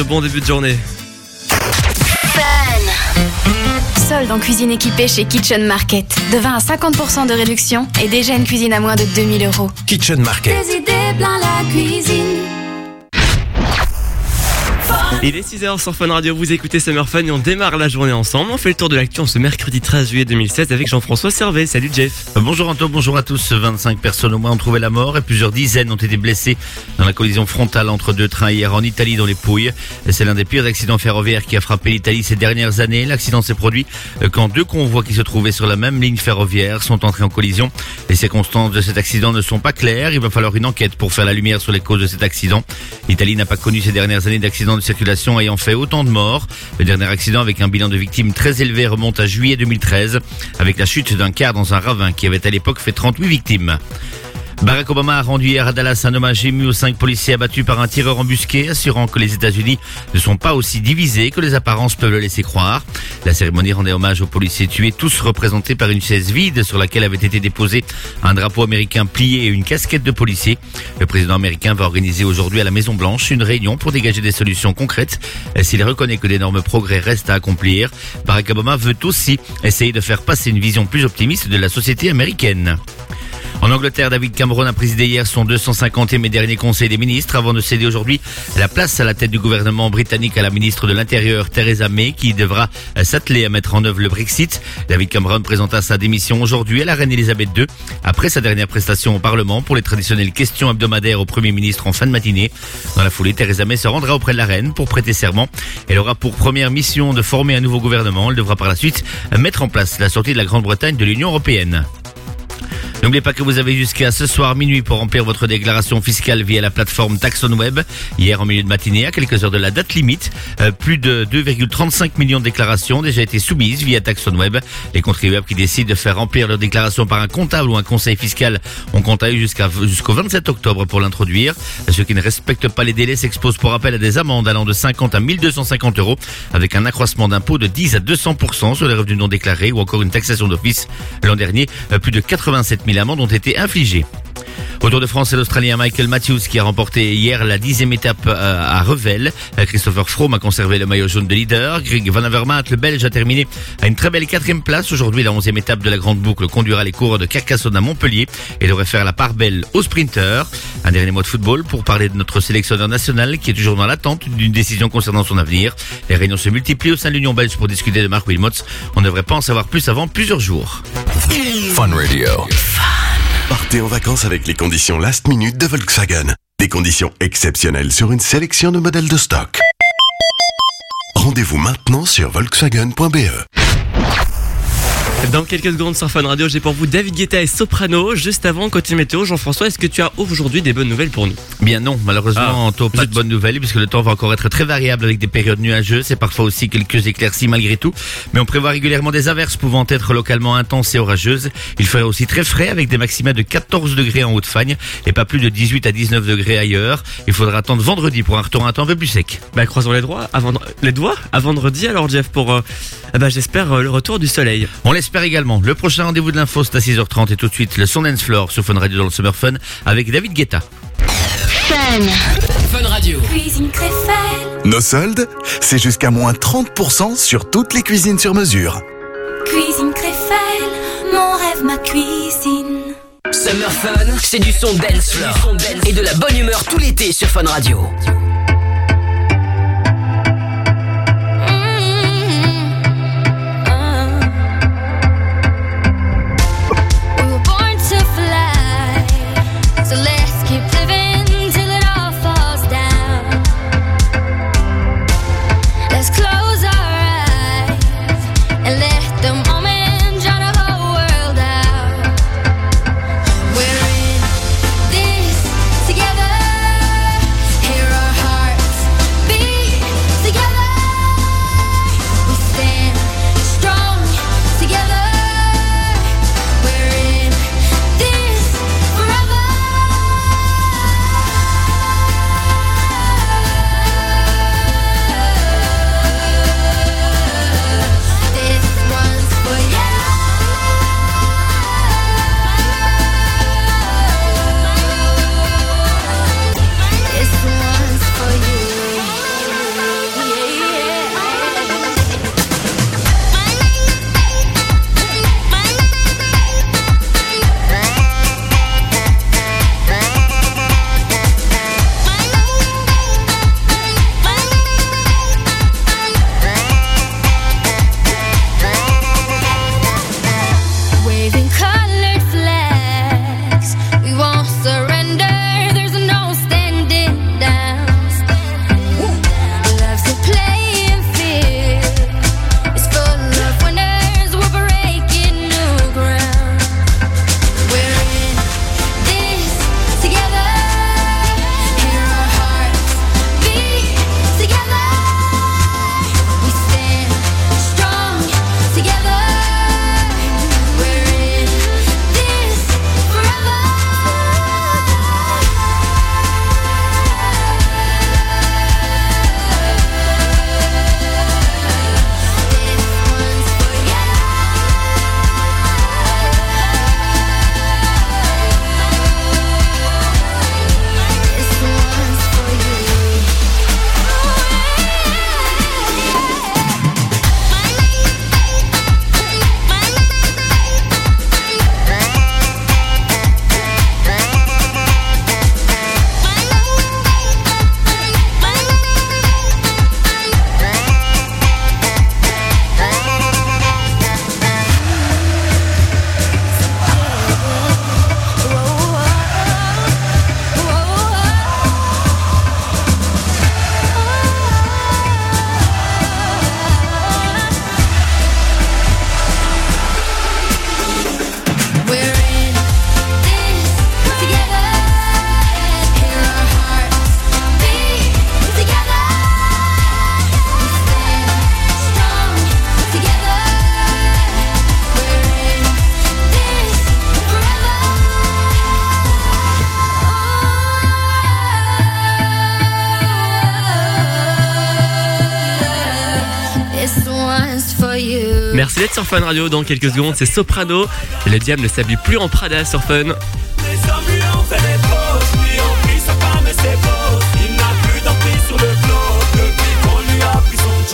Radio. Bon début de journée. Solde en cuisine équipée chez Kitchen Market. De 20 à 50% de réduction et déjà une cuisine à moins de 2000 euros. Kitchen Market. Des idées plein la cuisine. Il est 6h sur Fun Radio, vous écoutez Summer Fun et on démarre la journée ensemble. On fait le tour de l'actu en ce mercredi 13 juillet 2016 avec Jean-François Servet. Salut Jeff. Bonjour Anto, bonjour à tous. 25 personnes au moins ont trouvé la mort et plusieurs dizaines ont été blessées la collision frontale entre deux trains hier en Italie dans les Pouilles. C'est l'un des pires accidents ferroviaires qui a frappé l'Italie ces dernières années. L'accident s'est produit euh, quand deux convois qui se trouvaient sur la même ligne ferroviaire sont entrés en collision. Les circonstances de cet accident ne sont pas claires. Il va falloir une enquête pour faire la lumière sur les causes de cet accident. L'Italie n'a pas connu ces dernières années d'accidents de circulation ayant fait autant de morts. Le dernier accident avec un bilan de victimes très élevé remonte à juillet 2013 avec la chute d'un car dans un ravin qui avait à l'époque fait 38 victimes. Barack Obama a rendu hier à Dallas un hommage ému aux cinq policiers abattus par un tireur embusqué, assurant que les États-Unis ne sont pas aussi divisés que les apparences peuvent le laisser croire. La cérémonie rendait hommage aux policiers tués, tous représentés par une chaise vide sur laquelle avait été déposé un drapeau américain plié et une casquette de policier. Le président américain va organiser aujourd'hui à la Maison Blanche une réunion pour dégager des solutions concrètes. S'il reconnaît que d'énormes progrès restent à accomplir, Barack Obama veut aussi essayer de faire passer une vision plus optimiste de la société américaine. En Angleterre, David Cameron a présidé hier son 250e et dernier conseil des ministres avant de céder aujourd'hui la place à la tête du gouvernement britannique à la ministre de l'Intérieur Theresa May qui devra s'atteler à mettre en œuvre le Brexit. David Cameron présenta sa démission aujourd'hui à la reine Elisabeth II après sa dernière prestation au Parlement pour les traditionnelles questions hebdomadaires au Premier ministre en fin de matinée. Dans la foulée, Theresa May se rendra auprès de la reine pour prêter serment. Elle aura pour première mission de former un nouveau gouvernement. Elle devra par la suite mettre en place la sortie de la Grande-Bretagne de l'Union européenne. N'oubliez pas que vous avez jusqu'à ce soir minuit pour remplir votre déclaration fiscale via la plateforme TaxonWeb. Hier en milieu de matinée, à quelques heures de la date limite, euh, plus de 2,35 millions de déclarations ont déjà été soumises via TaxonWeb. Les contribuables qui décident de faire remplir leur déclaration par un comptable ou un conseil fiscal ont quant à jusqu'à jusqu'au 27 octobre pour l'introduire. Ceux qui ne respectent pas les délais s'exposent pour rappel à des amendes allant de 50 à 1250 euros avec un accroissement d'impôt de 10 à 200% sur les revenus non déclarés ou encore une taxation d'office. L'an dernier, euh, plus de 87 000 amendes ont été infligées. Au Tour de France, c'est l'Australien Michael Matthews qui a remporté hier la dixième étape euh, à Revel. Euh, Christopher Froome a conservé le maillot jaune de leader. Greg Van Avermaet, le Belge, a terminé à une très belle quatrième place. Aujourd'hui, la onzième étape de la Grande Boucle conduira les coureurs de Carcassonne à Montpellier et devrait faire la part belle aux sprinteurs. Un dernier mot de football pour parler de notre sélectionneur national qui est toujours dans l'attente d'une décision concernant son avenir. Les réunions se multiplient au sein de l'Union belge pour discuter de Marc Wilmots. On ne devrait pas en savoir plus avant plusieurs jours. Fun Radio. Partez en vacances avec les conditions last minute de Volkswagen. Des conditions exceptionnelles sur une sélection de modèles de stock. Rendez-vous maintenant sur volkswagen.be. Dans quelques secondes sur Fun Radio, j'ai pour vous David Guetta et Soprano. Juste avant, côté météo, Jean-François, est-ce que tu as aujourd'hui des bonnes nouvelles pour nous? Bien non, malheureusement, Ah, pas de bonnes nouvelles puisque le temps va encore être très variable avec des périodes nuageuses et parfois aussi quelques éclaircies malgré tout. Mais on prévoit régulièrement des averses pouvant être localement intenses et orageuses. Il ferait aussi très frais avec des maxima de 14 degrés en Haute-Fagne et pas plus de 18 à 19 degrés ailleurs. Il faudra attendre vendredi pour un retour un temps un peu plus sec. Bah croisons les doigts, à vendre- les doigts à vendredi alors Jeff pour euh, ah bah j'espère euh, le retour du soleil. On l'espère également. Le prochain rendez-vous de l'info c'est à 6h30 et tout de suite le son dance floor sur Fun Radio dans le Summer Fun avec David Guetta. Cuisine Créfelle, Nos soldes, c'est jusqu'à moins 30% sur toutes les cuisines sur mesure. Cuisine Créfelle, mon rêve, ma cuisine. Summer Fun, c'est du son dance floor et de la bonne humeur tout l'été sur Fun Radio. Sur Fun Radio. Dans quelques secondes, c'est Soprano. Le diable ne s'habille plus en Prada sur Fun.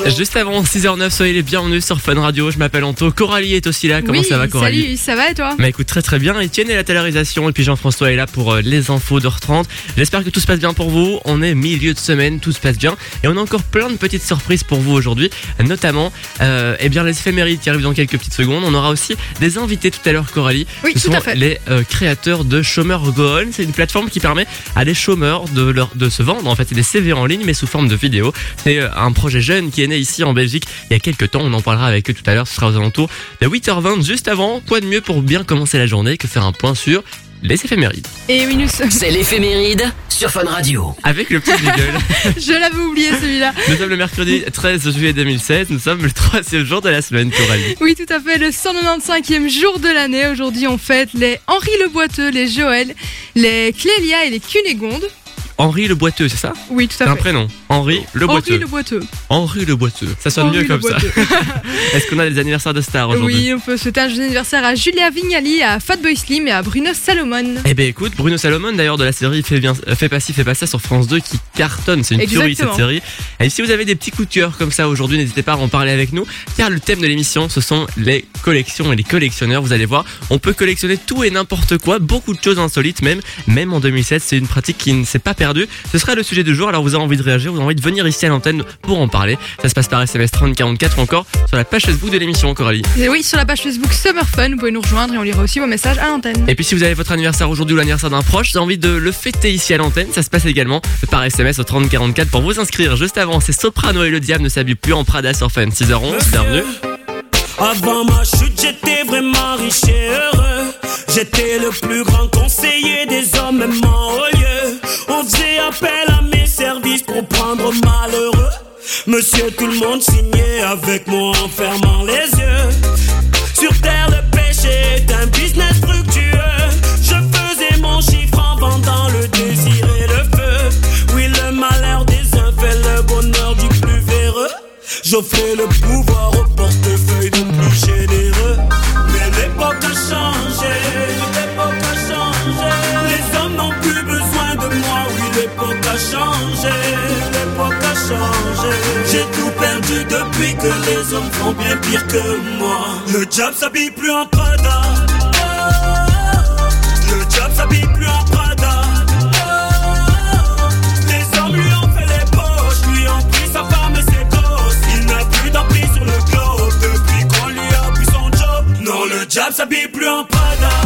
Juste avant 6h09, soyez les bienvenus sur Fun Radio. Je m'appelle Anto. Coralie est aussi là. Comment oui, ça va, Coralie Salut, ça va et toi Bah écoute, très très bien. Etienne est la taylorisation et puis Jean-François est là pour euh, les infos de 30 J'espère que tout se passe bien pour vous. On est milieu de semaine, tout se passe bien. Et on a encore plein de petites surprises pour vous aujourd'hui. Notamment, euh, eh bien, les éphémérides qui arrivent dans quelques petites secondes. On aura aussi des invités tout à l'heure, Coralie. Oui, Ce tout sont à fait. les euh, créateurs de Chômeurs Go On. C'est une plateforme qui permet à des chômeurs de, leur, de se vendre. En fait, c'est des CV en ligne, mais sous forme de vidéo. C'est un projet jeune qui est né ici en Belgique il y a quelques temps. On en parlera avec eux tout à l'heure. Ce sera aux alentours de 8h20. Juste avant, quoi de mieux pour bien commencer la journée que faire un point sur les éphémérides? Et oui, nous sommes- C'est l'éphéméride sur Fun Radio. Avec le petit jingle. je l'avais oublié celui-là. nous sommes le mercredi 13 juillet 2016. Nous sommes le troisième jour de la semaine, Coralie. Oui, tout à fait, le 195e jour de l'année. Aujourd'hui, on fête les Henri le Boiteux, les Joël, les Clélia et les Cunégonde. Henri le Boiteux, c'est ça Oui, tout C'est à un fait. prénom. Henri le Boiteux. Henri le Boiteux. Henri le Boiteux. Ça sonne Henri mieux comme ça. Est-ce qu'on a des anniversaires de stars aujourd'hui Oui, on peut souhaiter un anniversaire à Julia Vignali, à Fatboy Slim et à Bruno Salomon. Eh ben écoute, Bruno Salomon d'ailleurs de la série Fait bien, euh, Fait pas ci, fait pas ça sur France 2 qui cartonne, c'est une tuerie cette série. Et si vous avez des petits coups de cœur comme ça aujourd'hui, n'hésitez pas à en parler avec nous, car le thème de l'émission ce sont les collections et les collectionneurs. Vous allez voir, on peut collectionner tout et n'importe quoi, beaucoup de choses insolites même, même en 2007, c'est une pratique qui ne s'est pas perdue. Ce sera le sujet du jour. Alors vous avez envie de réagir, vous avez envie de venir ici à l'antenne pour en parler. Ça se passe par SMS 3044 ou encore sur la page Facebook de l'émission Coralie. Et oui, sur la page Facebook Summer Fun, vous pouvez nous rejoindre et on lira aussi vos messages à l'antenne. Et puis si vous avez votre anniversaire aujourd'hui ou l'anniversaire d'un proche, vous avez envie de le fêter ici à l'antenne, ça se passe également par SMS au 3044 pour vous inscrire. Juste avant, c'est Soprano et le Diable ne s'habille plus en Prada sur Fun 6h11. Bienvenue. Avant ma chute, j'étais vraiment riche et heureux. J'étais le plus grand conseiller des hommes, même en haut lieu. On faisait appel à mes services pour prendre malheureux. Monsieur, tout le monde signait avec moi en fermant les yeux. Sur terre, le péché est un business fructueux. Je faisais mon chiffre en vendant le désir et le feu. Oui, le malheur des uns fait le bonheur du plus véreux. J'offrais le pouvoir au portefeuille J'ai tout perdu depuis que les hommes font bien pire que moi. Le diable s'habille plus en Prada. Le diable s'habille plus en Prada. Les hommes lui ont fait les poches, lui ont pris sa femme et ses gosses. Il n'a plus d'emprise sur le globe depuis qu'on lui a pris son job. Non, le diable s'habille plus en Prada.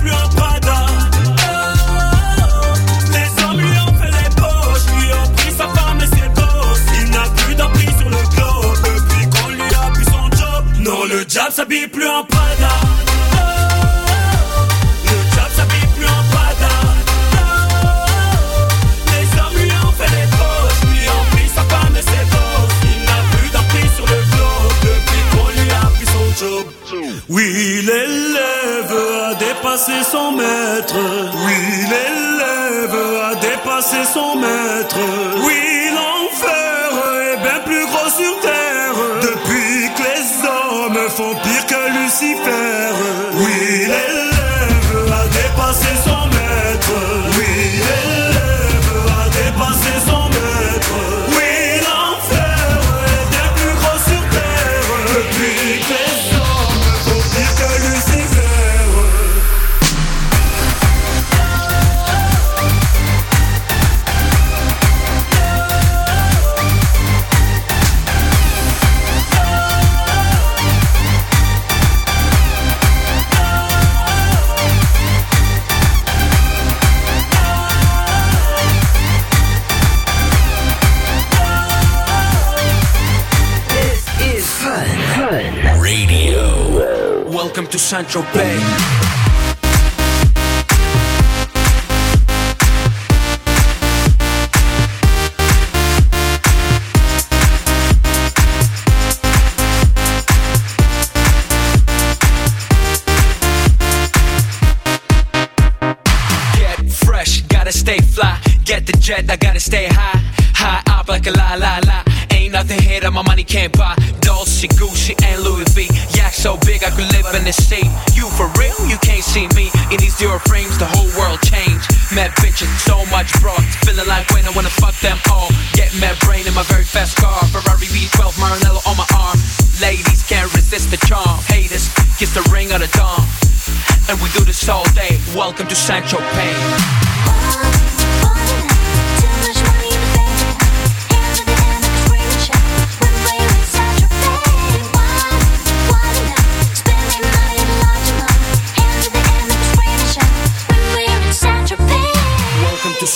diable s'habille plus en Prada. Le diable s'habille plus en Prada. Les hommes lui ont fait les poches, lui ont pris sa femme et ses gosses. Il n'a plus d'emprise sur le globe depuis qu'on lui a pris son job. Oui, l'élève a dépassé son maître. Oui, l'élève a dépassé son maître. Pire que Lucifer. To Central Bay. Get fresh, gotta stay fly. Get the jet, I gotta stay high. High up like a la la la. Nothing here that my money can't buy. Dolce, Gucci, and Louis V. Yak so big I could live in the sea. You for real? You can't see me. In these zero frames, the whole world changed. Mad bitches, so much broad. Feeling like when I wanna fuck them all. Get mad brain in my very fast car. Ferrari V12, Maranello on my arm. Ladies can't resist the charm. Haters, kiss the ring of the dawn. And we do this all day. Welcome to Sancho Payne.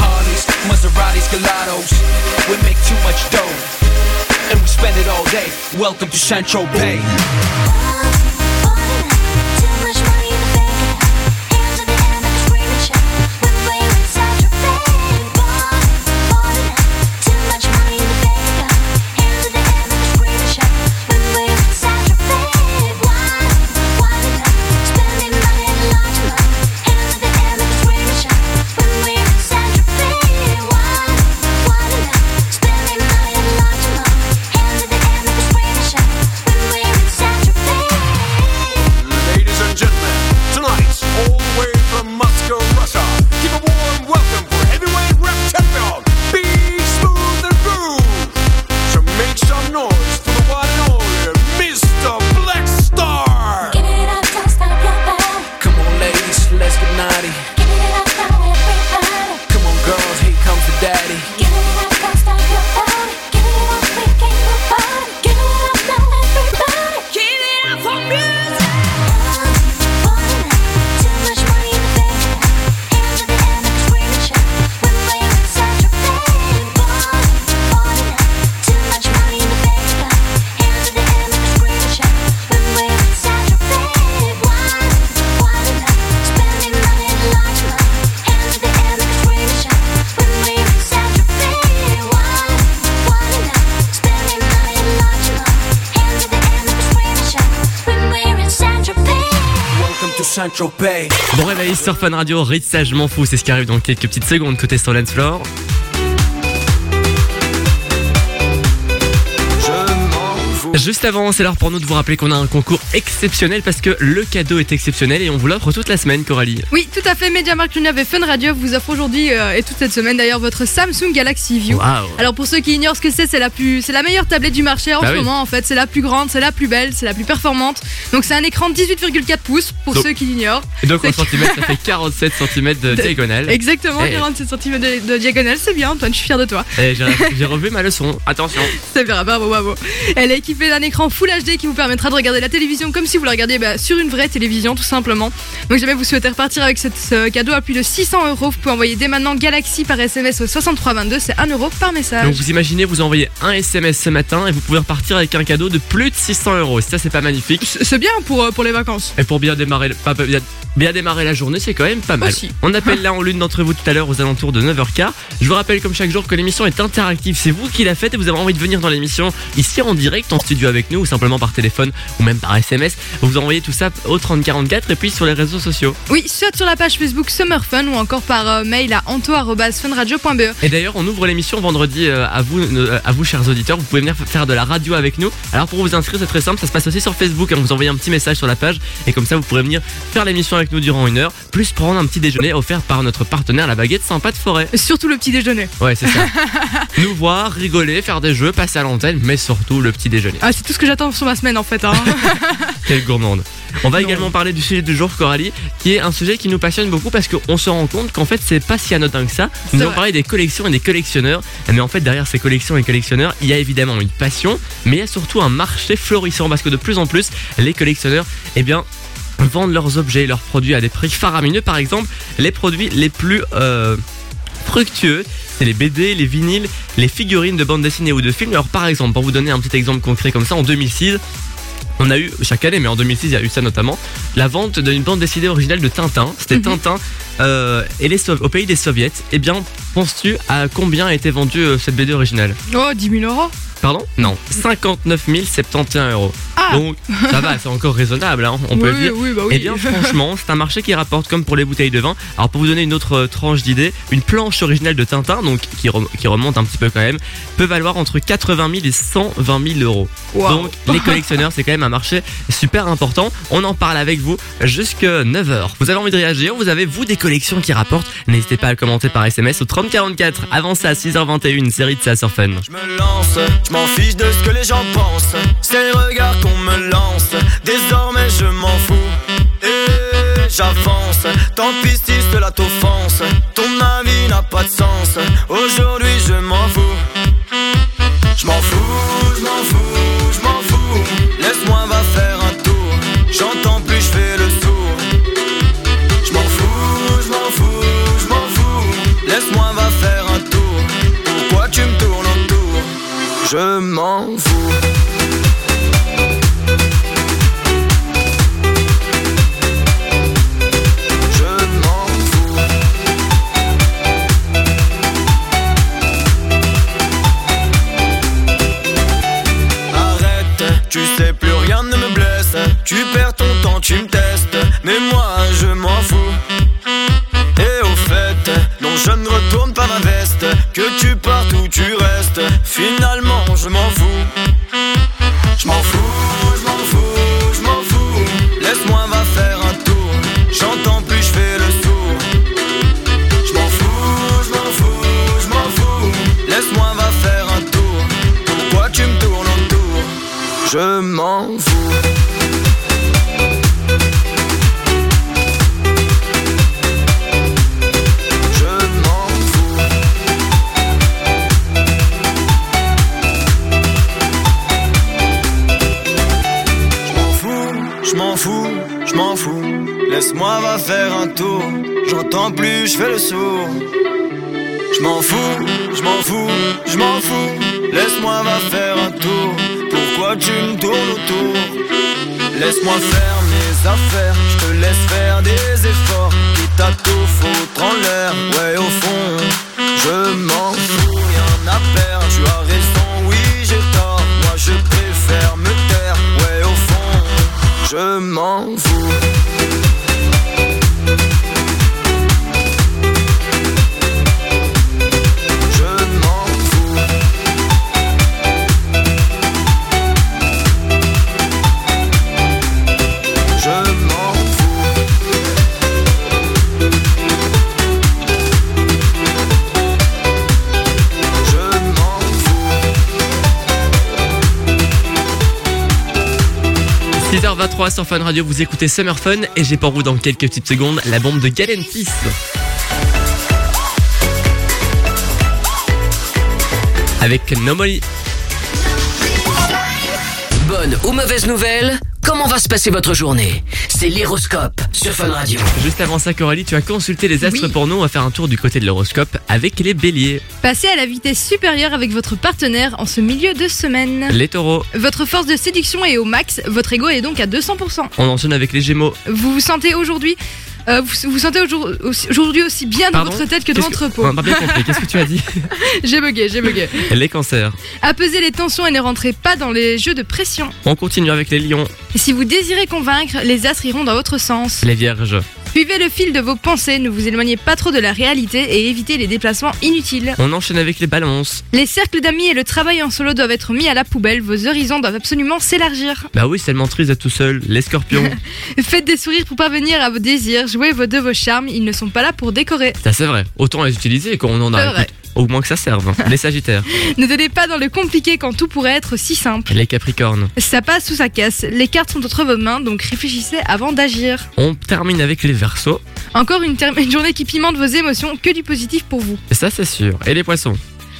Harleys, Maseratis, Gelatos. We make too much dough and we spend it all day. Welcome to Central Bay. Bon réveil sur Fun Radio, je m'en fous, c'est ce qui arrive dans quelques petites secondes côté Dance Floor. Juste avant, c'est l'heure pour nous de vous rappeler qu'on a un concours exceptionnel parce que le cadeau est exceptionnel et on vous l'offre toute la semaine, Coralie. Oui, tout à fait. MediaMarkt Junior et Fun Radio vous offre aujourd'hui euh, et toute cette semaine d'ailleurs votre Samsung Galaxy View. Alors pour ceux qui ignorent ce que c'est, c'est la plus, c'est la meilleure tablette du marché en Bah ce oui. moment. En fait, c'est la plus grande, c'est la plus belle, c'est la plus performante. Donc c'est un écran de 18,4 pouces pour Donc- ceux qui l'ignorent. Et donc en centimètres, ça fait 47 cm de De- diagonale. Exactement, Eh. 47 cm de, de diagonale, c'est bien Antoine, je suis fier de toi. J'ai j'ai revu ma leçon, attention. C'est bien, bravo, bravo. Elle est équipée d'un écran Full HD qui vous permettra de regarder la télévision comme si vous la regardiez bah, sur une vraie télévision, tout simplement. Donc, jamais vous souhaitez repartir avec cette- ce cadeau à plus de 600 euros, vous pouvez envoyer dès maintenant Galaxy par SMS au 6322, c'est 1 euro par message. Donc vous imaginez, vous envoyez un SMS ce matin et vous pouvez repartir avec un cadeau de plus de 600 euros. Ça, c'est pas magnifique. C'est bien pour, euh, pour les vacances. Et pour bien démarrer, pas- bien, bien démarrer la journée, c'est quand même pas mal. Aussi. On appelle là en l'une d'entre vous tout à l'heure aux alentours de 9h15. Je vous rappelle comme chaque jour que l'émission est interactive. C'est vous qui la faites et vous avez envie de venir dans l'émission ici en direct en studio avec nous ou simplement par téléphone ou même par SMS. Vous envoyez tout ça au 3044 et puis sur les réseaux sociaux. Oui, soit sur la page Facebook Summer Fun ou encore par euh, mail à anto.funradio.be. Et d'ailleurs, on ouvre l'émission vendredi euh, à vous, euh, à vous, chers auditeurs. Vous pouvez venir faire de la radio avec nous. Alors pour vous inscrire, c'est très simple. Ça se passe aussi sur Facebook. hein. Vous envoyez un petit message sur la page et comme ça, vous pourrez venir faire l'émission avec nous durant une heure, plus prendre un petit déjeuner offert par notre partenaire, la baguette sympa de forêt. Surtout le petit déjeuner. Ouais, c'est ça. nous voir, rigoler, faire des jeux, passer à l'antenne, mais surtout le petit déjeuner. Ah, c'est tout ce que j'attends sur ma semaine en fait. Hein. Quelle gourmande. On va également parler du sujet du jour, Coralie, qui est un sujet qui nous passionne beaucoup parce qu'on se rend compte qu'en fait, c'est pas si anodin que ça. Nous allons parler des collections et des collectionneurs. Mais en fait, derrière ces collections et collectionneurs, il y a évidemment une passion, mais il y a surtout un marché florissant parce que de plus en plus, les collectionneurs, eh bien, vendent leurs objets, leurs produits à des prix faramineux. Par exemple, les produits les plus euh, fructueux, c'est les BD, les vinyles, les figurines de bande dessinée ou de films. Alors par exemple, pour vous donner un petit exemple concret comme ça, en 2006, on a eu chaque année, mais en 2006 il y a eu ça notamment, la vente d'une bande dessinée originale de Tintin. C'était Mhm. Tintin euh, et les Sov- au pays des soviets. Eh bien, penses-tu à combien a été vendue euh, cette BD originale? Oh, 10 000 euros. Pardon Non, 59 071 euros. Ah. Donc ça va, c'est encore raisonnable, hein, on peut oui, le dire. Oui, bah oui. Eh bien franchement, c'est un marché qui rapporte comme pour les bouteilles de vin. Alors pour vous donner une autre euh, tranche d'idée, une planche originale de Tintin, donc qui, rem- qui remonte un petit peu quand même, peut valoir entre 80 000 et 120 000 euros. Wow. Donc les collectionneurs, c'est quand même un marché super important. On en parle avec vous jusque 9h. Vous avez envie de réagir Vous avez vous des collections qui rapportent N'hésitez pas à le commenter par SMS au 3044. Avant ça, 6h21, une série de ça sur Fun. Je me lance, je m'en fiche de ce que les gens pensent. Les regards qu'on me lance. Désormais je m'en fous. Et j'avance. Tant pis si cela t'offense. Ton avis n'a pas de sens. Aujourd'hui je m'en fous. Je m'en fous, je m'en fous, je m'en fous. Je m'en fous. Je m'en fous. Arrête, tu sais plus rien ne me blesse. Tu perds ton temps, tu me testes. Mais moi je m'en fous. Et au fait, non je ne retourne pas ma veste Que tu partes ou tu restes. Finalement je m'en fous. Je m'en fous, je m'en fous, je m'en fous. Laisse-moi va faire un tour. J'entends plus, je fais le sourd. Je m'en fous, je m'en fous, je m'en fous. Laisse-moi va faire un tour. Pourquoi tu me tournes autour? Je m'en fous je m'en fous, je m'en fous. Laisse-moi va faire un tour. J'entends plus, je fais le sourd. Je m'en fous, je m'en fous, je m'en fous. Laisse-moi va faire un tour. Pourquoi tu me tournes autour? Laisse-moi faire mes affaires, je te laisse faire des efforts. Quitte à tout foutre en l'air, ouais au fond, je m'en fous, rien à perdre. Je m'en fous. 6h23 sur Fun Radio, vous écoutez Summer Fun et j'ai pour vous dans quelques petites secondes la bombe de Galentis. Avec Nomoli. Bonne ou mauvaise nouvelle Comment va se passer votre journée? C'est l'héroscope sur Fun Radio. Juste avant ça, Coralie, tu as consulté les astres Oui. pour nous. On va faire un tour du côté de l'horoscope avec les béliers, Passez à la vitesse supérieure avec votre partenaire en ce milieu de semaine. les taureaux. Votre force de séduction est au max, votre ego est donc à 200%. On enchaîne avec les gémeaux. Vous vous sentez aujourd'hui euh, vous vous sentez aujourd- aussi- aujourd'hui aussi bien dans Pardon votre tête que dans votre peau. Pas bien compris. Qu'est-ce que tu as dit J'ai bugué, j'ai bugué. Les cancers. Apaisez les tensions et ne rentrez pas dans les jeux de pression. On continue avec les lions, Et si vous désirez convaincre, les astres iront dans votre sens. les vierges. Suivez le fil de vos pensées, ne vous éloignez pas trop de la réalité et évitez les déplacements inutiles. On enchaîne avec les balances. Les cercles d'amis et le travail en solo doivent être mis à la poubelle, vos horizons doivent absolument s'élargir. Bah oui, c'est triste d'être tout seul. Les scorpions. Faites des sourires pour parvenir à vos désirs, jouez vos de vos charmes, ils ne sont pas là pour décorer. Ça c'est vrai. Autant les utiliser quand on en a. Au moins que ça serve. Les Sagittaires, Ne donnez pas dans le compliqué quand tout pourrait être si simple. les Capricornes. Ça passe ou ça casse. Les cartes sont entre vos mains, donc réfléchissez avant d'agir. On termine avec les Verseaux. Encore une, journée qui pimente vos émotions, que du positif pour vous. Et ça, c'est sûr. Et les Poissons.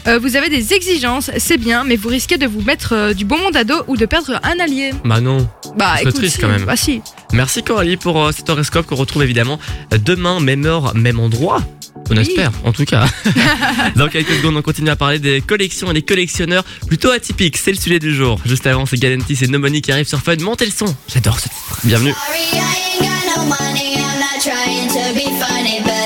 Euh, vous avez des exigences, c'est bien, mais vous risquez de vous mettre euh, du bon monde à dos ou de perdre un allié. Bah non. Bah écoute, triste si, quand même. Bah si. Merci Coralie pour euh, cet horoscope qu'on retrouve évidemment demain, même heure, même endroit. On Oui. espère, en tout cas. Dans quelques secondes, on continue à parler des collections et des collectionneurs plutôt atypiques. C'est le sujet du jour. Juste avant, c'est Galentis et Nomoni qui arrivent sur Fun. Montez le son. J'adore ce titre. Bienvenue. Sorry,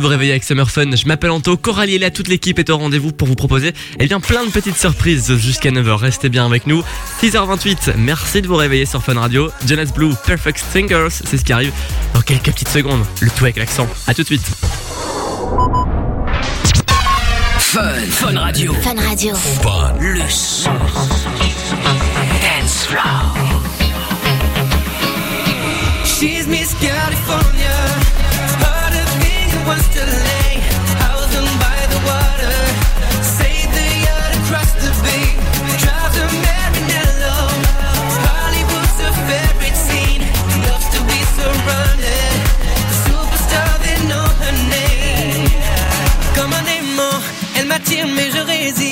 de vous réveiller avec Summer Fun. Je m'appelle Anto, Coralie est là, toute l'équipe est au rendez-vous pour vous proposer eh bien plein de petites surprises jusqu'à 9h. Restez bien avec nous. 6h28, merci de vous réveiller sur Fun Radio. Jonas Blue, Perfect Singers, c'est ce qui arrive dans quelques petites secondes. Le tout avec l'accent. À tout de suite. Fun, Fun Radio. Fun Radio. Le son. Dance floor. She's Miss California. Mais je résiste.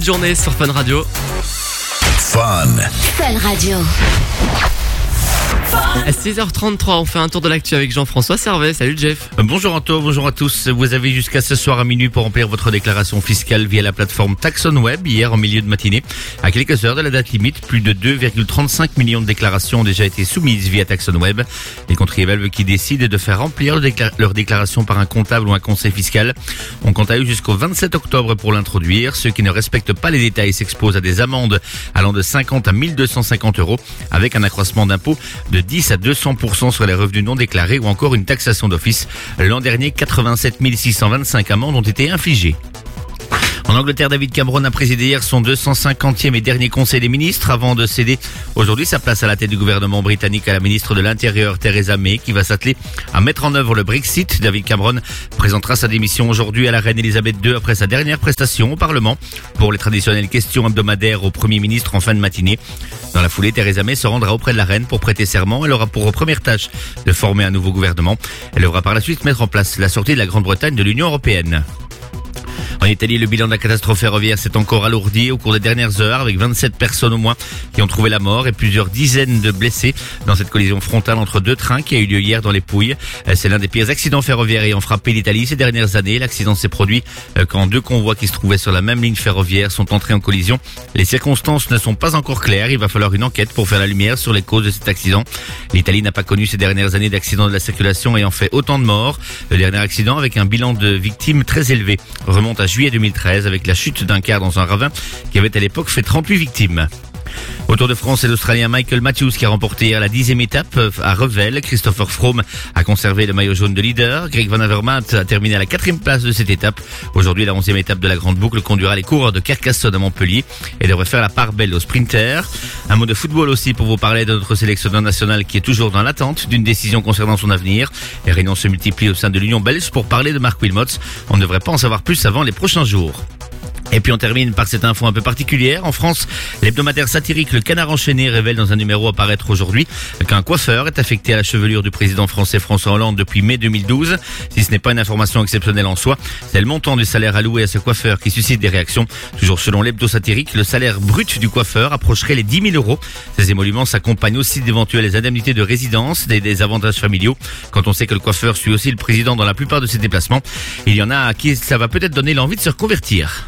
début journée sur Fun Radio. Fun. Fun Radio. À 6h33, on fait un tour de l'actu avec Jean-François Servet. Salut Jeff. Euh, bonjour Anto, bonjour à tous. Vous avez jusqu'à ce soir à minuit pour remplir votre déclaration fiscale via la plateforme Taxon Web. hier en milieu de matinée. À quelques heures de la date limite, plus de 2,35 millions de déclarations ont déjà été soumises via Taxon Web. Les contribuables qui décident de faire remplir leur déclaration par un comptable ou un conseil fiscal ont quant à eux jusqu'au 27 octobre pour l'introduire. Ceux qui ne respectent pas les détails s'exposent à des amendes allant de 50 à 1250 euros avec un accroissement d'impôts de 10 à 200% sur les revenus non déclarés ou encore une taxation d'office. L'an dernier, 87 625 amendes ont été infligées. En Angleterre, David Cameron a présidé hier son 250e et dernier Conseil des ministres avant de céder aujourd'hui sa place à la tête du gouvernement britannique à la ministre de l'Intérieur Theresa May qui va s'atteler à mettre en œuvre le Brexit. David Cameron présentera sa démission aujourd'hui à la reine Elisabeth II après sa dernière prestation au Parlement pour les traditionnelles questions hebdomadaires au Premier ministre en fin de matinée. Dans la foulée, Theresa May se rendra auprès de la reine pour prêter serment. Elle aura pour première tâche de former un nouveau gouvernement. Elle devra par la suite mettre en place la sortie de la Grande-Bretagne de l'Union européenne. En Italie, le bilan de la catastrophe ferroviaire s'est encore alourdi au cours des dernières heures avec 27 personnes au moins qui ont trouvé la mort et plusieurs dizaines de blessés dans cette collision frontale entre deux trains qui a eu lieu hier dans les Pouilles. Euh, C'est l'un des pires accidents ferroviaires ayant frappé l'Italie ces dernières années. L'accident s'est produit euh, quand deux convois qui se trouvaient sur la même ligne ferroviaire sont entrés en collision. Les circonstances ne sont pas encore claires. Il va falloir une enquête pour faire la lumière sur les causes de cet accident. L'Italie n'a pas connu ces dernières années d'accidents de la circulation ayant fait autant de morts. Le dernier accident avec un bilan de victimes très élevé remonte à juillet 2013 avec la chute d'un car dans un ravin qui avait à l'époque fait 38 victimes. Au Tour de France, c'est l'Australien Michael Matthews qui a remporté hier la dixième étape euh, à Revel. Christopher Froome a conservé le maillot jaune de leader. Greg Van Avermaet a terminé à la quatrième place de cette étape. Aujourd'hui, la onzième étape de la Grande Boucle conduira les coureurs de Carcassonne à Montpellier et devrait faire la part belle aux sprinters. Un mot de football aussi pour vous parler de notre sélectionneur national qui est toujours dans l'attente d'une décision concernant son avenir. Les réunions se multiplient au sein de l'Union belge pour parler de Marc Wilmots. On ne devrait pas en savoir plus avant les prochains jours. Et puis on termine par cette info un peu particulière. En France, l'hebdomadaire satirique Le Canard Enchaîné révèle dans un numéro à paraître aujourd'hui qu'un coiffeur est affecté à la chevelure du président français François Hollande depuis mai 2012. Si ce n'est pas une information exceptionnelle en soi, c'est le montant du salaire alloué à ce coiffeur qui suscite des réactions. Toujours selon l'hebdo satirique, le salaire brut du coiffeur approcherait les 10 000 euros. Ces émoluments s'accompagnent aussi d'éventuelles indemnités de résidence, des, des avantages familiaux. Quand on sait que le coiffeur suit aussi le président dans la plupart de ses déplacements, il y en a à qui ça va peut-être donner l'envie de se reconvertir.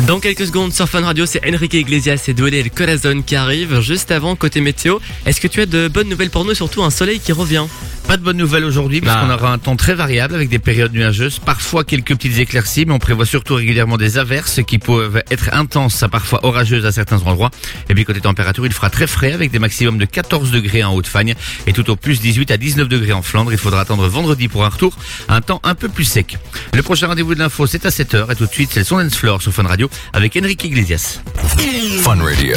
Dans quelques secondes sur Fun Radio, c'est Enrique Iglesias et Duele El Corazon qui arrivent. Juste avant, côté météo, est-ce que tu as de bonnes nouvelles pour nous, surtout un soleil qui revient? Pas de bonnes nouvelles aujourd'hui Bah. puisqu'on aura un temps très variable avec des périodes nuageuses, parfois quelques petites éclaircies, mais on prévoit surtout régulièrement des averses qui peuvent être intenses à parfois orageuses à certains endroits. Et puis côté température, il fera très frais avec des maximums de 14 degrés en Haute-Fagne et tout au plus 18 à 19 degrés en Flandre. Il faudra attendre vendredi pour un retour à un temps un peu plus sec. Le prochain rendez-vous de l'info, c'est à 7h et tout de suite, c'est le son floor sur Fun Radio avec Enrique Iglesias. Fun Radio.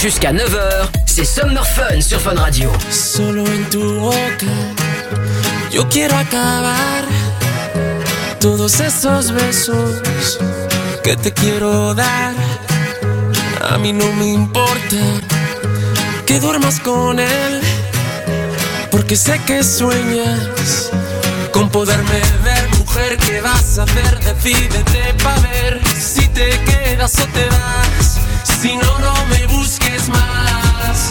Jusqu'à 9h, c'est Summer Fun sur Fun Radio. Solo en tu boca, yo quiero acabar todos esos besos que te quiero dar. A mí no me importa que duermas con él, porque sé que sueñas con poderme ver, mujer. ¿Qué vas a hacer? Decídete pa' ver si te quedas o te vas. Si no, no me busques más.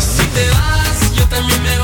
Si te vas, yo también me voy.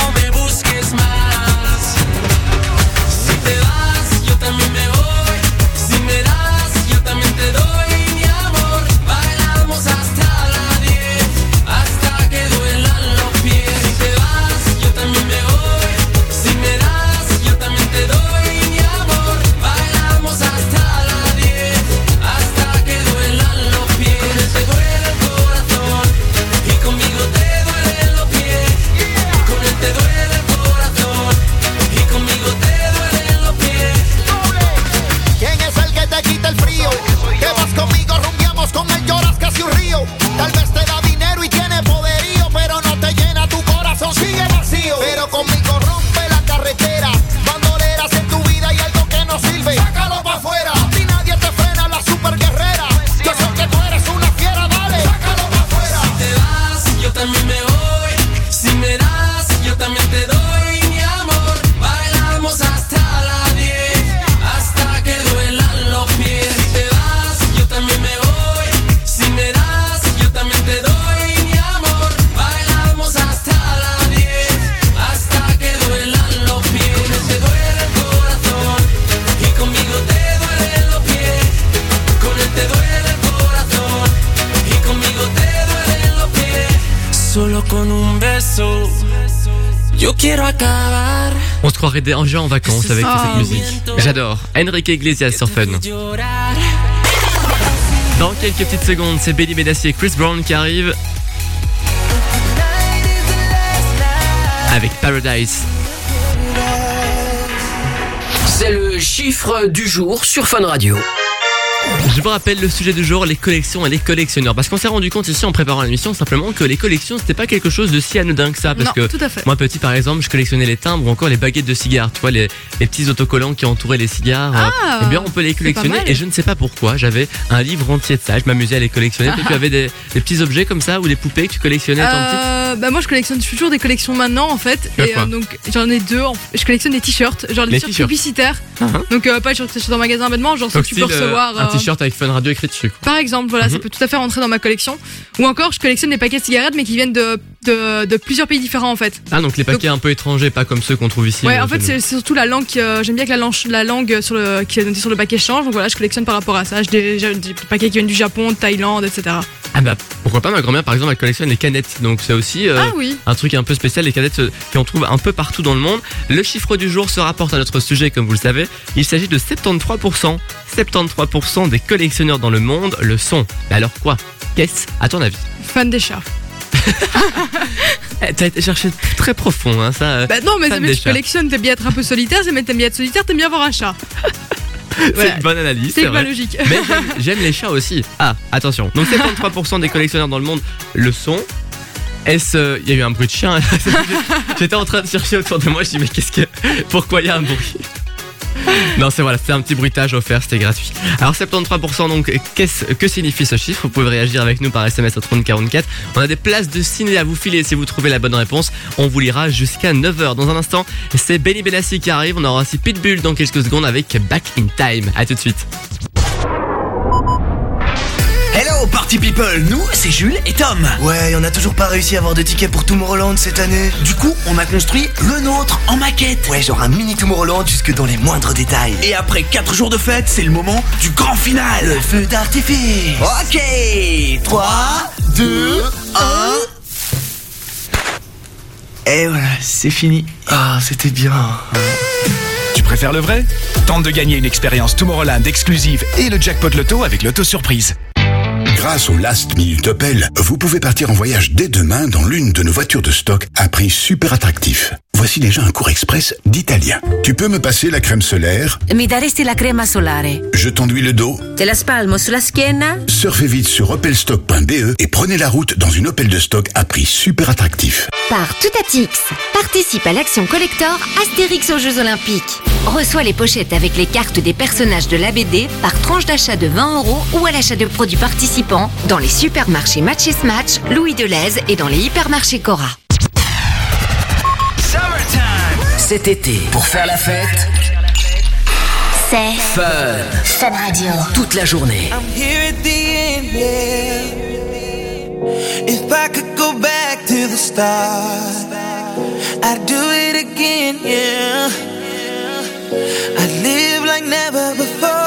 On se croirait déjà en vacances avec cette musique. J'adore. Enrique Iglesias sur Fun. Dans quelques petites secondes, c'est Benny Benassi et Chris Brown qui arrivent. Avec Paradise. C'est le chiffre du jour sur Fun Radio. Je vous rappelle le sujet du jour, les collections et les collectionneurs. Parce qu'on s'est rendu compte ici en préparant l'émission simplement que les collections c'était pas quelque chose de si anodin que ça. Parce Non, que tout à fait. moi petit par exemple, je collectionnais les timbres ou encore les baguettes de cigares. Tu vois, les, les petits autocollants qui entouraient les cigares. Ah, eh bien on peut les collectionner mal. et je ne sais pas pourquoi. J'avais un livre entier de ça. Je m'amusais à les collectionner. Toi, tu avais des, des petits objets comme ça ou des poupées que tu collectionnais Euh, bah moi je collectionne toujours des collections maintenant en fait et euh, donc j'en ai deux je collectionne des t-shirts genre Les t-shirts publicitaires Ah, donc euh, pas les t-shirts dans un magasin vêtements genre ceux que tu peux recevoir t-shirt avec Fun Radio écrit dessus. quoi. par exemple voilà ça Mhm. peut tout à fait rentrer dans ma collection ou encore je collectionne des paquets de cigarettes mais qui viennent de, de, de plusieurs pays différents en fait Ah donc les paquets un peu étrangers, pas comme ceux qu'on trouve ici. Ouais, euh, en fait, c'est surtout la langue. que- J'aime bien que la langue, la langue sur le, qui est notée sur le paquet change. Donc voilà, je collectionne par rapport à ça. J'ai des, j'ai des paquets qui viennent du Japon, de Thaïlande, etc. Ah bah pourquoi pas ma grand-mère par exemple elle collectionne les canettes donc c'est aussi euh, Ah oui. un truc un peu spécial les canettes euh, qu'on trouve un peu partout dans le monde. Le chiffre du jour se rapporte à notre sujet comme vous le savez. Il s'agit de 73%. 73% des collectionneurs dans le monde le sont. Mais alors quoi? Qu'est-ce à ton avis? Fan des chats. Eh, T'as été chercher très profond hein, ça. euh, Bah non, mais mais tu collectionnes, t'aimes bien être un peu solitaire. T'aimes bien être solitaire, t'aimes bien avoir un chat. C'est une bonne analyse. C'est ma logique. Mais j'aime- les chats aussi. Ah, attention. Donc 73% des collectionneurs dans le monde le sont. Est-ce. euh, Il y a eu un bruit de chien? J'étais en train de chercher autour de moi. Je dis, mais qu'est-ce que. Pourquoi il y a un bruit? Non, c'est voilà, c'est un petit bruitage offert, c'était gratuit. Alors 73% donc, qu'est-ce que signifie ce chiffre? Vous pouvez réagir avec nous par SMS au 3044. On a des places de ciné à vous filer si vous trouvez la bonne réponse. On vous lira jusqu'à 9h. Dans un instant, c'est Benny Benassi qui arrive. On aura aussi Pitbull dans quelques secondes avec Back in Time. À tout de suite. Party People, nous c'est Jules et Tom. Ouais, on n'a toujours pas réussi à avoir de tickets pour Tomorrowland cette année. Du coup, on a construit le nôtre en maquette. Ouais, genre un mini Tomorrowland jusque dans les moindres détails. Et après 4 jours de fête, c'est le moment du grand final. Le feu d'artifice. Ok 3, 2, 1. Et voilà, c'est fini. Ah, c'était bien. Tu préfères le vrai? Tente de gagner une expérience Tomorrowland exclusive et le jackpot loto avec l'auto surprise. Grâce au Last Minute Opel, vous pouvez partir en voyage dès demain dans l'une de nos voitures de stock à prix super attractif. Voici déjà un cours express d'italien. Tu peux me passer la crème solaire? Mi daresti la crema solare. Je t'enduis le dos? Te la spalmo sulla schiena? Surfez vite sur opelstock.be et prenez la route dans une Opel de stock à prix super attractif. Par Toutatix, participe à l'action collector Astérix aux Jeux Olympiques. Reçois les pochettes avec les cartes des personnages de la BD par tranche d'achat de 20 euros ou à l'achat de produits participants dans les supermarchés Match et Smatch, Louis Deleuze et dans les hypermarchés Cora. Cet été, pour faire la fête, C'est Fun. Fun Radio. Toute la journée. I'm here at the end, yeah. If I could go back to the start, I'd do it again, yeah. I'd live like never before.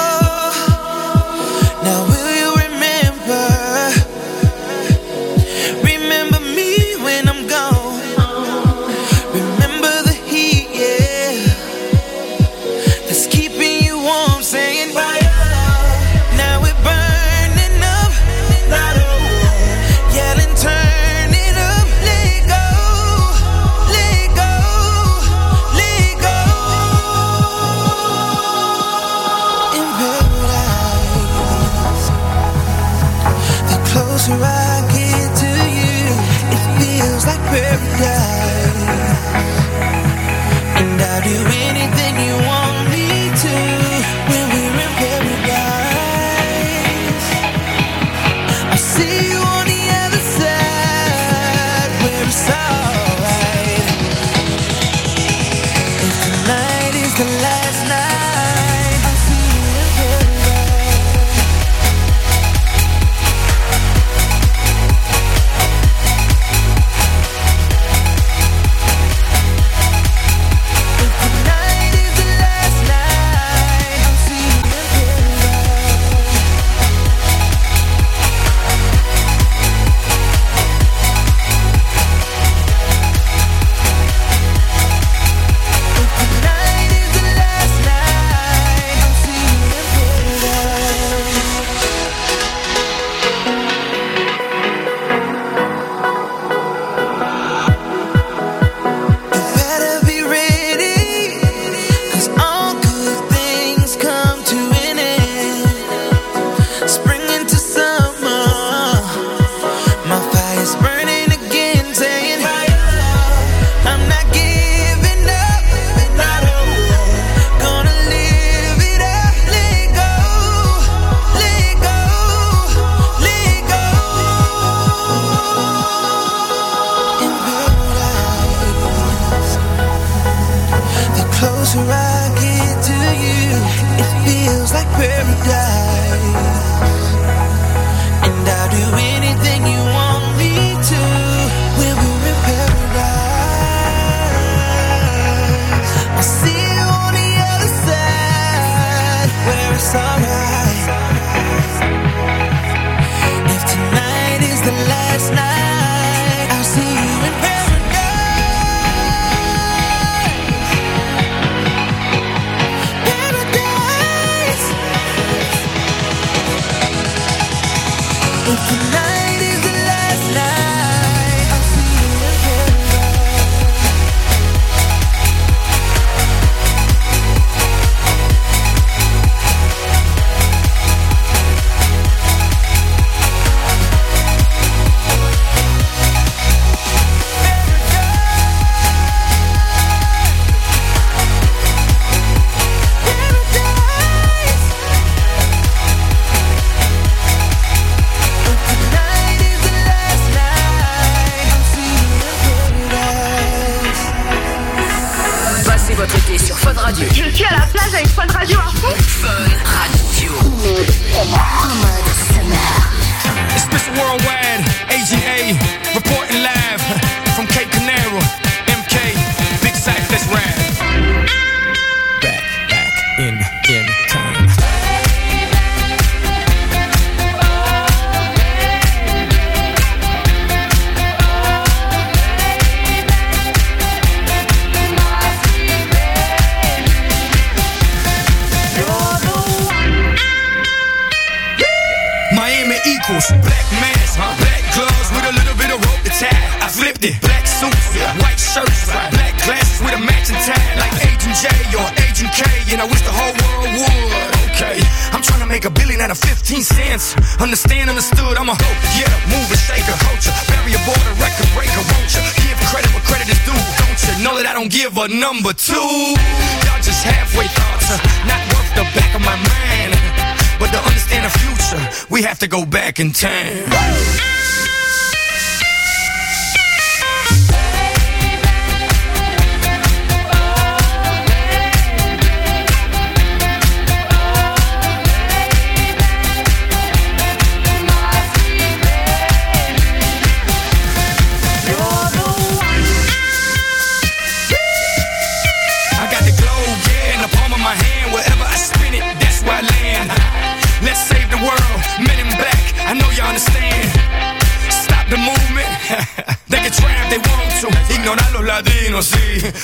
Back in time.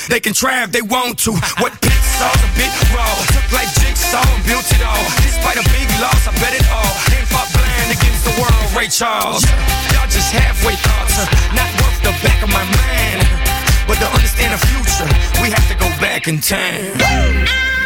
They can try if they want to. What pits saw the big raw. Took like jigsaw and built it all. Despite a big loss, I bet it all. Ain't fought blind against the world, Ray Charles. Y'all just halfway thoughts, uh, not worth the back of my mind. But to understand the future, we have to go back in time.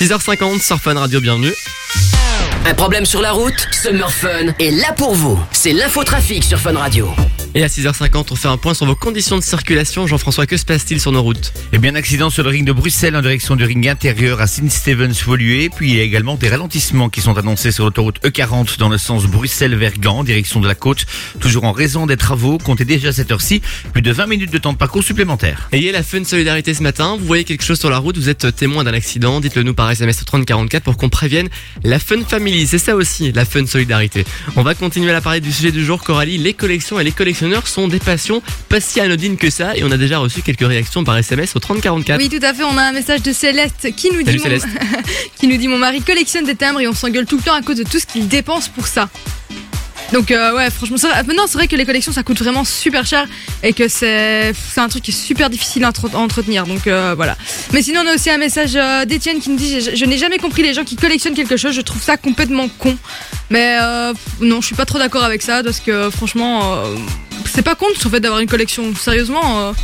10h50 sur Fun Radio, bienvenue. Un problème sur la route Summer Fun est là pour vous. C'est l'infotrafic sur Fun Radio. Et à 6h50, on fait un point sur vos conditions de circulation. Jean-François, que se passe-t-il sur nos routes? Eh bien, un accident sur le ring de Bruxelles en direction du ring intérieur à Saint-Stevens-Volué. Puis il y a également des ralentissements qui sont annoncés sur l'autoroute E40 dans le sens Bruxelles-Vergan, direction de la côte. Toujours en raison des travaux, comptez déjà à cette heure-ci plus de 20 minutes de temps de parcours supplémentaire. Et il y a la Fun Solidarité ce matin. Vous voyez quelque chose sur la route, vous êtes témoin d'un accident, dites-le nous par SMS au 3044 pour qu'on prévienne la Fun Family. C'est ça aussi, la Fun Solidarité. On va continuer à parler du sujet du jour, Coralie. Les collections et les collectionneurs sont des passions pas si anodines que ça. Et on a déjà reçu quelques réactions par SMS au 3044. Oui, tout à fait. On a un message de Céleste qui nous dit, mon... Qui nous dit mon mari collectionne des timbres et on s'engueule tout le temps à cause de tout ce qu'il dépense pour ça. Donc euh, ouais, franchement, ça, maintenant c'est vrai que les collections ça coûte vraiment super cher et que c'est un truc qui est super difficile à entre- à entretenir. Donc euh, voilà. Mais sinon on a aussi un message euh, d'Étienne qui nous dit je, n'ai jamais compris les gens qui collectionnent quelque chose. Je trouve ça complètement con. Mais non, je suis pas trop d'accord avec ça parce que franchement, c'est pas contre en fait d'avoir une collection. Sérieusement,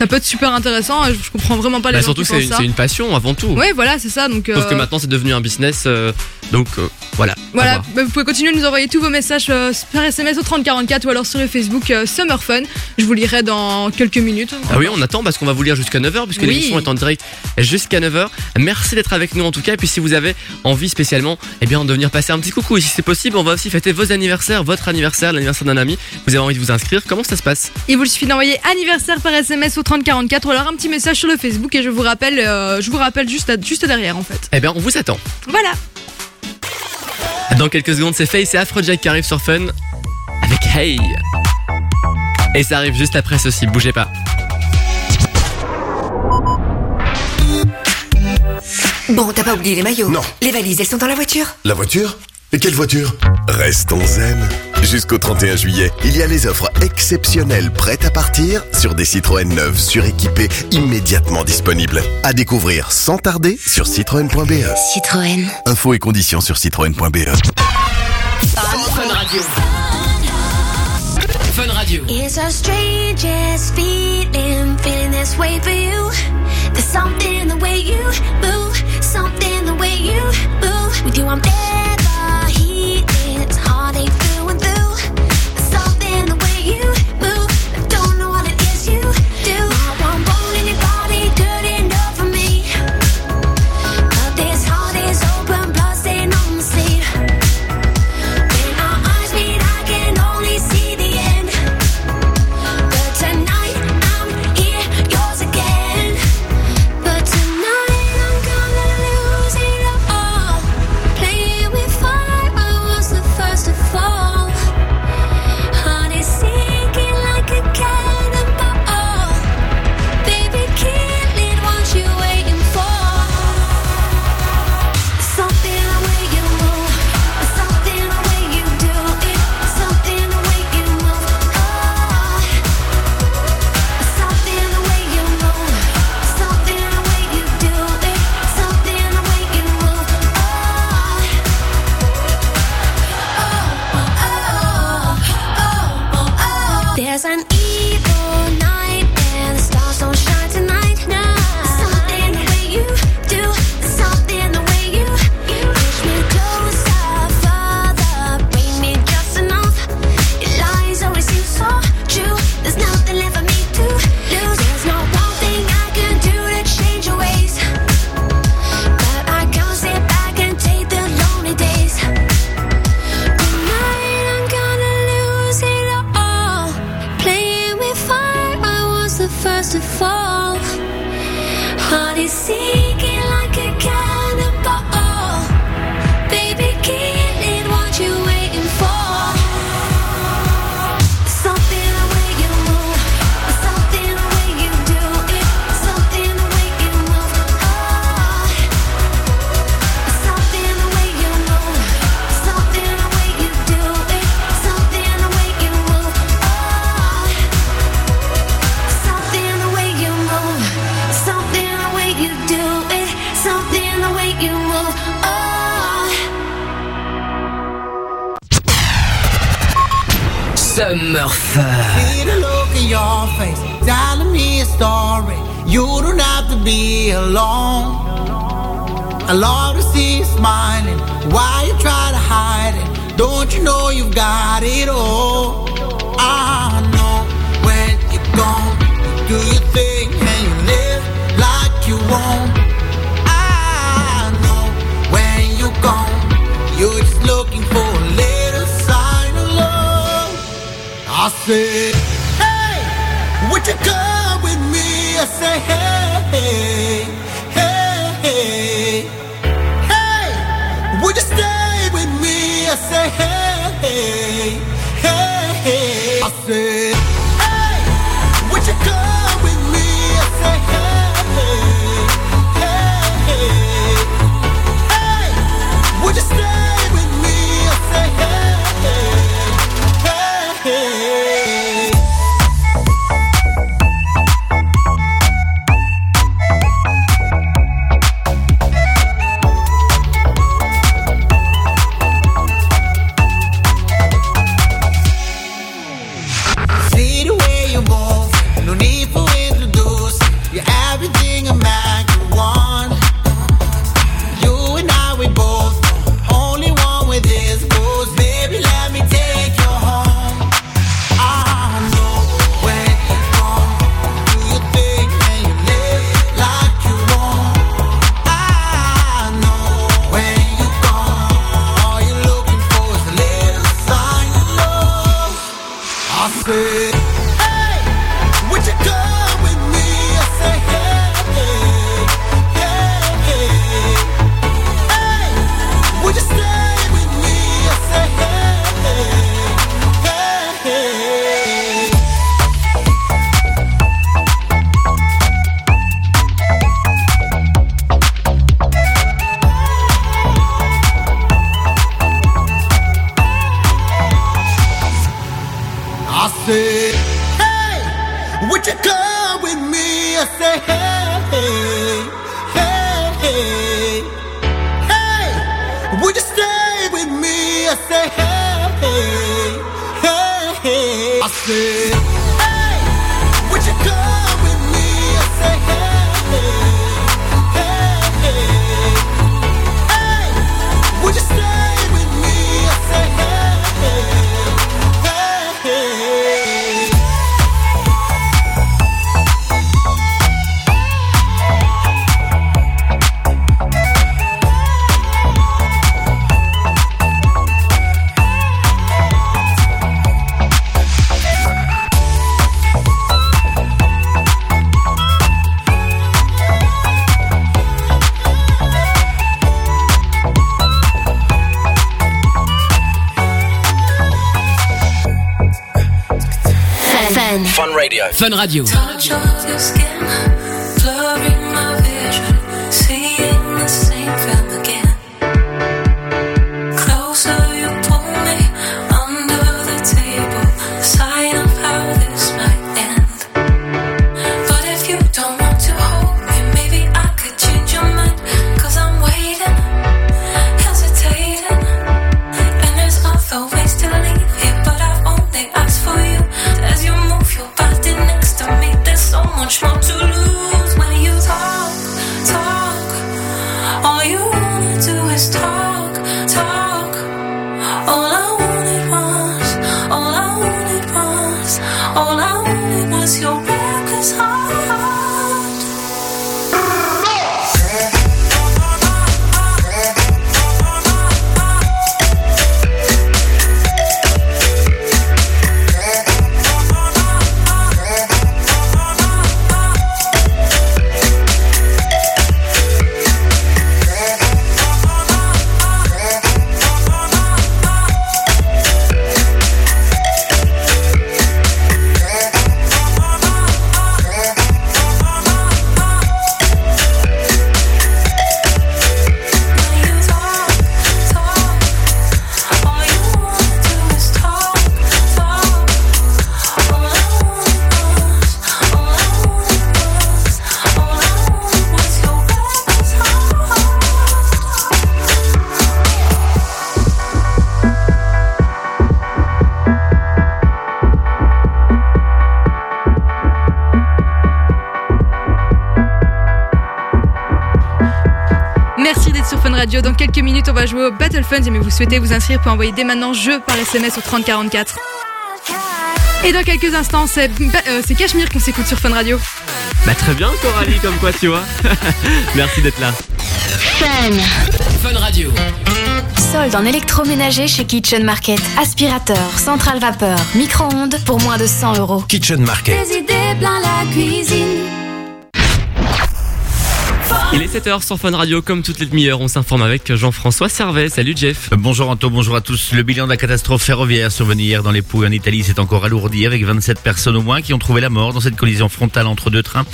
ça peut être super intéressant. et Je, je comprends vraiment pas les Bah, gens surtout qui c'est une, ça. c'est une passion avant tout. Ouais, voilà, c'est ça. Donc, Sauf que euh, maintenant c'est devenu un business, euh, donc euh, voilà. Voilà, bah, vous pouvez continuer de nous envoyer tous vos messages euh, par SMS au 3044 ou alors sur le Facebook euh, Summer Fun. Je vous lirai dans quelques minutes. Ah oui, on attend parce qu'on va vous lire jusqu'à 9h puisque Oui. l'émission est en direct jusqu'à 9h. Merci d'être avec nous en tout cas. Et puis si vous avez envie spécialement eh bien, de venir passer un petit coucou, et si c'est possible, on va aussi fêter vos anniversaires, votre anniversaire, l'anniversaire d'un ami. Vous avez envie de vous inscrire, comment ça se passe? Il vous suffit d'envoyer anniversaire par SMS au 3044 ou alors un petit message sur le Facebook et je vous rappelle, euh, je vous rappelle juste, à- juste derrière en fait. Eh bien, on vous attend. Voilà. Dans quelques secondes, c'est Face et Afrojack qui arrivent sur Fun avec Hey. Et ça arrive juste après ceci, bougez pas. Bon, t'as pas oublié les maillots Non. Les valises, elles sont dans la voiture La voiture? Et quelle voiture Restons zen. Jusqu'au 31 juillet, il y a les offres exceptionnelles prêtes à partir sur des Citroën neuves suréquipées immédiatement disponibles. À découvrir sans tarder sur citroën.be. Citroën. Infos et conditions sur citroën.be. Fun Radio. Fun Radio. It's strangest feeling, feeling this way for you. There's something the way you move, something the way you move. With you, I'm Summer. See the look in your face, telling me a story. You don't have to be alone. I love to see you smiling. Why you try to hide it? Don't you know you've got it all? I know when you're gone, you do your thing and you live like you won't. I know when you're gone, you're just looking I said, hey, would you come with me? I say, hey, hey, Fun Radio. Jouer au Battle Fun. Si vous souhaitez vous inscrire, vous pouvez envoyer dès maintenant jeu par SMS au 3044. Et dans quelques instants, c'est bah, euh, c'est Cachemire qu'on s'écoute sur Fun Radio. Bah très bien Coralie, comme quoi tu vois. Merci d'être là. Fun. Fun Radio. Solde en électroménager chez Kitchen Market. Aspirateur, centrale vapeur, micro-ondes pour moins de 100 euros. Kitchen Market. Des idées plein la cuisine. Il est 7h sur Fun Radio, comme toutes les demi-heures, on s'informe avec Jean-François Servet. Salut Jeff. Euh, Bonjour Anto, bonjour à tous. Le bilan de la catastrophe ferroviaire survenue hier dans les Pouilles en Italie s'est encore alourdi avec 27 personnes au moins qui ont trouvé la mort dans cette collision frontale entre deux trains.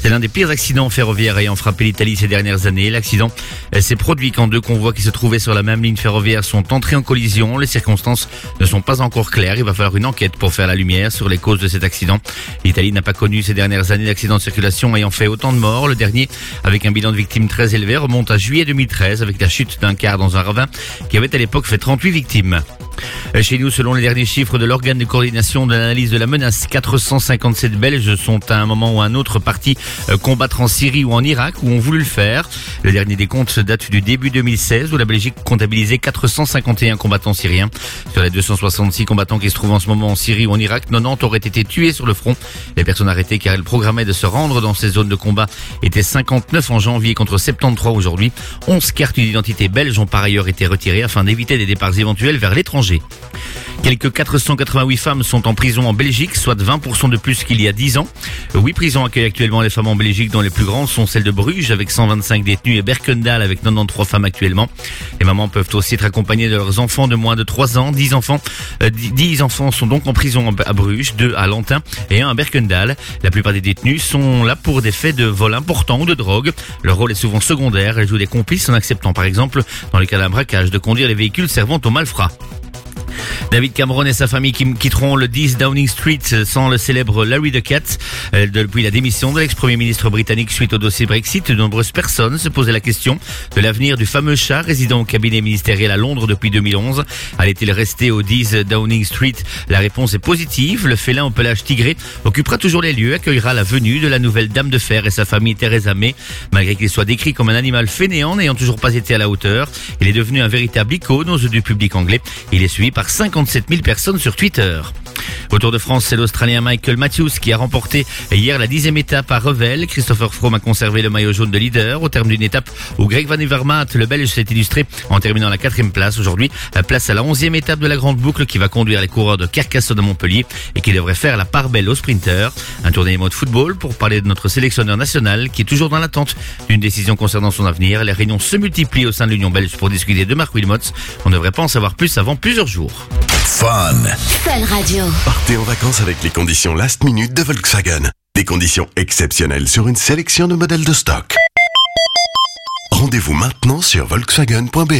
C'est l'un des pires accidents ferroviaires ayant frappé l'Italie ces dernières années. L'accident euh, s'est produit quand deux convois qui se trouvaient sur la même ligne ferroviaire sont entrés en collision. Les circonstances ne sont pas encore claires. Il va falloir une enquête pour faire la lumière sur les causes de cet accident. L'Italie n'a pas connu ces dernières années d'accidents de circulation ayant fait autant de morts. Le dernier, avec un bilan de victimes très élevé, remonte à juillet 2013 avec la chute d'un car dans un ravin qui avait à l'époque fait 38 victimes. Euh, Chez nous, selon les derniers chiffres de l'organe de coordination de l'analyse de la menace, 457 Belges sont à un moment ou à un autre partis euh, combattre en Syrie ou en Irak ou ont voulu le faire. Le dernier décompte date du début 2016 où la Belgique comptabilisait 451 combattants syriens. Sur les 266 combattants qui se trouvent en ce moment en Syrie ou en Irak, 90 auraient été tués sur le front. Les personnes arrêtées car elles programmaient de se rendre dans ces zones de combat étaient 59 en janvier contre 73 aujourd'hui. 11 cartes d'identité belges ont par ailleurs été retirées afin d'éviter des départs éventuels vers l'étranger. Quelques 488 femmes sont en prison en Belgique, soit 20% de plus qu'il y a 10 ans. Huit prisons accueillent actuellement les femmes en Belgique, dont les plus grandes sont celles de Bruges avec 125 détenus et Berkendal avec 93 femmes actuellement. Les mamans peuvent aussi être accompagnées de leurs enfants de moins de 3 ans. 10 enfants, euh, 10 10 enfants sont donc en prison à Bruges, 2 à Lantin et 1 à Berkendal. La plupart des détenus sont là pour des faits de vol important ou de drogue. Leur rôle est souvent secondaire. Elles jouent des complices en acceptant par exemple, dans le cas d'un braquage, de conduire les véhicules servant aux malfrats. David Cameron et sa famille qui quitteront le 10 Downing Street sans le célèbre Larry the Cat. Euh, Depuis la démission de l'ex-premier ministre britannique suite au dossier Brexit, de nombreuses personnes se posaient la question de l'avenir du fameux chat résidant au cabinet ministériel à Londres depuis 2011. Allait-il rester au 10 Downing Street? La réponse est positive. Le félin au pelage tigré occupera toujours les lieux, accueillera la venue de la nouvelle dame de fer et sa famille Theresa May. Malgré qu'il soit décrit comme un animal fainéant n'ayant toujours pas été à la hauteur, il est devenu un véritable icône aux yeux du public anglais. Il est suivi par 57 000 personnes sur Twitter. Au Tour de France, c'est l'Australien Michael Matthews qui a remporté hier la dixième étape à Revel. Christopher Froome a conservé le maillot jaune de leader au terme d'une étape où Greg Van Avermaet, le Belge, s'est illustré en terminant la quatrième place. Aujourd'hui, la place à la onzième étape de la grande boucle qui va conduire les coureurs de Carcassonne à Montpellier et qui devrait faire la part belle aux sprinteurs. Un tour des mots de football pour parler de notre sélectionneur national qui est toujours dans l'attente d'une décision concernant son avenir. Les réunions se multiplient au sein de l'Union belge pour discuter de Marc Wilmots. On ne devrait pas en savoir plus avant plusieurs jours. Fun. Fun Radio. Partez en vacances avec les conditions last minute de Volkswagen. Des conditions exceptionnelles sur une sélection de modèles de stock. Rendez-vous maintenant sur volkswagen.be.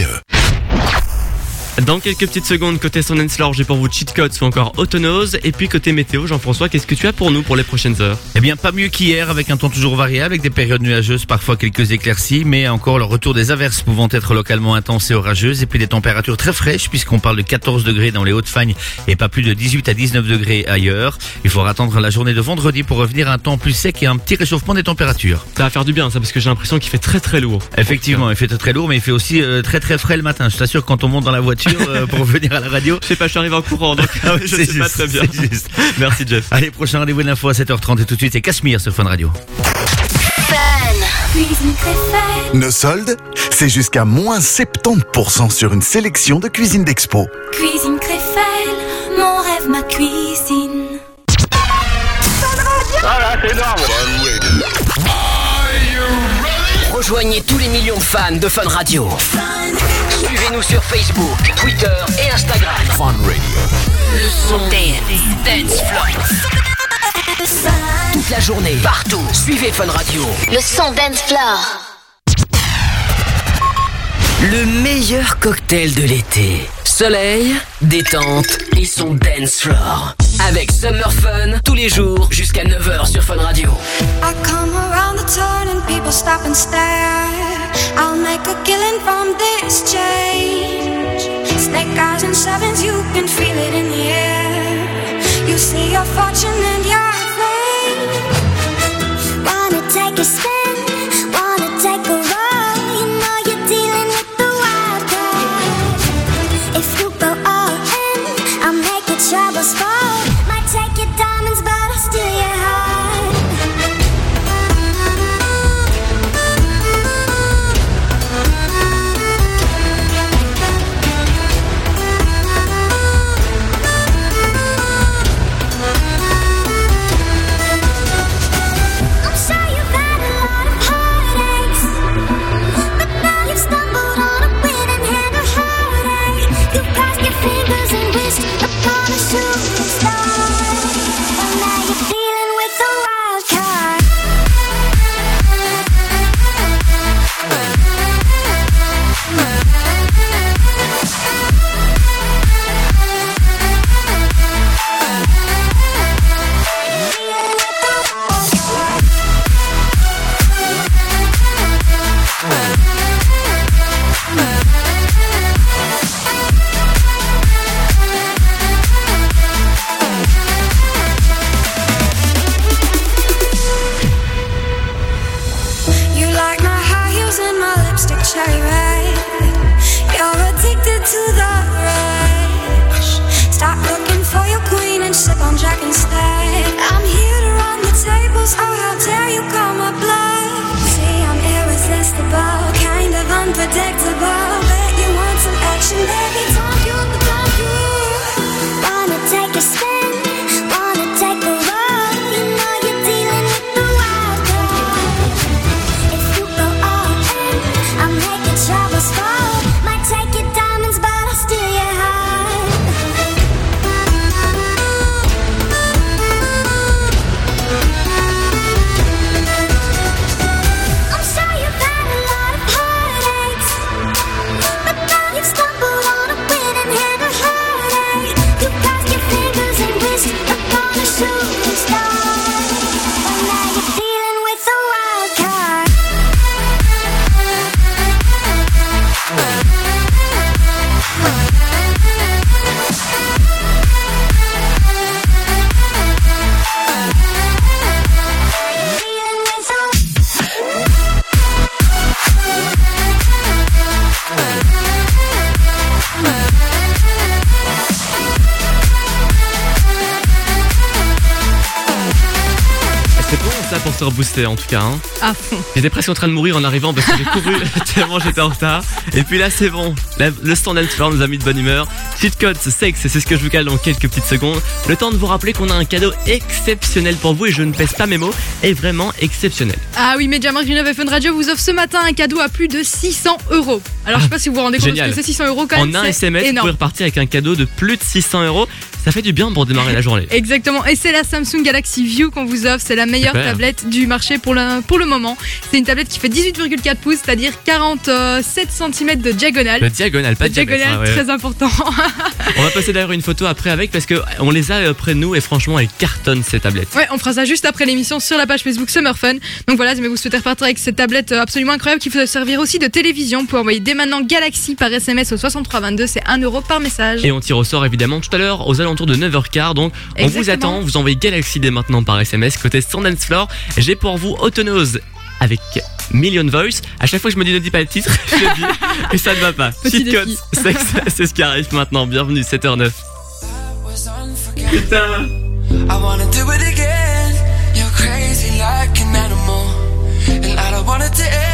Dans quelques petites secondes, côté Sonenslar, j'ai pour vous Cheat Codes ou encore Autonose. Et puis côté météo, Jean-François, qu'est-ce que tu as pour nous pour les prochaines heures? Eh bien, pas mieux qu'hier, avec un temps toujours variable, avec des périodes nuageuses, parfois quelques éclaircies, mais encore le retour des averses pouvant être localement intenses et orageuses, et puis des températures très fraîches, puisqu'on parle de 14 degrés dans les Hautes-Fagnes et pas plus de 18 à 19 degrés ailleurs. Il faudra attendre la journée de vendredi pour revenir à un temps plus sec et un petit réchauffement des températures. Ça va faire du bien, ça, parce que j'ai l'impression qu'il fait très très lourd. Effectivement, il fait très lourd, mais il fait aussi euh, très très frais le matin. Je t'assure, quand on monte dans la voiture euh, pour venir à la radio. Je sais pas, je suis arrivé en courant, donc Ah ouais, je c'est sais pas très bien. juste. Merci Jeff. Allez, prochain rendez-vous de l'info à 7h30 et tout de suite, c'est Cachemire sur Fun Radio. Nos soldes, c'est jusqu'à moins 70% sur une sélection de cuisine d'expo. Cuisine Créfelle, mon rêve, ma cuisine. Voilà, c'est énorme. Rejoignez tous les millions de fans de Fun Radio. Suivez-nous sur Facebook, Twitter et Instagram. Fun Radio. Le son dance, dance floor. Toute la journée, partout. Suivez Fun Radio. Le son dance floor. Le meilleur cocktail de l'été. Soleil, détente et son dance floor. Avec Summer Fun tous les jours jusqu'à 9h sur Fun Radio. I come around the turn and people stop and stare. I'll make a killing from this change. Snake eyes and sevens, you can feel it in the air. You see your fortune and your fame. Wanna take a spin? to the right. Stop looking for your queen and sip on Jack instead. I'm here to run the tables. Oh, how dare you call my bluff? See, I'm irresistible, kind of unpredictable. Ça pour se rebooster en tout cas. Hein. À fond. J'étais presque en train de mourir en arrivant parce que j'ai couru tellement j'étais en retard. Et puis là c'est bon. La- le stand and floor nous a mis de bonne humeur. Cheat code, sexe, c'est ce que je vous cale dans quelques petites secondes. Le temps de vous rappeler qu'on a un cadeau exceptionnel pour vous et je ne pèse pas mes mots. Est vraiment exceptionnel. Ah oui, Grenoble et Fun Radio vous offre ce matin un cadeau à plus de 600 euros. Alors je sais pas si vous vous rendez compte Génial. que c'est 600 euros quand même. En un SMS, vous énorme. pouvez repartir avec un cadeau de plus de 600 euros. Ça fait du bien pour démarrer la journée. Exactement, et c'est la Samsung Galaxy View qu'on vous offre, c'est la meilleure Super. tablette du marché pour le, pour le moment. C'est une tablette qui fait 18,4 pouces, c'est-à-dire 47 cm de diagonale. Le diagonale, pas de diamètre. diagonale, Ah très important. On va passer d'ailleurs une photo après avec parce que on les a euh, près de nous et franchement elles cartonnent ces tablettes. Ouais, on fera ça juste après l'émission sur la page Facebook Summer Fun. Donc voilà, si vous souhaitez repartir avec cette tablette euh, absolument incroyable qui peut servir aussi de télévision, vous pouvez envoyer maintenant Galaxy par SMS au 6322, c'est 1 euro par message. Et on tire au sort évidemment tout à l'heure aux alentours de 9h15. Donc on vous attend, vous envoyez Galaxy dès maintenant par SMS. Côté Sundance Floor, j'ai pour vous Autonose avec Million Voice. À chaque fois que je me dis ne dis pas le titre, je le dis et ça ne va pas. Petit c'est ce qui arrive maintenant. Bienvenue 7h09. Putain. I wanna do it again. You're crazy like an animal, and I don't want it to end.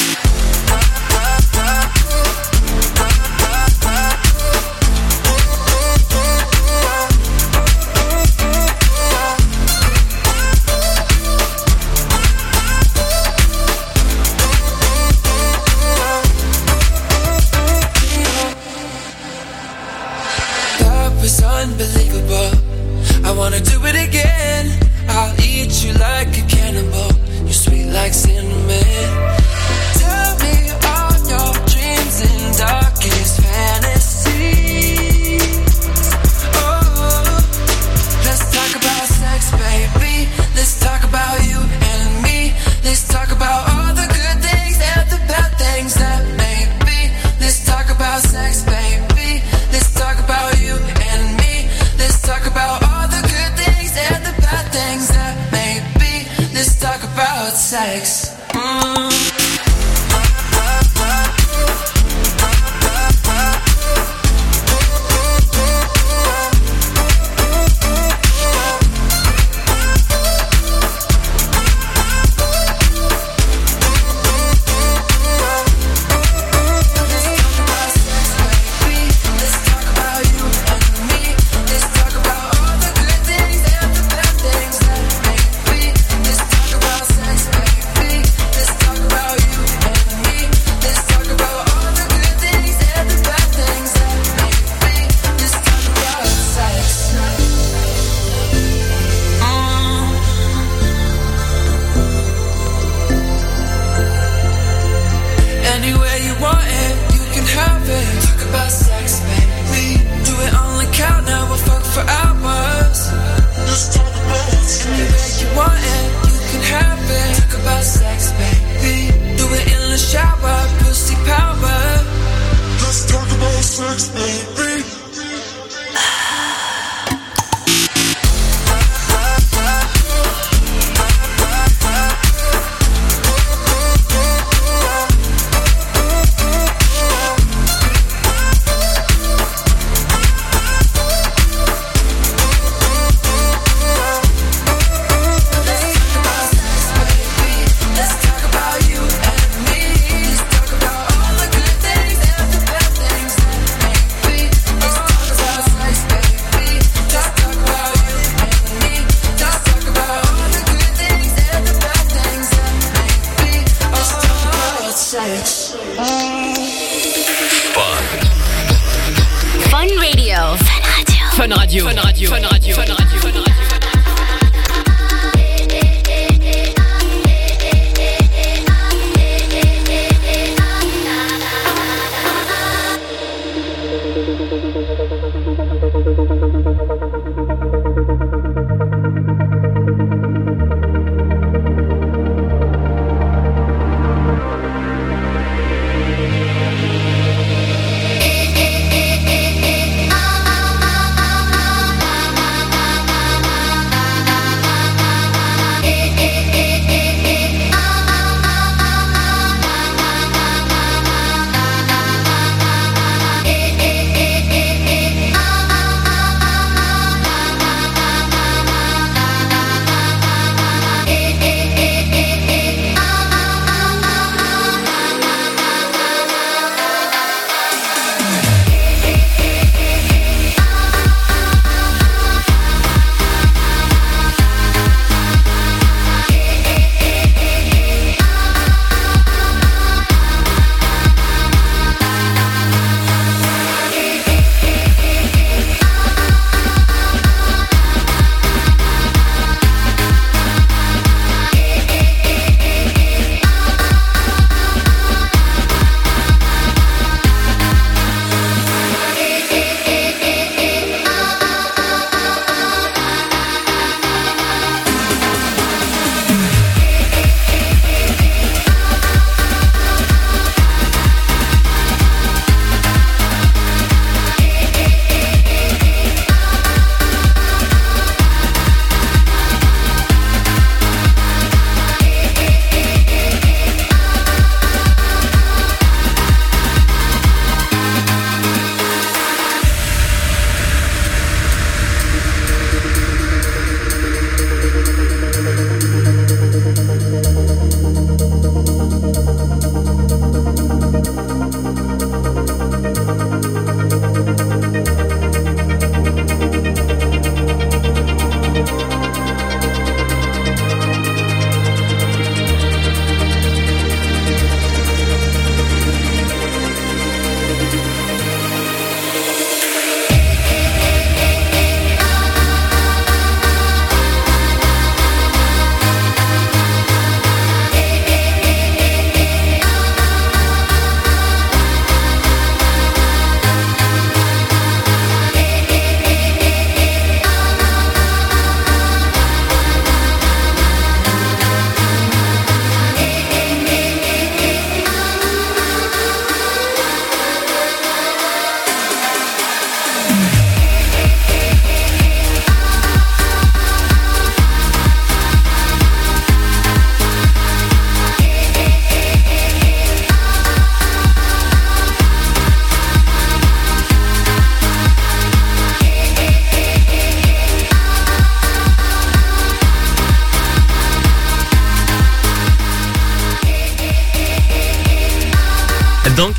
Unbelievable. I wanna do it again. I'll eat you like a cannibal. You're sweet like cinnamon. took me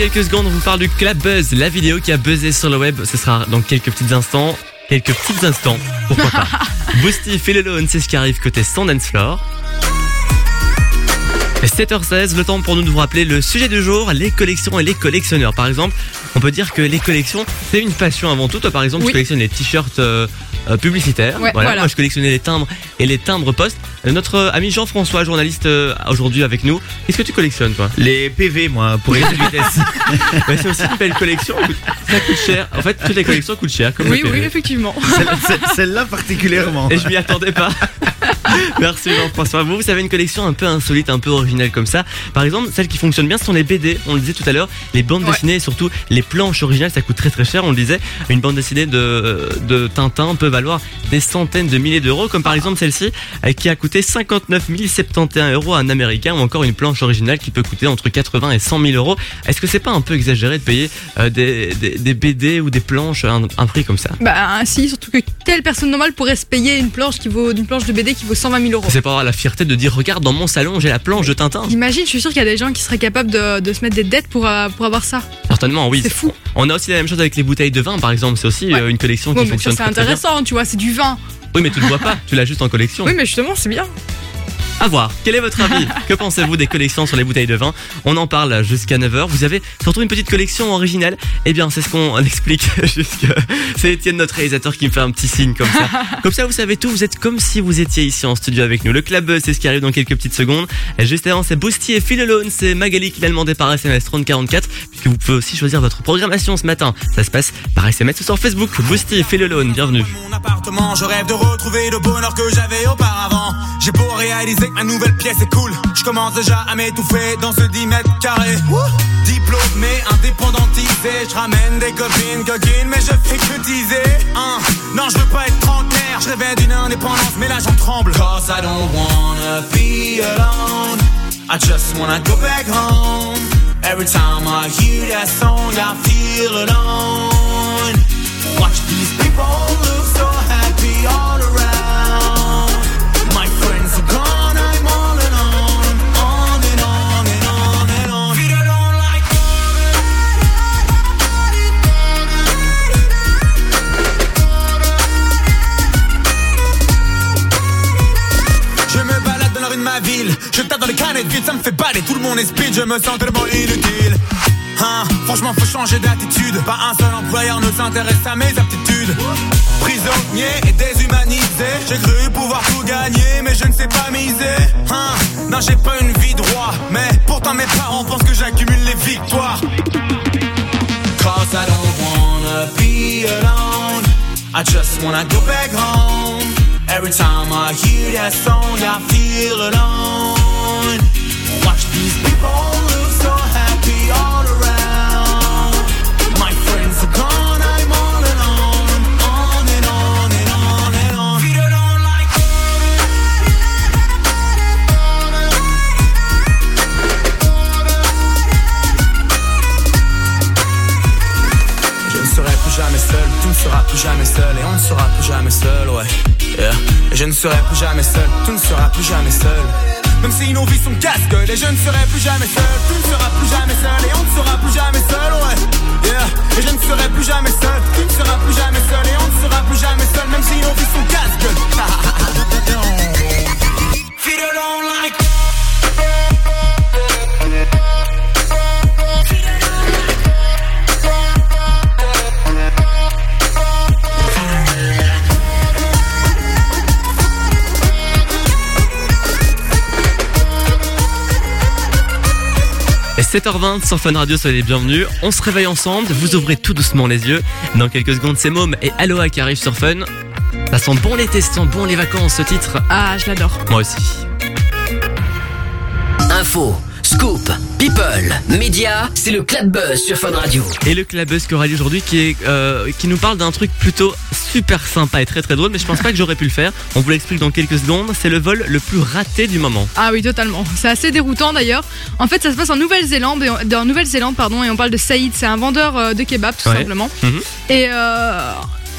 quelques secondes, on vous parle du Clap Buzz, la vidéo qui a buzzé sur le web. Ce sera dans quelques petits instants. Quelques petits instants, pourquoi pas. Boosty, Feel Alone, c'est ce qui arrive côté Stand Dance Floor. Et 7h16, le temps pour nous de vous rappeler le sujet du jour, les collections et les collectionneurs. Par exemple, on peut dire que les collections, c'est une passion avant tout. Toi, par exemple, Oui. tu collectionnes les t-shirts euh, euh, publicitaires. Ouais, voilà. Moi, je collectionnais les timbres et les timbres poste. Notre ami Jean-François, journaliste euh, aujourd'hui avec nous, qu'est-ce que tu collectionnes, toi? Les PV, moi, pour les vitesse. Ouais, c'est aussi une belle collection. Ça coûte cher. En fait, toutes les collections coûtent cher. Comme Oui, le oui, effectivement. Celle-là particulièrement. Et je m'y attendais pas. Merci Jean-François. Vous, vous avez une collection un peu insolite, un peu originale comme ça. Par exemple, celle qui fonctionne bien, ce sont les BD. On le disait tout à l'heure, les bandes dessinées et surtout les planches originales, ça coûte très très cher. On le disait, une bande dessinée de, de Tintin peut valoir des centaines de milliers d'euros, comme par exemple celle-ci, euh, qui a coûté 59 071 euros à un Américain, ou encore une planche originale qui peut coûter entre 80 et 100 000 euros. Est-ce que c'est pas un peu exagéré de payer euh, des, des, des BD ou des planches un, un prix comme ça? Bah si, surtout que quelle personne normale pourrait se payer une planche qui vaut une planche de BD qui vaut 120 000 euros. C'est pas avoir la fierté de dire regarde dans mon salon j'ai la planche de Tintin. Imagine, je suis sûr qu'il y a des gens qui seraient capables de, de se mettre des dettes pour, euh, pour avoir ça. Certainement oui. C'est fou. On a aussi la même chose avec les bouteilles de vin par exemple. C'est aussi euh, une collection Bon, qui mais fonctionne c'est très, très bien. intéressant, tu vois, c'est du vin. Oui mais tu le vois pas, tu l'as juste en collection. Oui, mais justement, c'est bien. À voir. Quel est votre avis? Que pensez-vous des collections sur les bouteilles de vin? On en parle jusqu'à 9h. Vous avez surtout une petite collection originale Eh bien, c'est ce qu'on explique jusque. C'est Étienne, notre réalisateur, qui me fait un petit signe comme ça. Comme ça, vous savez tout. Vous êtes comme si vous étiez ici en studio avec nous. Le club Buzz, c'est ce qui arrive dans quelques petites secondes. Et juste avant, c'est Boosty et Phil Alone. C'est Magali qui l'a demandé par SMS 3044. Puisque vous pouvez aussi choisir votre programmation ce matin. Ça se passe par SMS ou sur Facebook. Boosty et Phil Alone, bienvenue. appartement, je rêve de retrouver le bonheur que j'avais auparavant. J'ai beau réaliser que ma nouvelle pièce est cool, je commence déjà à m'étouffer dans ce 10 mètres carrés. Diplômé, indépendantisé, je ramène des copines, coquines, mais je fais que teaser. Hein. Non, je veux pas être trentenaire, je rêvais d'une indépendance, mais là j'en tremble. Cause I don't wanna be alone, I just wanna go back home. Every time I hear that song, I feel alone. Watch these people look Je tape dans les canettes ça me fait baler. Tout le monde est speed, je me sens tellement inutile. Hein, franchement, faut changer d'attitude. Pas un seul employeur ne s'intéresse à mes aptitudes. Prisonnier et déshumanisé. J'ai cru pouvoir tout gagner, mais je ne sais pas miser. Hein, non, j'ai pas une vie droit. Mais pourtant, mes parents pensent que j'accumule les victoires. Cause I don't wanna be alone. I just wanna go back home. Every time I hear that song, I feel alone. Watch these people look so happy all around. My friends are gone, I'm all alone. On and on and on and on. Feel alone like Je ne serai plus jamais seul, tu ne seras plus jamais seul et on ne sera plus jamais seul, ouais. Et je ne serai plus jamais seul, tu ne seras plus jamais seul. Même si nos vies sont casse-gueule et je ne serai plus jamais seul, tu ne seras plus jamais seul et on ne sera plus jamais seul, ouais. Yeah. Et je ne serai plus jamais seul, tu ne seras plus jamais seul et on ne sera plus jamais seul, même si nos vies sont casse-gueule. 7h20 sur Fun Radio, soyez les bienvenus. On se réveille ensemble, vous ouvrez tout doucement les yeux. Dans quelques secondes, c'est Mom et Aloha qui arrivent sur Fun. Ça sent bon l'été, ça sent bon les vacances, ce titre. Ah, je l'adore. Moi aussi. Info, scoop, people, média, c'est le Club Buzz sur Fun Radio. Et le Club Buzz qui aura lieu aujourd'hui qui, est, euh, qui nous parle d'un truc plutôt super sympa et très très drôle, mais je pense pas que j'aurais pu le faire. On vous l'explique dans quelques secondes. C'est le vol le plus raté du moment. Ah oui, totalement. C'est assez déroutant d'ailleurs. En fait, ça se passe en Nouvelle-Zélande, et on- dans Nouvelle-Zélande, pardon, et on parle de Saïd. C'est un vendeur euh, de kebab, tout Ouais. simplement. Mhm. Et euh,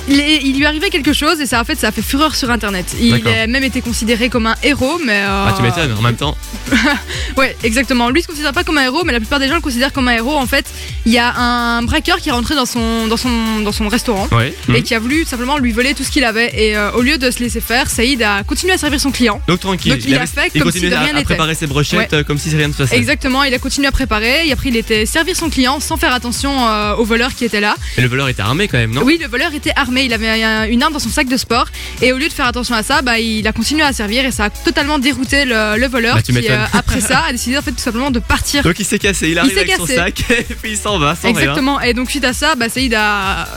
il, lui arrivait quelque chose et ça a fait ça a fait fureur sur internet. Il a même été considéré comme un héros, mais euh, Ah, tu m'étonnes, en même temps. Ouais, exactement. Lui se considère pas comme un héros, mais la plupart des gens le considèrent comme un héros. En fait, il y a un braqueur qui est rentré dans son dans son dans son restaurant Ouais. et Mhm. qui a voulu simplement lui voler tout ce qu'il avait. Et euh, au lieu de se laisser faire, Saïd a continué à servir son client. Donc tranquille. Donc, il a avait- fait comme si de à- rien n'était. préparer ses brochettes Ouais. euh, comme si rien ne se passait. Exactement, il a continué à préparer et après il était servir son client sans faire attention euh, au voleur qui était là. Et le voleur était armé quand même, non? Oui, le voleur était armé, il avait un- une arme dans son sac de sport et au lieu de faire attention à ça, bah, il a continué à servir et ça a totalement dérouté le, le voleur Bah, qui euh, après ça a décidé en fait tout simplement de partir. Donc il s'est cassé, il arrive s'est avec son cassé. sac et puis il s'en va sans rien. Exactement. Et donc suite à ça, bah, Saïd a,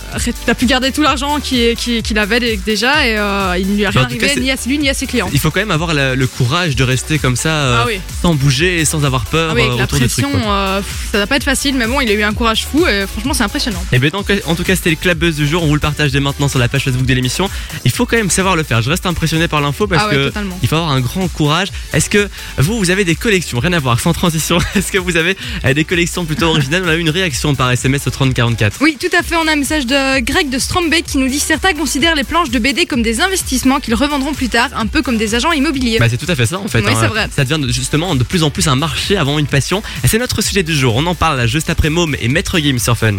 a pu garder tout l'argent qu'il qui, qu'il avait dé- déjà et euh, il ne lui a Bah, rien cas, arrivé ni à lui ni à ses clients. Il faut quand même avoir la- le courage de rester comme ça, euh, Ah oui. sans bouger et sans avoir peur Ah oui, la autour des trucs. pression, pff, ça va pas être facile, mais bon, il a eu un courage fou et franchement, c'est impressionnant. Et bien donc, en tout cas c'était le club buzz du jour, on vous le partage dès maintenant sur la page Facebook de l'émission. Il faut quand même savoir le faire. Je reste impressionné par l'info parce Ah ouais, que totalement. il faut avoir un grand courage. Est-ce que vous vous avez des collections? Rien à voir sans transition Est-ce que vous avez euh, des collections plutôt originales? On a eu une réaction par SMS au 3044. Oui, tout à fait. On a un message de Greg de Strombeck qui nous dit certains considèrent les planches de BD comme des investissements qu'ils revendront plus tard, un peu comme des agents immobiliers. Bah c'est tout à fait ça en fait. Oui, c'est vrai. Ça devient de- justement de plus en plus un marché avant une passion. C'est notre sujet du jour. On en parle juste après Môme et Maître Game sur Fun.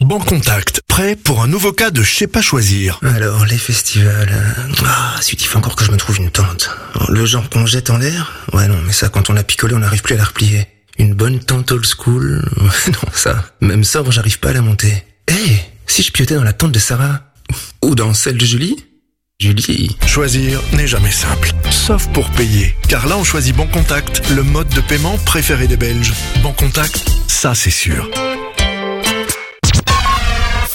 Bon contact, prêt pour un nouveau cas de je sais pas choisir. Alors, les festivals. euh, Ah, zut, il faut encore que je me trouve une tente. Le genre qu'on jette en l'air Ouais, non, mais ça, quand on l'a picolé, on n'arrive plus à la replier. Une bonne tente old school Non, ça, même sobre, j'arrive pas à la monter. Eh, si je piotais dans la tente de Sarah Ou dans celle de Julie Julie. Choisir n'est jamais simple, sauf pour payer. Car là, on choisit Bon Contact, le mode de paiement préféré des Belges. Bon Contact, ça c'est sûr.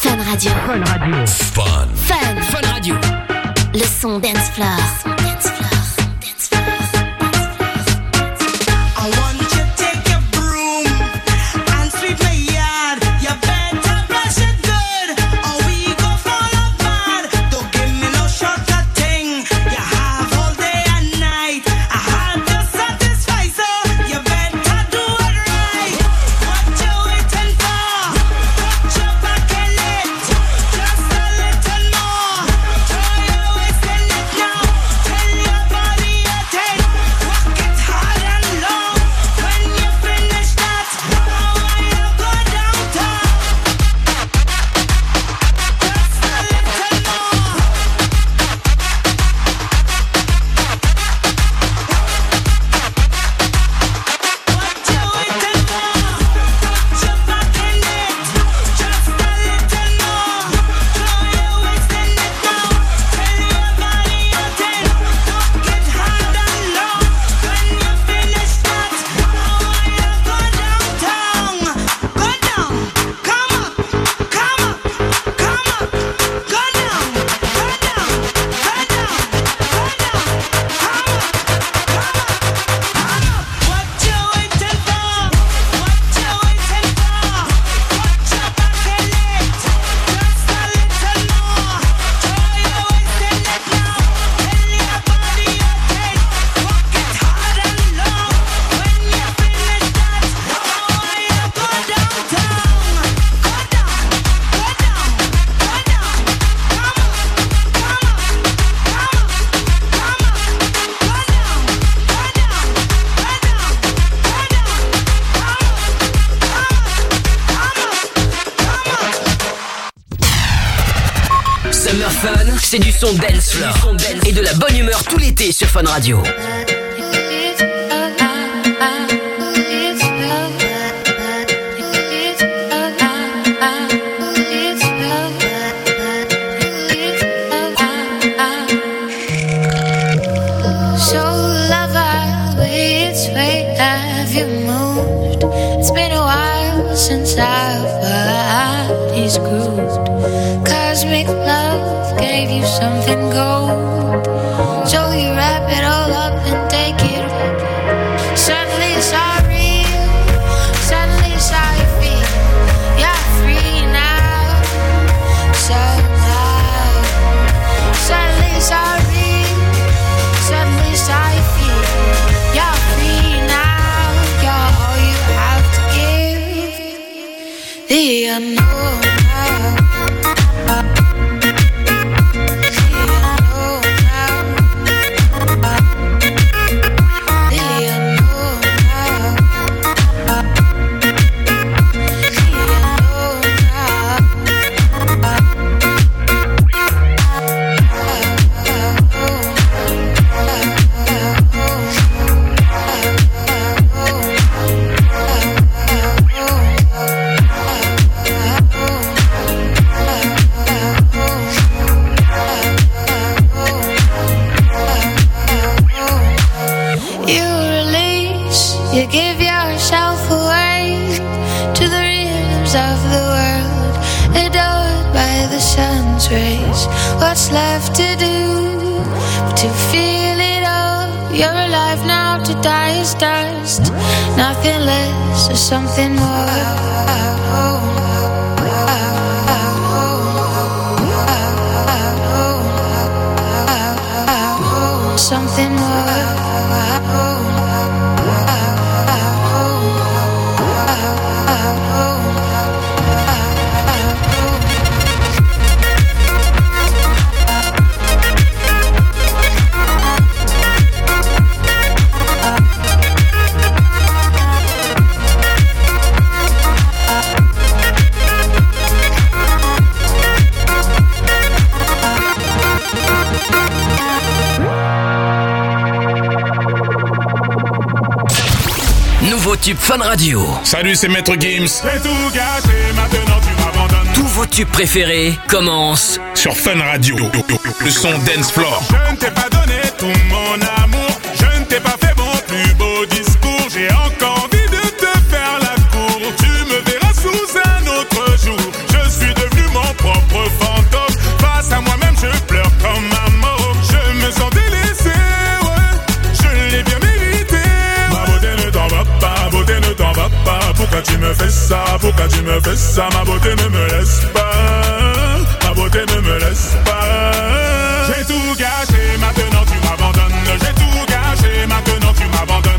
Fun Radio. Fun Radio. Fun. Fun. Fun Radio. Le son dance floor. Son dance floor. Et de la bonne humeur tout l'été sur Fun Radio. You give yourself away to the rhythms of the world, adored by the sun's rays. What's left to do but to feel it all? You're alive now, to die is dust. Nothing less or something more. Nouveau tube Fun Radio. Salut, c'est Maître Gims. J'ai tout gâché, maintenant tu m'abandonnes. Tous vos tubes préférés commencent Sur Fun Radio. Le son Dance Floor. Je ne t'ai pas pourquoi tu me fais ça Ma beauté ne me laisse pas, ma beauté ne me laisse pas. J'ai tout gâché, maintenant tu m'abandonnes. J'ai tout gâché, maintenant tu m'abandonnes.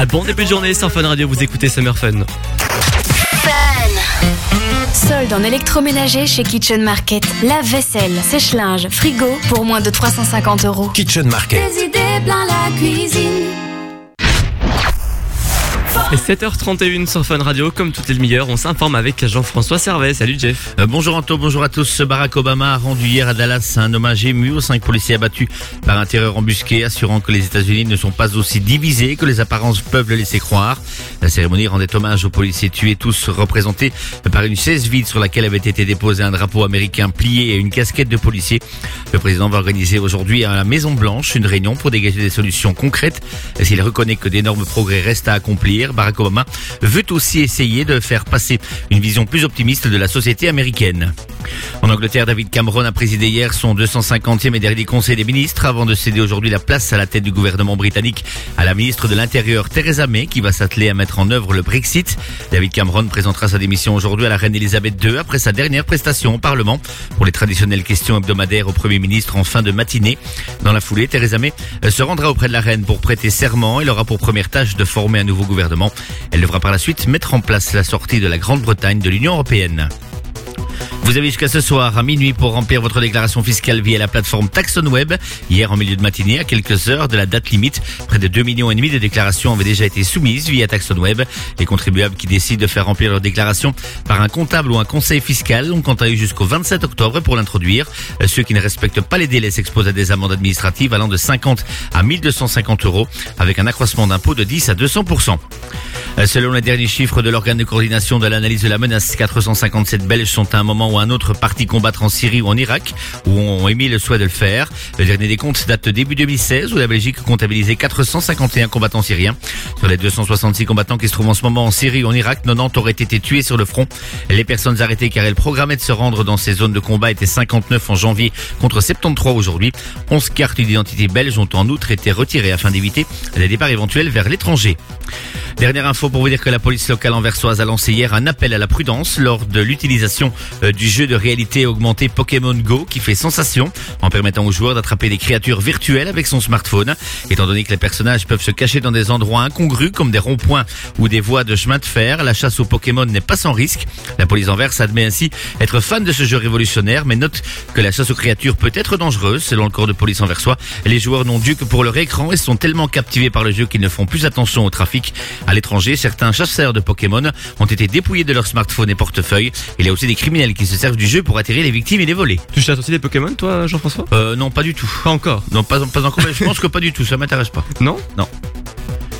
À bon début de journée sur Fun Radio, vous écoutez Summer Fun. Solde en électroménager chez Kitchen Market. Lave-vaisselle, sèche-linge, frigo pour moins de 350 euros. Kitchen Market. Des idées plein la cuisine. Et 7h31 sur Fun Radio, comme toutes les demi-heures, on s'informe avec Jean-François Servet. Salut Jeff. Euh, bonjour Anto, bonjour à tous. Barack Obama a rendu hier à Dallas un hommage ému aux cinq policiers abattus par un terreur embusqué, assurant que les États-Unis ne sont pas aussi divisés que les apparences peuvent le laisser croire. La cérémonie rendait hommage aux policiers tués, tous représentés par une chaise vide sur laquelle avait été déposé un drapeau américain plié et une casquette de policier. Le président va organiser aujourd'hui à la Maison Blanche une réunion pour dégager des solutions concrètes. S'il reconnaît que d'énormes progrès restent à accomplir, Barack Obama veut aussi essayer de faire passer une vision plus optimiste de la société américaine. En Angleterre, David Cameron a présidé hier son 250e et dernier conseil des ministres avant de céder aujourd'hui la place à la tête du gouvernement britannique à la ministre de l'Intérieur Theresa May qui va s'atteler à mettre en œuvre le Brexit. David Cameron présentera sa démission aujourd'hui à la reine Elisabeth II après sa dernière prestation au Parlement pour les traditionnelles questions hebdomadaires au Premier ministre en fin de matinée. Dans la foulée, Theresa May euh, se rendra auprès de la reine pour prêter serment. Elle aura pour première tâche de former un nouveau gouvernement. Elle devra par la suite mettre en place la sortie de la Grande-Bretagne de l'Union européenne. Vous avez jusqu'à ce soir à minuit pour remplir votre déclaration fiscale via la plateforme TaxonWeb. Hier en milieu de matinée, à quelques heures de la date limite, près de 2 millions et demi de déclarations avaient déjà été soumises via TaxonWeb. Les contribuables qui décident de faire remplir leur déclaration par un comptable ou un conseil fiscal ont quant à eux jusqu'au 27 octobre pour l'introduire. Euh, Ceux qui ne respectent pas les délais s'exposent à des amendes administratives allant de 50 à 1250 euros avec un accroissement d'impôt de 10 à 200% Euh, Selon les derniers chiffres de l'organe de coordination de l'analyse de la menace, 457 Belges sont à un moment ou un autre partis combattre en Syrie ou en Irak, ou ont émis le souhait de le faire. Le dernier des comptes date début 2016, où la Belgique comptabilisait 451 combattants syriens. Sur les 266 combattants qui se trouvent en ce moment en Syrie ou en Irak, 90 auraient été tués sur le front. Les personnes arrêtées car elles programmaient de se rendre dans ces zones de combat étaient 59 en janvier contre 73 aujourd'hui. 11 cartes d'identité belges ont en outre été retirées afin d'éviter les départs éventuels vers l'étranger. Dernière info pour vous dire que la police locale anversoise a lancé hier un appel à la prudence lors de l'utilisation euh, du jeu de réalité augmentée Pokémon Go qui fait sensation en permettant aux joueurs d'attraper des créatures virtuelles avec son smartphone. Étant donné que les personnages peuvent se cacher dans des endroits incongrus comme des ronds-points ou des voies de chemin de fer, la chasse aux Pokémon n'est pas sans risque. La police anverse admet ainsi être fan de ce jeu révolutionnaire mais note que la chasse aux créatures peut être dangereuse. Selon le corps de police anversois, les joueurs n'ont dû que pour leur écran et sont tellement captivés par le jeu qu'ils ne font plus attention au trafic. À l'étranger, certains chasseurs de Pokémon ont été dépouillés de leur smartphone et portefeuille. Il y a aussi des criminels qui se servent du jeu pour attirer les victimes et les voler. Tu chasses aussi des Pokémon, toi, Jean-François? Euh, non, pas du tout. Pas encore? Non, pas, pas encore. mais Je pense que pas du tout. Ça m'intéresse pas. Non? Non.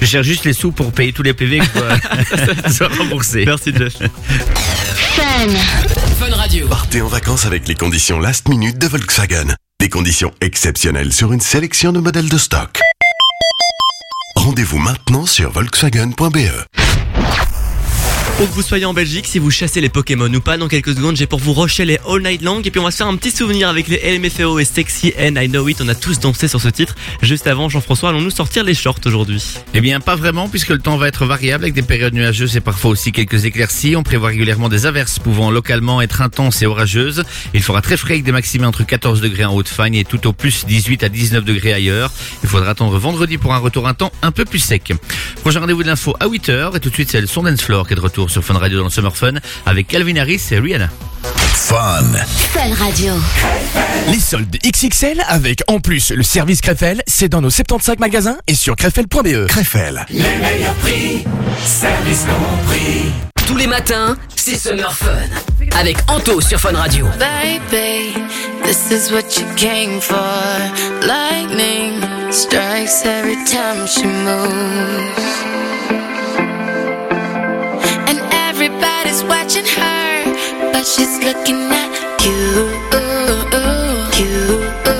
Je cherche juste les sous pour payer tous les PV que soit remboursé. Merci, Jeff. Fun Radio. Partez en vacances avec les conditions last minute de Volkswagen. Des conditions exceptionnelles sur une sélection de modèles de stock. Rendez-vous maintenant sur volkswagen.be. Où que vous soyez en Belgique, si vous chassez les Pokémon ou pas, dans quelques secondes, j'ai pour vous rusher les All Night Long. Et puis on va se faire un petit souvenir avec les LMFAO et Sexy and I Know It. On a tous dansé sur ce titre. Juste avant, Jean-François, allons-nous sortir les shorts aujourd'hui? Eh bien, pas vraiment, puisque le temps va être variable avec des périodes nuageuses et parfois aussi quelques éclaircies. On prévoit régulièrement des averses pouvant localement être intenses et orageuses. Il fera très frais avec des maximums entre 14 degrés en Haute-Fagne et tout au plus 18 à 19 degrés ailleurs. Il faudra attendre vendredi pour un retour un temps un peu plus sec. Prochain rendez-vous de l'info à 8h et tout de suite c'est le son floor qui est de retour sur Fun Radio dans le Summer Fun avec Calvin Harris et Rihanna. Fun. Fun Radio. Les soldes XXL avec en plus le service Krefel, c'est dans nos 75 magasins et sur krefel.be. Krefel. Les meilleurs prix, service compris. Tous les matins, c'est Summer Fun. Avec Anto sur Fun Radio. Baby, this is what you came for. Lightning strikes every time she moves. Everybody's watching her, but she's looking at you. You.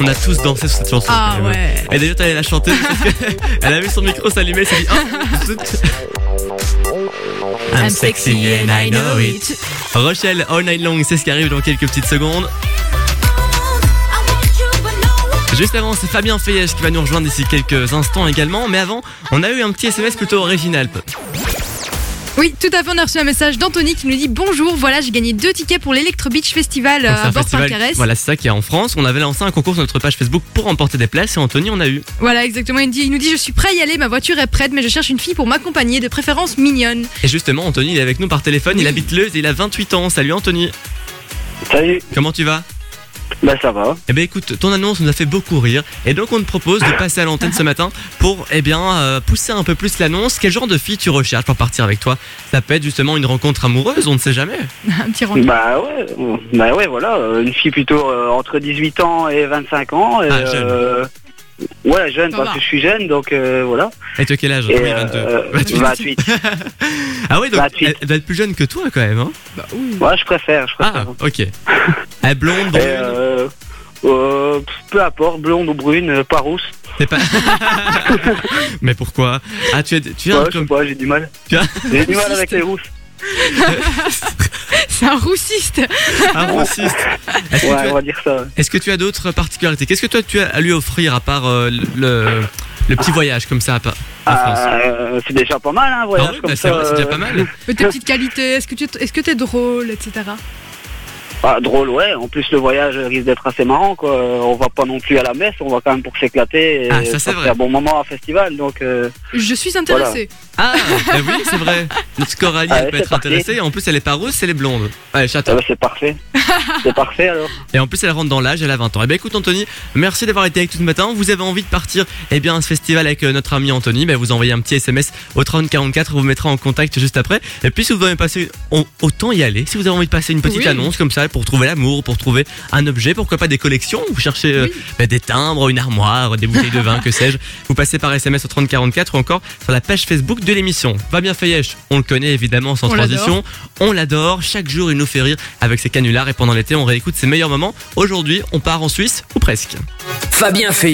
On a tous dansé sur cette chanson. Ah ouais. Et d'ailleurs, t'allais la chanter. Elle a vu son micro s'allumer, elle s'est dit zut. I'm sexy and I know it. Rochelle, All Night Long, c'est ce qui arrive dans quelques petites secondes. Juste avant, c'est Fabien Fayès qui va nous rejoindre d'ici quelques instants également. Mais avant, on a eu un petit SMS plutôt original. Oui, tout à fait. On a reçu un message d'Anthony qui nous dit Bonjour, voilà, j'ai gagné deux tickets pour l'Electro Beach Festival Donc, euh, à un bord festival- Carès. Voilà, c'est ça qui est en France. On avait lancé un concours sur notre page Facebook pour remporter des places et Anthony, on a eu. Voilà, exactement. Il, dit- il nous dit Je suis prêt à y aller, ma voiture est prête, mais je cherche une fille pour m'accompagner, de préférence mignonne. Et justement, Anthony, il est avec nous par téléphone. Il habite Leuze et il a 28 ans. Salut Anthony. Salut. Comment tu vas? Bah ça va. Eh ben écoute, ton annonce nous a fait beaucoup rire et donc on te propose de passer à l'antenne ce matin pour eh bien euh, pousser un peu plus l'annonce. Quel genre de fille tu recherches pour partir avec toi? Ça peut être justement une rencontre amoureuse, on ne sait jamais. un petit rendez-vous. Bah ouais, bah ouais, voilà, une fille plutôt euh, entre 18 ans et 25 ans. Et, Ah, jeune. euh, Ouais, jeune, parce que je suis jeune, donc euh, voilà. Et tu as quel âge Et, Oui, euh, 22. euh, 28. 28. Ah oui, donc 28. elle, doit être plus jeune que toi quand même. Hein? Ouais, je préfère, je préfère. ah, ok. Elle est blonde, brune? euh, euh, peu importe, blonde ou brune, euh, pas rousse. C'est pas. Mais pourquoi? Ah, tu es, tu es Ouais, je sais pas, j'ai du mal. Tu as- J'ai du mal avec les rousses. C'est un roussiste. Un roussiste. Est-ce que Ouais, tu as- on va dire ça. Est-ce que tu as d'autres particularités? Qu'est-ce que toi tu as à lui offrir à part euh, le, le petit voyage comme ça à en France? Euh, c'est déjà pas mal, hein, un voyage Ah oui, comme bah, c'est ça. vrai, c'est déjà euh, pas mal. Mais tes petites qualités, est-ce que tu est-ce que t'es drôle, etc. Ah, drôle, ouais. En plus, le voyage risque d'être assez marrant, quoi. On va pas non plus à la messe, on va quand même pour s'éclater. et Ah, ça, c'est vrai. un bon moment à festival, donc. euh, Je suis intéressée. Ah, bah oui, c'est vrai. Notre Coralie, Ah elle ouais, peut c'est être intéressée. Et en plus, elle est pas rousse, elle est blonde. Ouais, chatte. ah bah, c'est parfait. c'est parfait alors. Et en plus, elle rentre dans l'âge, elle a 20 ans. Et ben écoute, Anthony, merci d'avoir été avec nous ce matin. Vous avez envie de partir eh bien, à ce festival avec euh, notre ami Anthony ben, Vous envoyez un petit SMS au 3044, on vous mettra en contact juste après. Et puis, si vous avez passé, on- autant y aller. Si vous avez envie de passer une petite Oui. annonce comme ça pour trouver l'amour, pour trouver un objet, pourquoi pas des collections? Vous cherchez euh, ben, des timbres, une armoire, des bouteilles de vin, que sais-je. Vous passez par SMS au 3044 ou encore sur la page Facebook de l'émission. Va bien Feyesh, on le connaît évidemment sans On transition. On l'adore. Chaque jour, il nous fait rire avec ses canulars et pendant l'été, on réécoute ses meilleurs moments. Aujourd'hui, on part en Suisse ou presque. Fabien fait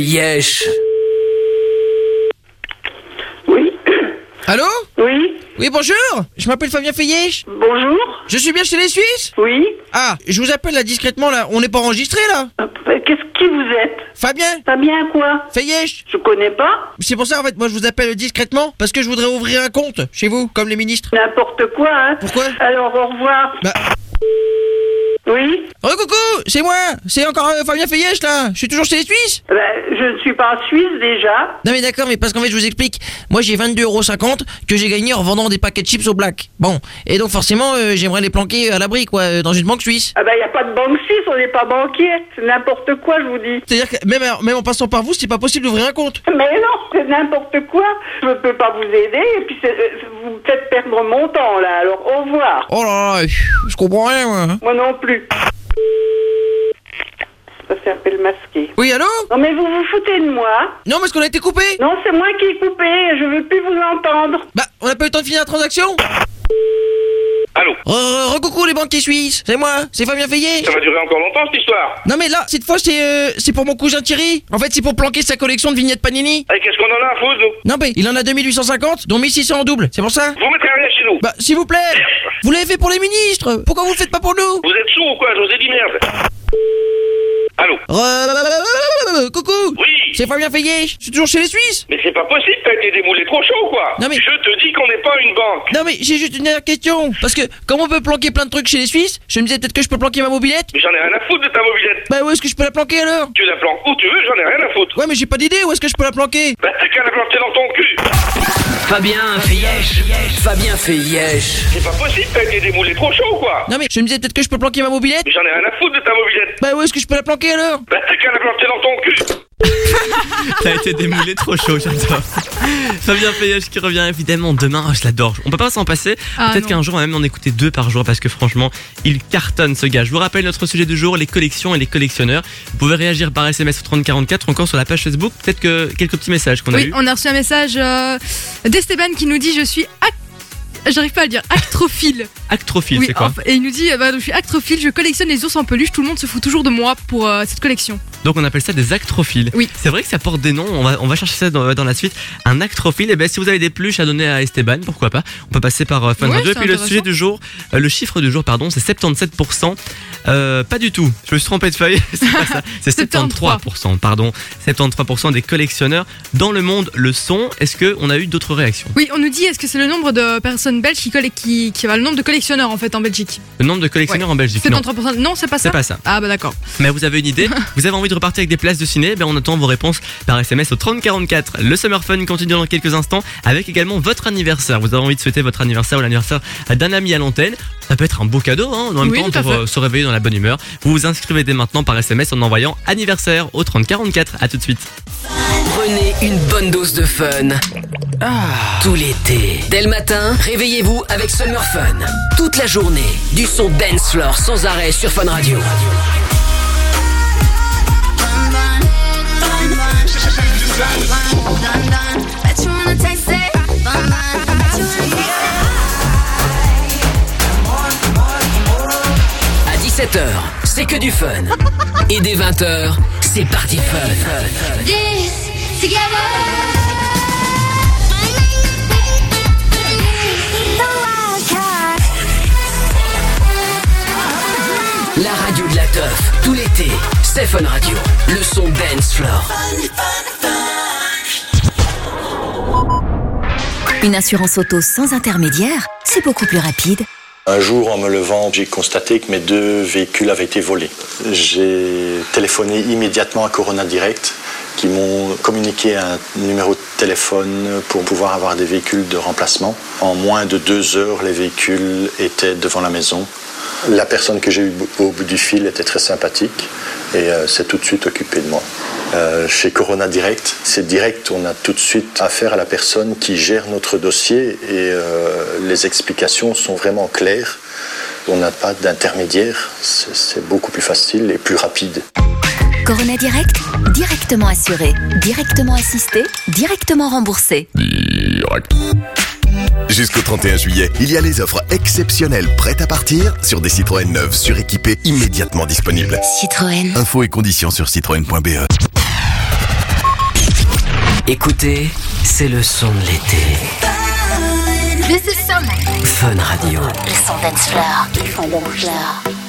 Allô Oui Oui, bonjour Je m'appelle Fabien Feyesh. Bonjour Je suis bien chez les Suisses Oui Ah, je vous appelle là discrètement là, on n'est pas enregistré là Euh, Qu'est-ce qui vous êtes Fabien Fabien quoi Feyesh Je connais pas. C'est pour ça en fait, moi je vous appelle discrètement, parce que je voudrais ouvrir un compte chez vous, comme les ministres. N'importe quoi, hein Pourquoi Alors, au revoir. Bah... Oui Oh coucou, c'est moi C'est encore euh, Fabien Feyesh là Je suis toujours chez les Suisses Ben, je ne suis pas suisse déjà. Non mais d'accord, mais parce qu'en fait je vous explique, moi j'ai 22,50€ que j'ai gagné en vendant des paquets de chips au black. Bon, et donc forcément euh, j'aimerais les planquer à l'abri quoi, euh, dans une banque suisse. Ah ben, il n'y a pas de banque suisse, on n'est pas banquier. C'est n'importe quoi, je vous dis. C'est-à-dire que même, même en passant par vous, c'est pas possible d'ouvrir un compte. Mais non, c'est n'importe quoi. Je ne peux pas vous aider et puis vous me faites perdre mon temps là. Alors, au revoir. Oh là là, je comprends rien moi. Moi non plus. Ça s'appelle masqué. Oui, allô Non mais vous vous foutez de moi Non, parce qu'on a été coupé Non, c'est moi qui ai coupé, je veux plus vous entendre. Bah, on n'a pas eu le temps de finir la transaction Allô Re- Recoucou les banquiers suisses, c'est moi, c'est Fabien Feillet. Ça va durer encore longtemps cette histoire Non mais là, cette fois c'est euh, c'est pour mon cousin Thierry. En fait, c'est pour planquer sa collection de vignettes Panini. Et qu'est-ce qu'on en a à foutre, nous? Non mais il en a 2850, dont 1600 en double, c'est pour ça? Vous mettrez rien chez nous Bah, s'il vous plaît, vous l'avez fait pour les ministres. Pourquoi vous le faites pas pour nous Vous êtes sourds ou quoi Je vous ai dit merde. Allô Re- Coucou. Oui. C'est Fabien Feillet, je suis toujours chez les Suisses. Mais c'est pas possible, t'as été démoulé trop chaud, quoi Non, mais- Je te dis qu'on n'est pas une banque. Non mais j'ai juste une dernière question. Parce que comme on peut planquer plein de trucs chez les Suisses, je me disais peut-être que je peux planquer ma mobilette. Mais j'en ai rien à foutre de ta mobilette. Bah où est-ce que je peux la planquer alors Tu la planques où tu veux, j'en ai rien à foutre. Ouais mais j'ai pas d'idée, où est-ce que je peux la planquer. Bah t'as qu'à la planter dans ton cul Fabien yesh. Fabien yesh. C'est pas possible, t'as été démoulé trop chaud, quoi Non mais je me disais peut-être que je peux planquer ma mobilette. Mais j'en ai rien à foutre de ta mobilette Bah où est-ce que je peux la planquer alors? Bah t'as qu'à la planter dans ton cul T'as été démoulé trop chaud, j'adore. Fabien Feyesh qui revient évidemment demain. Oh, je l'adore. On peut pas s'en passer. Ah, Peut-être non. qu'un jour on va même en écouter deux par jour parce que franchement, il cartonne ce gars. Je vous rappelle notre sujet du jour les collections et les collectionneurs. Vous pouvez réagir par SMS au 3044 ou encore sur la page Facebook. Peut-être que quelques petits messages qu'on a Oui, eu. on a reçu un message euh, d'Esteban qui nous dit Je suis. ac- J'arrive pas à le dire, actrophile. Actrophile, Oui, c'est quoi et il nous dit euh, bah, Je suis actrophile, je collectionne les ours en peluche, tout le monde se fout toujours de moi pour euh, cette collection. Donc on appelle ça des actrophiles. Oui. C'est vrai que ça porte des noms. On va, on va chercher ça dans, dans la suite. Un actrophile. Et ben si vous avez des peluches à donner à Esteban, pourquoi pas On peut passer par euh, Fun Ouais, Radio. Et puis le sujet du jour, euh, le chiffre du jour, pardon, c'est 77%. Euh, pas du tout. Je me suis trompé de feuille. c'est pas ça. C'est 73%. Pardon. 73% des collectionneurs dans le monde le sont. Est-ce que on a eu d'autres réactions? Oui, on nous dit Est-ce que c'est le nombre de personnes belges qui, qui, qui va le nombre de collectionneurs en fait en Belgique? Le nombre de collectionneurs en Belgique. Non. 73% Non, c'est pas ça C'est pas ça. Ah bah d'accord. Mais vous avez une idée? Vous avez envie de repartir avec des places de ciné Ben on attend vos réponses par SMS au 3044. Le Summer Fun continue dans quelques instants avec également votre anniversaire. Vous avez envie de souhaiter votre anniversaire ou l'anniversaire d'un ami à l'antenne. Ça peut être un beau cadeau hein, en même Oui, temps pour euh, se réveiller dans la bonne humeur. Vous vous inscrivez dès maintenant par SMS en envoyant anniversaire au 3044. À tout de suite. Prenez une bonne dose de fun. Tout l'été. Dès le matin, réveillez-vous avec Summer Fun. Toute la journée, du son dance floor sans arrêt sur Fun Radio. 7 h c'est que du fun. Et dès 20h, c'est parti fun. La radio de la teuf, tout l'été c'est Fun Radio. Le son dance floor. Une assurance auto sans intermédiaire, c'est beaucoup plus rapide. Un jour, en me levant, j'ai constaté que mes deux véhicules avaient été volés. J'ai téléphoné immédiatement à Corona Direct, qui m'ont communiqué un numéro de téléphone pour pouvoir avoir des véhicules de remplacement. En moins de deux heures, les véhicules étaient devant la maison. La personne que j'ai eue au bout du fil était très sympathique et euh, s'est tout de suite occupée de moi. Euh, chez Corona Direct, c'est direct, on a tout de suite affaire à la personne qui gère notre dossier et euh, les explications sont vraiment claires. On n'a pas d'intermédiaire, c'est c'est beaucoup plus facile et plus rapide. Corona Direct, directement assuré, directement assisté, directement remboursé. Jusqu'au 31 juillet, il y a les offres exceptionnelles prêtes à partir sur des Citroën neuves suréquipées immédiatement disponibles. Citroën. Infos et conditions sur citroën.be. Écoutez, c'est le son de l'été. This is summer. Fun Radio. Le son dance floor. Le son dance floor.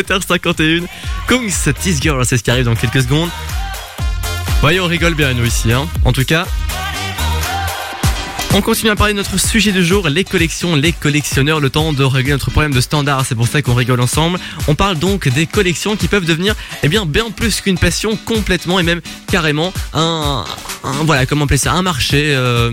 7h51. Kungs, Tease Girl, c'est ce qui arrive dans quelques secondes. Voyons, on rigole bien nous ici, hein. En tout cas, on continue à parler de notre sujet du jour, les collections, les collectionneurs, le temps de régler notre problème de standard, c'est pour ça qu'on rigole ensemble. On parle donc des collections qui peuvent devenir, eh bien, bien plus qu'une passion, complètement et même carrément un, un- voilà, comment appeler ça, un marché, euh,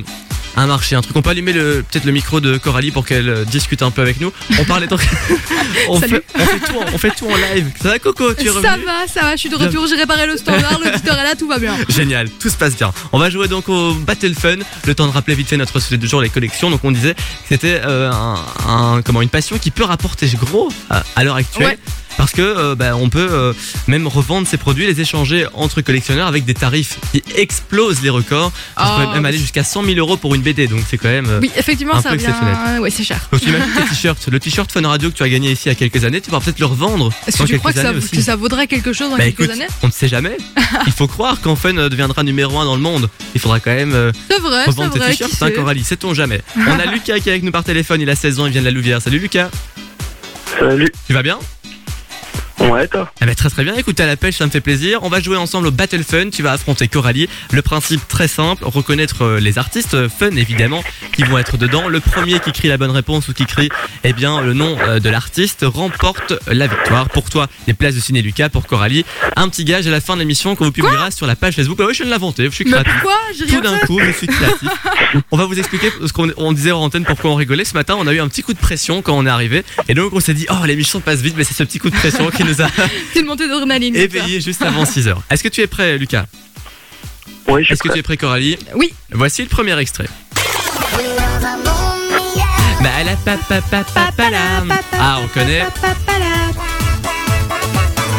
un marché, un truc. On peut allumer le, peut-être le micro de Coralie pour qu'elle euh, discute un peu avec nous. On parlait donc, on, Salut. fait, on, fait tout en, on fait tout en live. Ça va Coco, tu es Ça va, ça va, je suis de retour, j'ai réparé le standard, l'auditeur est là, tout va bien. Génial, tout se passe bien. On va jouer donc au Battle Fun. Le temps de rappeler vite fait notre sujet du jour, les collections. Donc on disait que c'était euh, un, un- comment une passion qui peut rapporter gros à, à l'heure actuelle. Ouais. Parce que euh, bah, on peut euh, même revendre ces produits, les échanger entre collectionneurs avec des tarifs qui explosent les records. On Oh, peut même aller jusqu'à 100 000 euros pour une BD, donc c'est quand même euh, Oui, effectivement, un ça peu revient. exceptionnel. Ouais, c'est cher. Donc tu imagines tes t-shirts, le t-shirt Fun Radio que tu as gagné ici il y a quelques années, tu vas peut-être le revendre Est-ce que tu crois que ça, que vaudrait quelque chose dans Bah quelques écoute, années on ne sait jamais. Il faut croire quand Fun euh, deviendra numéro 1 dans le monde. Il faudra quand même euh, C'est vrai, revendre tes t-shirts. un sait Coralie, sait-on jamais. On a Lucas qui est avec nous par téléphone, il a 16 ans, il vient de la Louvière. Salut Lucas. Salut. Tu vas bien? Ouais, toi Eh ben, très très bien, écoute à la pêche, ça me fait plaisir. On va jouer ensemble au Battle Fun, tu vas affronter Coralie. Le principe très simple, reconnaître euh, les artistes fun évidemment qui vont être dedans. Le premier qui crie la bonne réponse ou qui crie eh bien le nom euh, de l'artiste remporte la victoire. Pour toi, des places de ciné Lucas, pour Coralie, un petit gage à la fin de l'émission qu'on vous publiera sur la page Facebook. Bah oui, je viens de l'inventer, je suis Mais créatif. pourquoi J'ai Tout d'un coup, je suis créatif. On va vous expliquer ce qu'on on disait en antenne pourquoi on rigolait. Ce matin, on a eu un petit coup de pression quand on est arrivé. Et donc, on s'est dit, oh, l'émission passe vite, mais c'est ce petit coup de pression qui nous a C'est une montée d'adrénaline. éveillé juste avant 6 heures. Est-ce que tu es prêt, Lucas Oui, je Est-ce que tu es prêt, Coralie Oui. Voici le premier extrait. Bah, la pa, pa, pa, pa, pa, la. Ah, on connaît.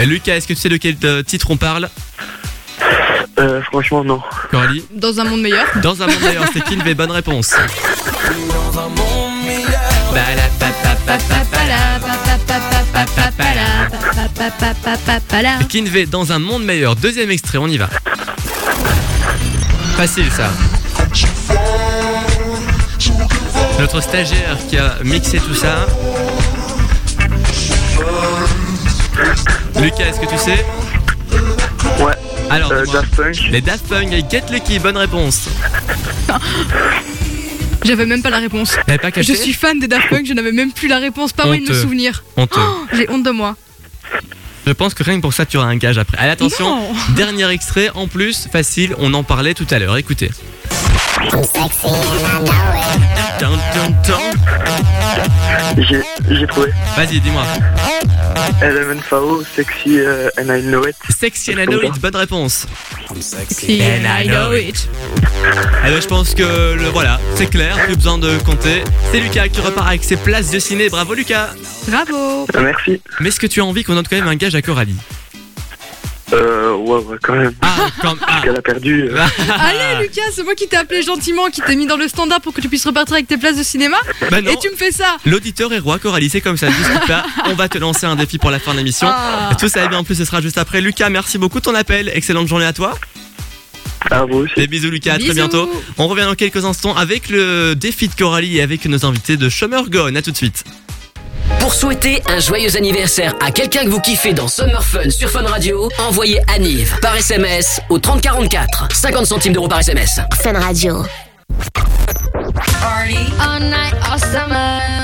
Et Lucas, est-ce que tu sais de quel euh, titre on parle Euh, franchement, non. Coralie Dans un monde meilleur. Dans un monde meilleur, c'est Kinvey, bonne réponse. Bah, la pa, pa, pa, pa, pa, la. Kinvey dans un monde meilleur. Deuxième extrait, on y va. Facile ça. Notre stagiaire qui a mixé tout ça. Lucas, est-ce que tu sais? Ouais. Alors, Euh. Daft Punk. Les Daft Punk et Get Lucky, bonne réponse. J'avais même pas la réponse. Pas Je suis fan des Daft Punk, je n'avais même plus la réponse, pas moyen de me Honteux. souvenir. Honteux. Oh, J'ai honte de moi. Je pense que rien que pour ça, tu auras un gage après. Allez, attention, Non. dernier extrait, en plus, facile, on en parlait tout à l'heure, écoutez. J'ai trouvé. Vas-y, dis-moi. LMNFAO, Sexy euh, and I Know It. Sexy and I know it, bonne réponse. Sexy and I know it. Eh ben, je pense que le voilà, c'est clair, plus besoin de compter. C'est Lucas qui repart avec ses places de ciné. Bravo Lucas. Bravo. Merci. Mais est-ce que tu as envie qu'on donne quand même un gage à Coralie? Euh, ouais, ouais, quand même. Ah, quand Parce qu'elle a perdu. euh. Allez Lucas, c'est moi qui t'ai appelé gentiment, qui t'ai mis dans le standard pour que tu puisses repartir avec tes places de cinéma. Bah non. Et tu me fais ça. L'auditeur est roi, Coralie, c'est comme ça, discute pas. On va te lancer un défi pour la fin de l'émission. Ah. Tout ça, et bien en plus, ce sera juste après. Lucas, merci beaucoup de ton appel. Excellente journée à toi. À vous aussi. Des bisous, Lucas. À très bientôt. On revient dans quelques instants avec le défi de Coralie et avec nos invités de Summer Gone. À tout de suite. Pour souhaiter un joyeux anniversaire à quelqu'un que vous kiffez dans Summer Fun sur Fun Radio, envoyez Anive par SMS au 3044. 50 centimes d'euros par SMS. Fun Radio. All night, all summer.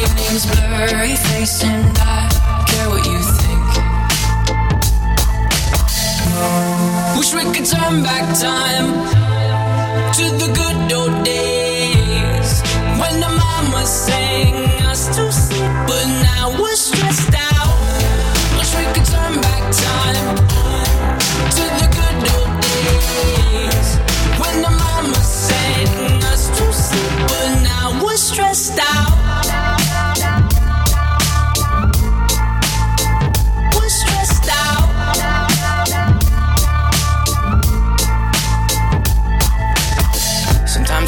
Blurry faced and I care what you think. Wish we could turn back time to the good old days when the sang us to sleep, but now we're stressed out.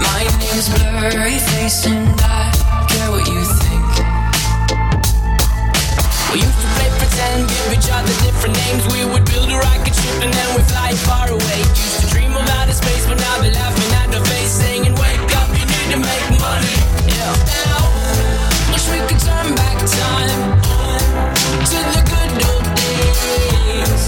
My name's blurry faced and I care what you think. We used to play pretend give each other different names. We would build a rocket ship and then we fly far away. Used to dream of outer space, but now they're laughing at face, Wake up, you need to make money. Yeah. Now, wish we could turn back time to the good old days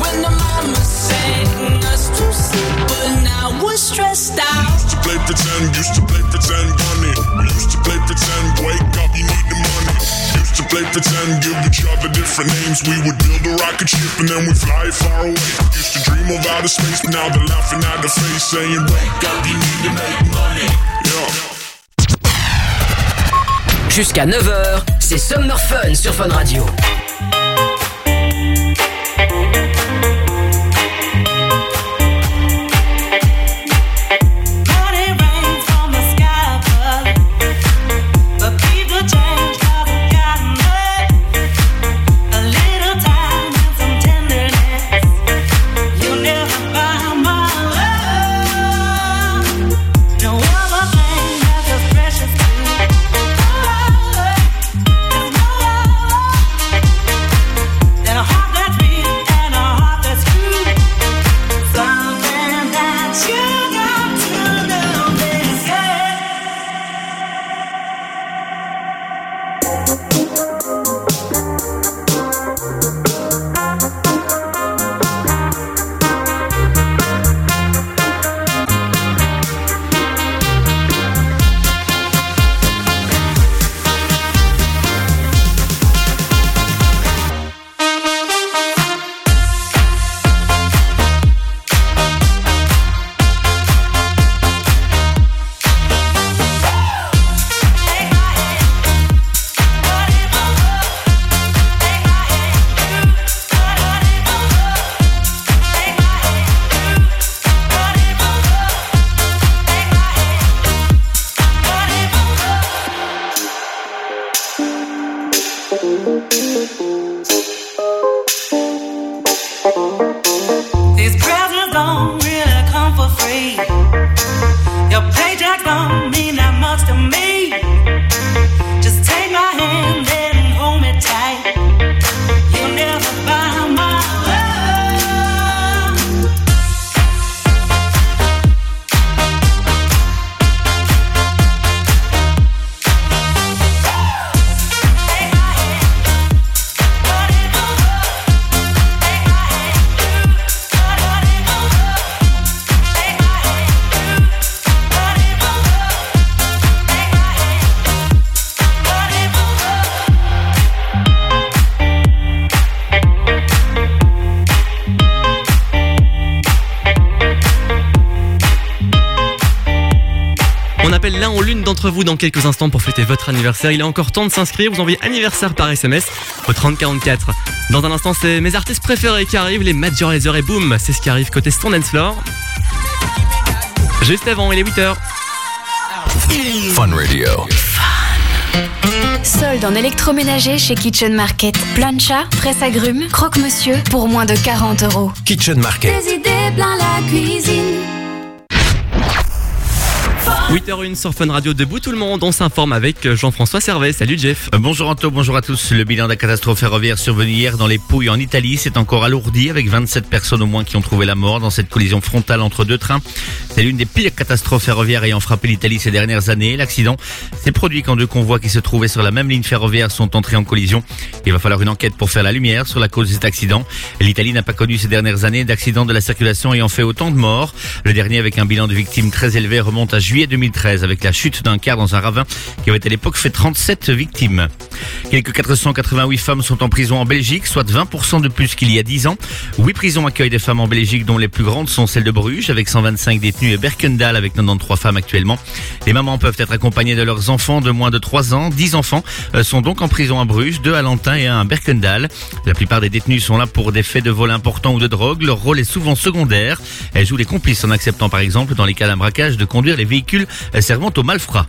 when the mama sang us to sleep, but now we're stressed out. Play pretend, used to play pretend, money. We used to play pretend, wake up, you need the money. Used to play pretend, give each other different names. We would build a rocket ship and then we fly far away. Used to dream of outer space, now they're laughing at the face, saying, Wake up, you need to make money. Yeah. Jusqu'à 9h, c'est Summer Fun sur Fun Radio. D'entre vous dans quelques instants pour fêter votre anniversaire. Il est encore temps de s'inscrire. Vous envoyez anniversaire par SMS au 3044. Dans un instant, c'est mes artistes préférés qui arrivent, les Major Laser et Boom. C'est ce qui arrive côté Stone Dance Floor. Juste avant, il est 8h. Fun Radio. Solde en électroménager chez Kitchen Market. Plancha, presse agrumes, croque-monsieur pour moins de 40 euros. Kitchen Market. Des idées plein la cuisine. 8h01 sur Fun Radio, debout tout le monde. On s'informe avec Jean-François Servet. Salut Jeff. Euh, Bonjour Anto, bonjour à tous. Le bilan de la catastrophe ferroviaire survenue hier dans les Pouilles en Italie s'est encore alourdi avec 27 personnes au moins qui ont trouvé la mort dans cette collision frontale entre deux trains. C'est l'une des pires catastrophes ferroviaires ayant frappé l'Italie ces dernières années. L'accident s'est produit quand deux convois qui se trouvaient sur la même ligne ferroviaire sont entrés en collision. Il va falloir une enquête pour faire la lumière sur la cause de cet accident. L'Italie n'a pas connu ces dernières années d'accidents de la circulation ayant fait autant de morts. Le dernier avec un bilan de victimes très élevé remonte à juillet 2013 avec la chute d'un car dans un ravin qui avait à l'époque fait 37 victimes. Quelques 488 femmes sont en prison en Belgique, soit 20% de plus qu'il y a 10 ans. Huit prisons accueillent des femmes en Belgique dont les plus grandes sont celles de Bruges avec 125 et Berkendal avec 93 femmes actuellement. Les mamans peuvent être accompagnées de leurs enfants de moins de 3 ans. 10 enfants euh, sont donc en prison à Bruges, deux à Lantin et un à Berkendal. La plupart des détenus sont là pour des faits de vol importants ou de drogue. Leur rôle est souvent secondaire. Elles jouent les complices en acceptant par exemple dans les cas d'un braquage de conduire les véhicules servant aux malfrats.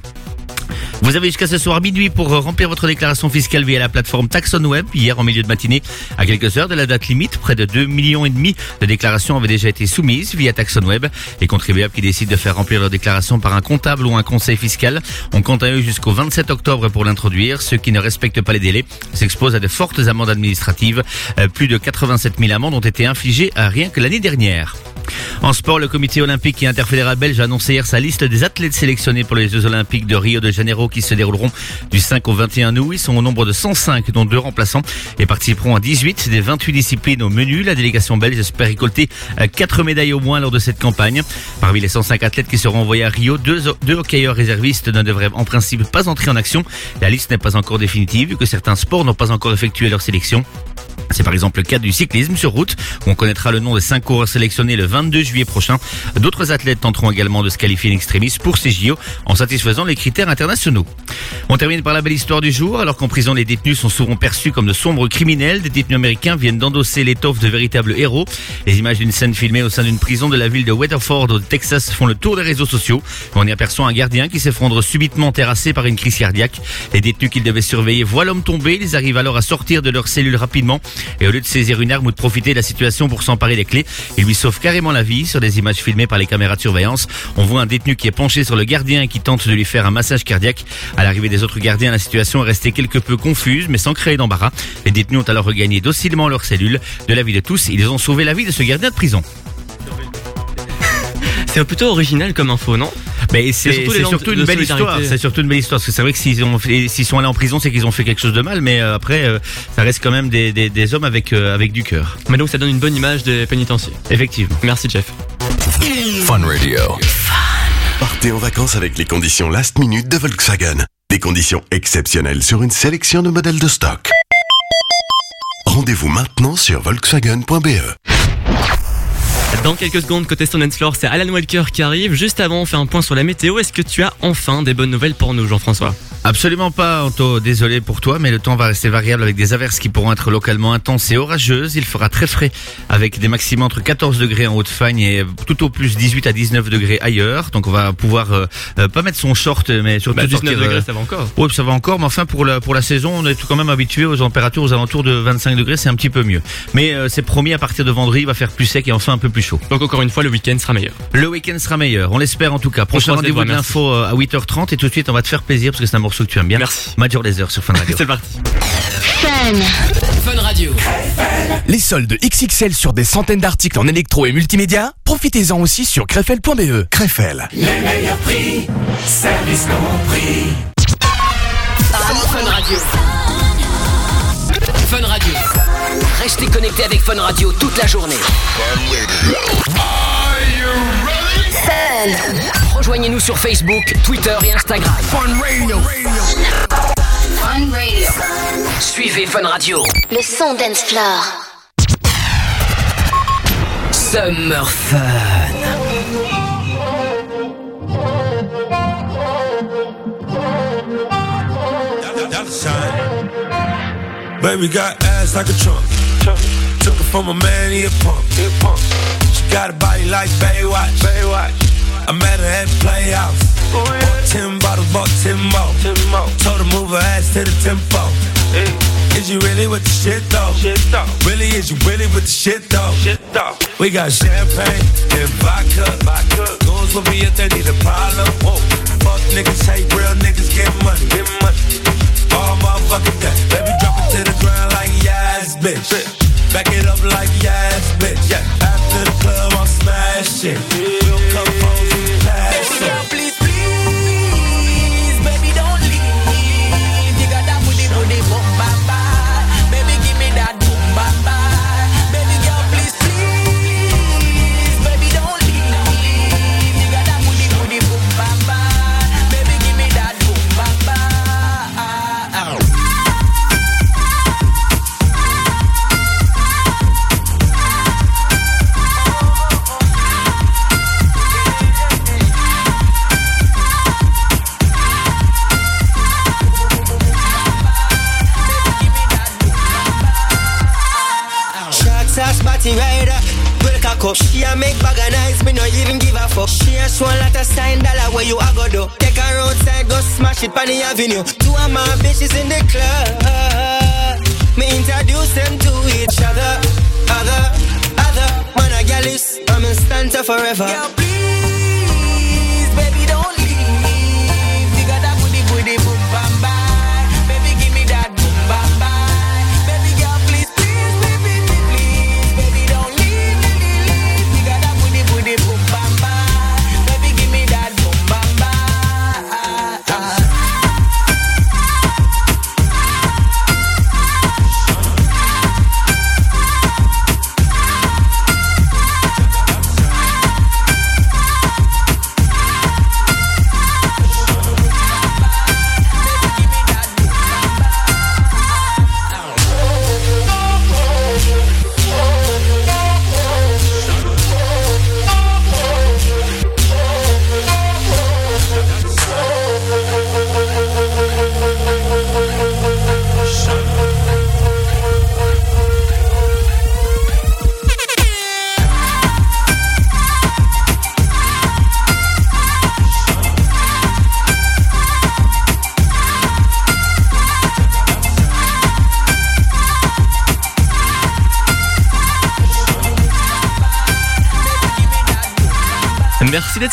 Vous avez jusqu'à ce soir minuit pour remplir votre déclaration fiscale via la plateforme TaxonWeb. Hier, en milieu de matinée, à quelques heures de la date limite, près de 2 millions et demi de déclarations avaient déjà été soumises via TaxonWeb. Les contribuables qui décident de faire remplir leur déclaration par un comptable ou un conseil fiscal ont quant à eux jusqu'au 27 octobre pour l'introduire. Ceux qui ne respectent pas les délais s'exposent à de fortes amendes administratives. Euh, Plus de 87 000 amendes ont été infligées à rien que l'année dernière. En sport, le comité olympique et interfédéral belge a annoncé hier sa liste des athlètes sélectionnés pour les Jeux olympiques de Rio de Janeiro qui se dérouleront du 5 au 21 août. Ils sont au nombre de 105, dont deux remplaçants, et participeront à 18 des 28 disciplines au menu. La délégation belge espère récolter 4 médailles au moins lors de cette campagne. Parmi les 105 athlètes qui seront envoyés à Rio, deux, deux hockeyeurs réservistes ne devraient en principe pas entrer en action. La liste n'est pas encore définitive, vu que certains sports n'ont pas encore effectué leur sélection. C'est par exemple le cas du cyclisme sur route, où on connaîtra le nom des cinq coureurs sélectionnés le 22 juillet prochain. D'autres athlètes tenteront également de se qualifier in extremis pour ces JO en satisfaisant les critères internationaux. On termine par la belle histoire du jour. Alors qu'en prison, les détenus sont souvent perçus comme de sombres criminels, des détenus américains viennent d'endosser l'étoffe de véritables héros. Les images d'une scène filmée au sein d'une prison de la ville de Weatherford au Texas font le tour des réseaux sociaux. On y aperçoit un gardien qui s'effondre subitement terrassé par une crise cardiaque. Les détenus qu'ils devaient surveiller voient l'homme tomber. Ils arrivent alors à sortir de leur cellule rapidement et au lieu de saisir une arme ou de profiter de la situation pour s'emparer des clés, ils lui sauvent carrément la vie. Sur des images filmées par les caméras de surveillance, on voit un détenu qui est penché sur le gardien et qui tente de lui faire un massage cardiaque. À l'arrivée des autres gardiens, la situation est restée quelque peu confuse, mais sans créer d'embarras. Les détenus ont alors regagné docilement leur cellule. De la vie de tous, ils ont sauvé la vie de ce gardien de prison. C'est plutôt original comme info, non? Mais c'est surtout c'est une belle histoire. C'est surtout une belle histoire. Parce que c'est vrai que s'ils ont fait- s'ils sont allés en prison, c'est qu'ils ont fait quelque chose de mal. Mais euh, après, euh, ça reste quand même des, des, des hommes avec euh, avec du cœur. Mais donc ça donne une bonne image des pénitenciers. Effectivement. Merci Jeff. Fun Radio. Partez en vacances avec les conditions last minute de Volkswagen. Des conditions exceptionnelles sur une sélection de modèles de stock. Rendez-vous maintenant sur volkswagen.be. Dans quelques secondes, côté Stone Floor, c'est Alan Walker qui arrive. Juste avant, on fait un point sur la météo. Est-ce que tu as enfin des bonnes nouvelles pour nous, Jean-François? Absolument pas, Anto. Désolé pour toi, mais le temps va rester variable avec des averses qui pourront être localement intenses et orageuses. Il fera très frais avec des maximums entre 14 degrés en Haute-Fagne et tout au plus 18 à 19 degrés ailleurs. Donc on va pouvoir euh, euh, pas mettre son short, mais surtout Bah, 19 sortir, degrés, euh, ça va encore. Oui, ça va encore, mais enfin pour la pour la saison, on est quand même habitué aux températures aux alentours de 25 degrés, c'est un petit peu mieux. Mais euh, c'est promis à partir de vendredi, il va faire plus sec et enfin un peu plus chaud. Donc encore une fois, le week-end sera meilleur. Le week-end sera meilleur, on l'espère en tout cas. Prochain rendez-vous de l'info euh, à 8h30 et tout de suite on va te faire plaisir parce que c'est un morceau que tu aimes bien. Merci. Major Laser sur Fun Radio. C'est parti. Fun Radio. Les soldes XXL sur des centaines d'articles en électro et multimédia, profitez-en aussi sur crefel.be. Crefel. Les meilleurs prix, service compris. Fun Radio. Fun Radio. Restez connectés avec Fun Radio toute la journée. Rejoignez-nous sur Facebook, Twitter et Instagram. Fun Radio. Fun Radio. Suivez Fun Radio. Le son dance floor. Summer Fun. Baby got ass like a trunk. Took it from a man, he a punk. She got a body like Baywatch. Baywatch. I met her at Playhouse. Oh, bought ten bottles, bought ten more. Told her move her ass to the tempo. Is you really with the shit though? shit though? Really, is you really with the shit though? Shit though. We got champagne and vodka. Goons with me if they need a problem. Fuck niggas, hate real niggas, get money. Get money. All motherfucking day. Baby, drop it to the ground like yes, bitch. Back it up like yes, bitch. Yeah shit. Bag of nice, me no even give a fuck. She a show a lot of sign dollar where you a go do. Take her outside, go smash it on the avenue. Two of my bitches in the club. Me introduce them to each other, other, other. Man, I gal is, I'm in stanza forever. Girl,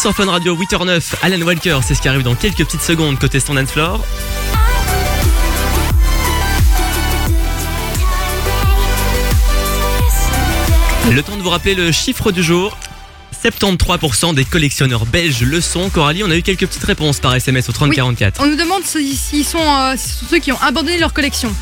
sur Fun Radio 8h09. Alan Walker, c'est ce qui arrive dans quelques petites secondes côté Stand and Floor. Le temps de vous rappeler le chiffre du jour. 73% des collectionneurs belges le sont. Coralie, on a eu quelques petites réponses par SMS au 3044. On nous demande si- s'ils sont, euh, sont ceux qui ont abandonné leur collection.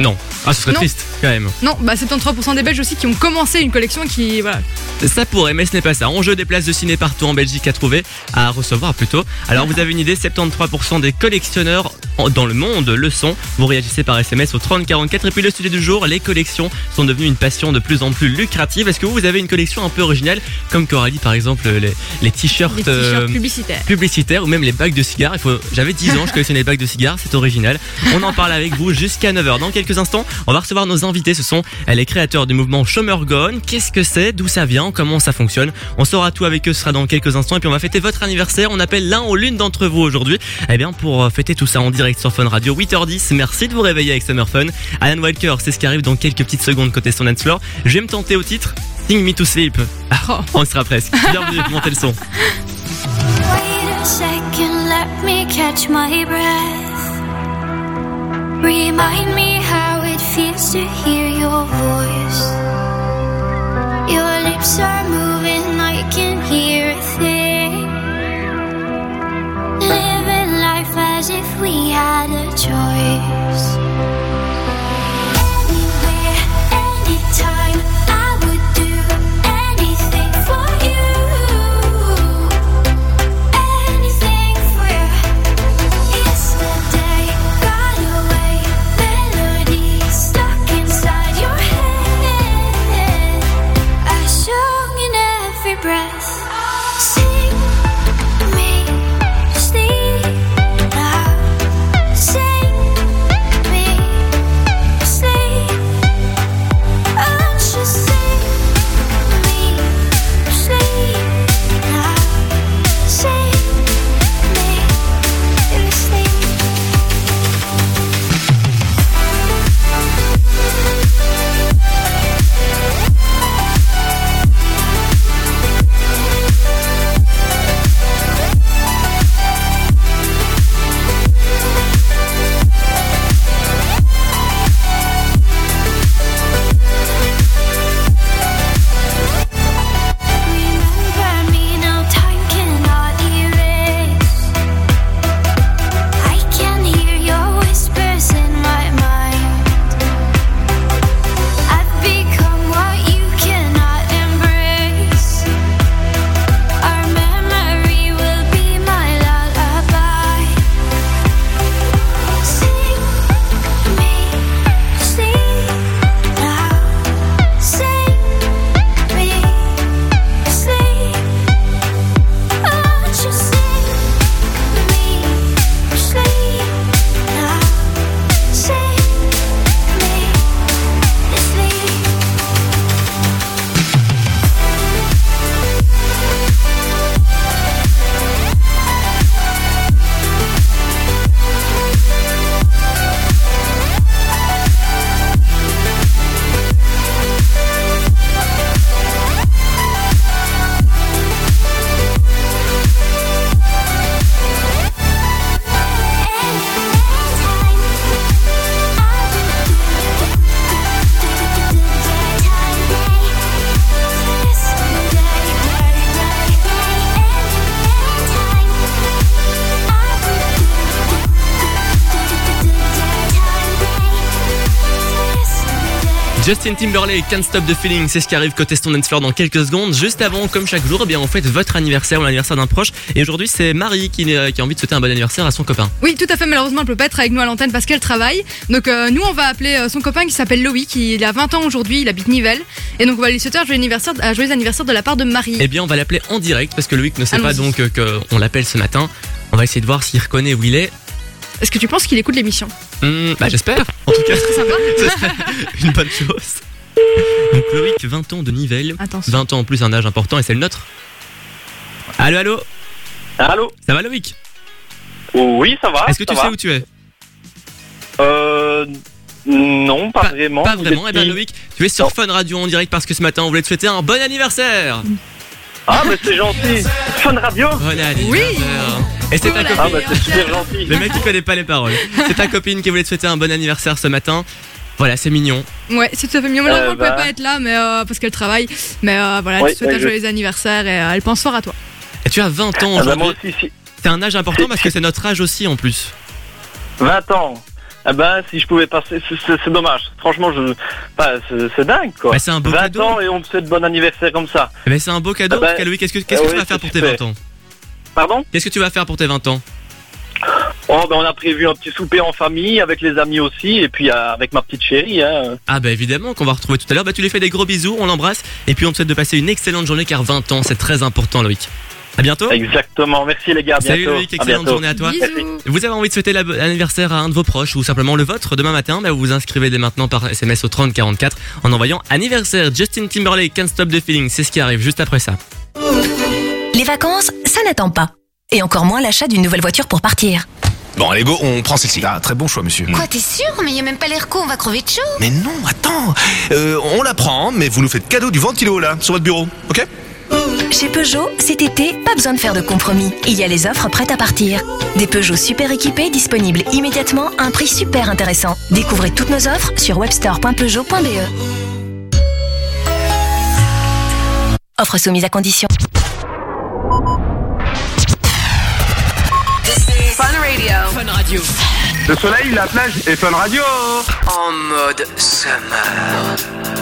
Non. Ah, ce serait Non. triste quand même. Non, bah 73% des Belges aussi qui ont commencé une collection qui. Voilà. Ça pourrait, mais ce n'est pas ça. On jeu des places de ciné partout en Belgique à trouver, à recevoir plutôt. Alors vous avez une idée, 73% des collectionneurs dans le monde le sont. Vous réagissez par SMS au 3044. Et puis le sujet du jour, les collections sont devenues une passion de plus en plus lucrative. Est-ce que vous, vous avez une collection un peu originale, comme Coralie par exemple, les, les t-shirts Les t-shirts euh, publicitaires. publicitaires ou même les bagues de cigares? Il faut, j'avais 10 ans, je collectionnais les bagues de cigares, c'est original. On en parle avec vous jusqu'à 9h. Dans quelques instants, on va recevoir nos invités. Ce sont les créateurs du mouvement Chômeur Gone. Qu'est-ce que c'est? D'où ça vient? Comment ça fonctionne? On saura tout avec eux, ce sera dans quelques instants. Et puis on va fêter votre anniversaire. On appelle l'un ou l'une d'entre vous aujourd'hui. Eh bien, pour euh, fêter tout ça en direct sur Fun Radio, 8h10. Merci de vous réveiller avec Summer Fun. Alan Walker, c'est ce qui arrive dans quelques petites secondes côté son dance floor. Je vais me tenter au titre. Sing Me to Sleep. Ah, on sera presque. Bienvenue, montez le son. Wait a second, let me catch my breath. Remind me how to hear your voice. Your lips are moving, I can hear a thing. Living life as if we had a choice. Justin Timberlake, Can't Stop the Feeling, c'est ce qui arrive côté Stone Floor dans quelques secondes. Juste avant, comme chaque jour, eh bien, on fête votre anniversaire ou l'anniversaire d'un proche. Et aujourd'hui, c'est Marie qui, euh, qui a envie de souhaiter un bon anniversaire à son copain. Oui, tout à fait. Malheureusement, elle peut pas être avec nous à l'antenne parce qu'elle travaille. Donc, euh, nous, on va appeler euh, son copain qui s'appelle Loïc. Il a 20 ans aujourd'hui. Il habite Nivelles. Et donc, on va lui souhaiter un joyeux anniversaire, un joyeux anniversaire de la part de Marie. Eh bien, on va l'appeler en direct parce que Loïc ne sait pas donc qu'on l'appelle ce matin. On va essayer de voir s'il reconnaît où il est. Est-ce que tu penses qu'il écoute l'émission Hmm, bah, j'espère. En tout cas, C'est sympa. ce serait une bonne chose. Donc, Loïc, 20 ans de Nivelles. Attention. 20 ans en plus, un âge important et c'est le nôtre. Allô, allô? Allô? Ça va, Loïc? Oui, ça va. Est-ce que ça tu va. sais où tu es? Euh. Non, pas, vraiment. Pas vraiment. Eh bien, Loïc, tu es sur Fun Radio en direct parce que ce matin, on voulait te souhaiter un bon anniversaire. Ah, mais c'est gentil. Fun Radio anniversaire. Et c'est ta copine. Ah, bah c'est super gentil. Le mec qui connaît pas les paroles. C'est ta copine qui voulait te souhaiter un bon anniversaire ce matin. Voilà, c'est mignon. Ouais, c'est tout à fait mignon. Malheureusement, Euh, elle pouvait bah. pas être là, mais euh, parce qu'elle travaille. Mais euh, voilà, elle te souhaite un je- joyeux anniversaire et euh, elle pense fort à toi. Et tu as 20 ans Ah bah, aujourd'hui. moi aussi, si. C'est un âge important parce que c'est notre âge aussi en plus. 20 ans. Ah ben, si je pouvais passer, c'est- dommage. Franchement, je, bah, c'est dingue, quoi. Bah, c'est un beau 20 cadeau. ans et on me souhaite bon anniversaire comme ça. Eh ben, c'est un beau cadeau. Ah bah, Loïc, qu'est-ce que, qu'est-ce que tu vas faire pour tes super. 20 ans? Pardon? Qu'est-ce que tu vas faire pour tes 20 ans? Oh, ben, on a prévu un petit souper en famille, avec les amis aussi, et puis euh, avec ma petite chérie, hein. Ah bah évidemment qu'on va retrouver tout à l'heure. Bah tu lui fais des gros bisous, on l'embrasse et puis on te souhaite de passer une excellente journée car 20 ans c'est très important Loïc. À bientôt. Exactement. Merci les gars. à Salut bientôt. Loïc, À excellente bientôt. journée à toi. Vous avez envie de souhaiter l'anniversaire à un de vos proches ou simplement le vôtre demain matin, bah vous vous inscrivez dès maintenant par SMS au 3044 en envoyant anniversaire Justin Timberlake Can't Stop the Feeling. C'est ce qui arrive juste après ça. Les vacances, ça n'attend pas. Et encore moins l'achat d'une nouvelle voiture pour partir. Bon, allez, go, on prend celle-ci. Ah, très bon choix, monsieur. Quoi, t'es sûr? Mais y a même pas l'air con, on va crever de chaud. Mais non, attends. Euh, on la prend, mais vous nous faites cadeau du ventilo, là, sur votre bureau, ok? Chez Peugeot, cet été, pas besoin de faire de compromis. Il y a les offres prêtes à partir. Des Peugeot super équipés disponibles immédiatement à un prix super intéressant. Découvrez toutes nos offres sur webstore.peugeot.be. Offre soumise à condition. Fun Radio. Fun Radio. Le soleil, la plage et Fun Radio. En mode summer.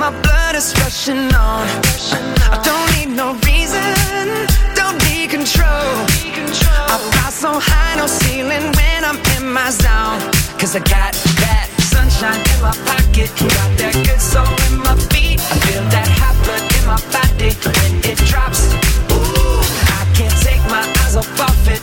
my blood, it's rushing on. I don't need no reason, don't need control. I fly so high, no ceiling when I'm in my zone. Cause I got that sunshine in my pocket, got that good soul in my feet. I feel that hot blood in my body when it drops. Ooh, I can't take my eyes off of it,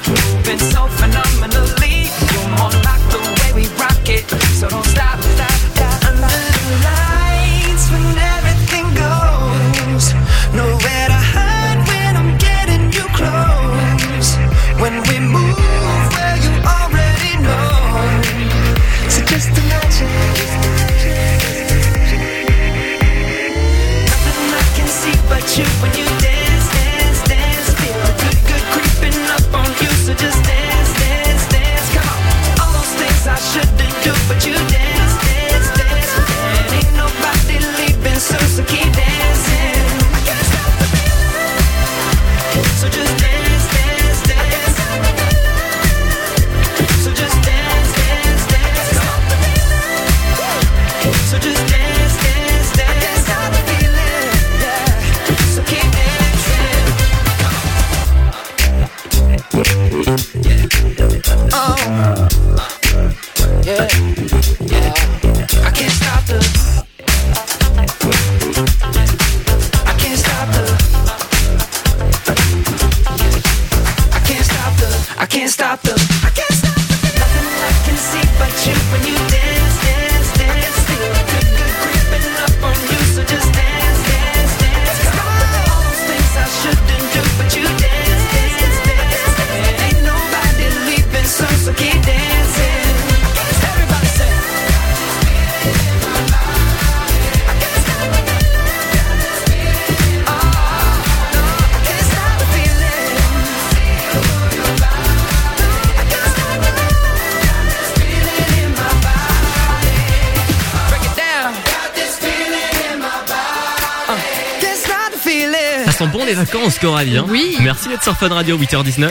les vacances, Coralie. hein. Oui. Merci d'être sur Fun Radio, 8h19.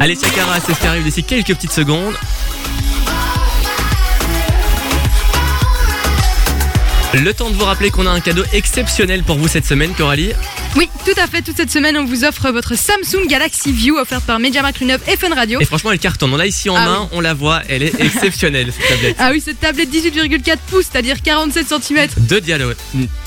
Alessia Cara, c'est ce qui arrive d'ici quelques petites secondes. Le temps de vous rappeler qu'on a un cadeau exceptionnel pour vous cette semaine, Coralie. Oui, tout à fait. Toute cette semaine, on vous offre votre Samsung Galaxy View offerte par MediaMarkt Grenoble et Fun Radio. Et franchement, elle cartonne. On l'a ici en Ah main, on la voit, elle est exceptionnelle cette tablette. Ah oui, cette tablette 18,4 pouces, c'est-à-dire 47 cm. Deux dialo-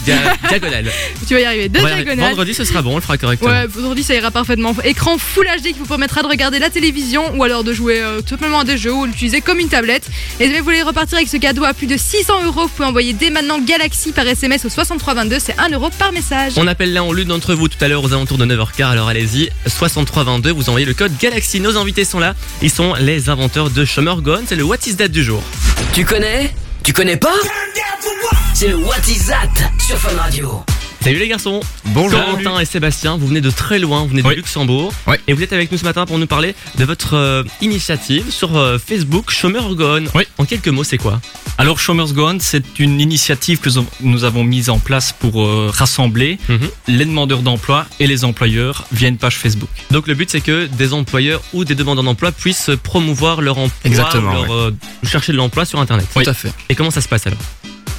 dia- diagonales. Tu vas y arriver. Arriver. diagonales. Vendredi, ce sera bon, on le fera correctement. Ouais, vendredi ça ira parfaitement. Écran Full HD qui vous permettra de regarder la télévision ou alors de jouer euh, tout simplement à des jeux ou l'utiliser comme une tablette. Et si vous voulez repartir avec ce cadeau à plus de 600 euros, vous pouvez envoyer dès maintenant Galaxy par SMS au 6322, c'est 1 euro par message. On appelle l'un ou l'une d'entre vous tout à l'heure aux alentours de 9h15, alors allez-y, 6322, vous envoyez le code Galaxy. Nos invités sont là, ils sont les inventeurs de Gone, c'est le What is that du jour. Tu connais? Tu connais pas? C'est le What is That sur Fun Radio. Salut les garçons Bonjour. Corentin et Sébastien, vous venez de très loin, vous venez de Luxembourg. Et vous êtes avec nous ce matin pour nous parler de votre euh, initiative sur euh, Facebook, Chômeur Gone. En quelques mots, c'est quoi? Alors, Chômeurs Gone, c'est une initiative que nous avons mise en place pour euh, rassembler Mhm. les demandeurs d'emploi et les employeurs via une page Facebook. Donc le but c'est que des employeurs ou des demandeurs d'emploi puissent promouvoir leur emploi, Exactement, leur, ouais. chercher de l'emploi sur internet. Tout à fait. Et comment ça se passe alors?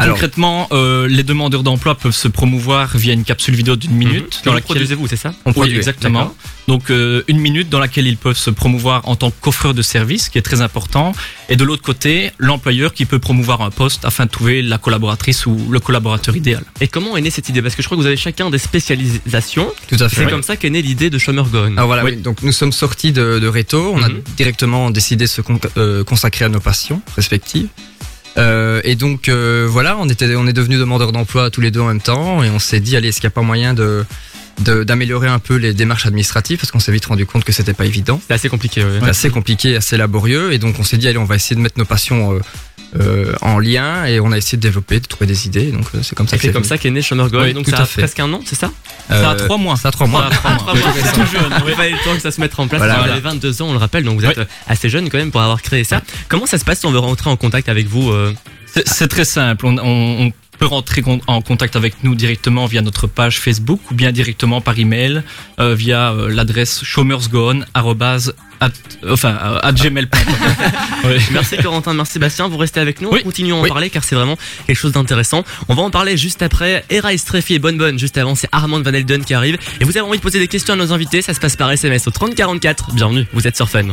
Concrètement, euh, les demandeurs d'emploi peuvent se promouvoir via une capsule vidéo d'une minute. Que vous produisez-vous, c'est ça On produit exactement. Donc euh, une minute dans laquelle ils peuvent se promouvoir en tant qu'offreur de service, qui est très important. Et de l'autre côté, l'employeur qui peut promouvoir un poste afin de trouver la collaboratrice ou le collaborateur idéal. Et comment est née cette idée? Parce que je crois que vous avez chacun des spécialisations. Tout à fait. C'est Oui. comme ça qu'est née l'idée de Chômeur Gone. Alors voilà, oui. donc nous sommes sortis de, de Reto, on a Mhm. directement décidé de se euh, consacrer à nos passions respectives. Euh, et donc euh, voilà, on était, on est devenus demandeurs d'emploi tous les deux en même temps, et on s'est dit allez, est-ce qu'il n'y a pas moyen de d'améliorer un peu les démarches administratives? Parce qu'on s'est vite rendu compte que c'était pas évident. C'est assez compliqué. C'est assez compliqué, assez laborieux, et donc on s'est dit allez, on va essayer de mettre nos passions euh, en lien, et on a essayé de développer, de trouver des idées. Donc euh, c'est comme ça. Et que c'est comme ça qu'est né Gone. Oui, Donc ça a fait. presque un an, c'est ça? Euh, Ça a trois mois. Ça a trois mois. Ça a trois mois. C'est tout jeune. Il fallait le temps que ça se mette en place. Voilà. Vous avez 22 ans, on le rappelle, donc vous êtes assez jeune quand même pour avoir créé ça. Comment ça se passe si on veut rentrer en contact avec vous euh? C'est- C'est très simple. On, on- on peut rentrer en contact avec nous directement via notre page Facebook ou bien directement par email euh, via euh, l'adresse chômeursgone arrobase at- enfin euh, gmail.com. Merci Corentin, merci Sébastien. Vous restez avec nous. On continue à en parler car c'est vraiment quelque chose d'intéressant. On va en parler juste après. Era Streffy et Bonne Bonne. Juste avant, c'est Armand Van Elden qui arrive. Et vous avez envie de poser des questions à nos invités. Ça se passe par SMS au 3044. Bienvenue. Vous êtes sur Fun.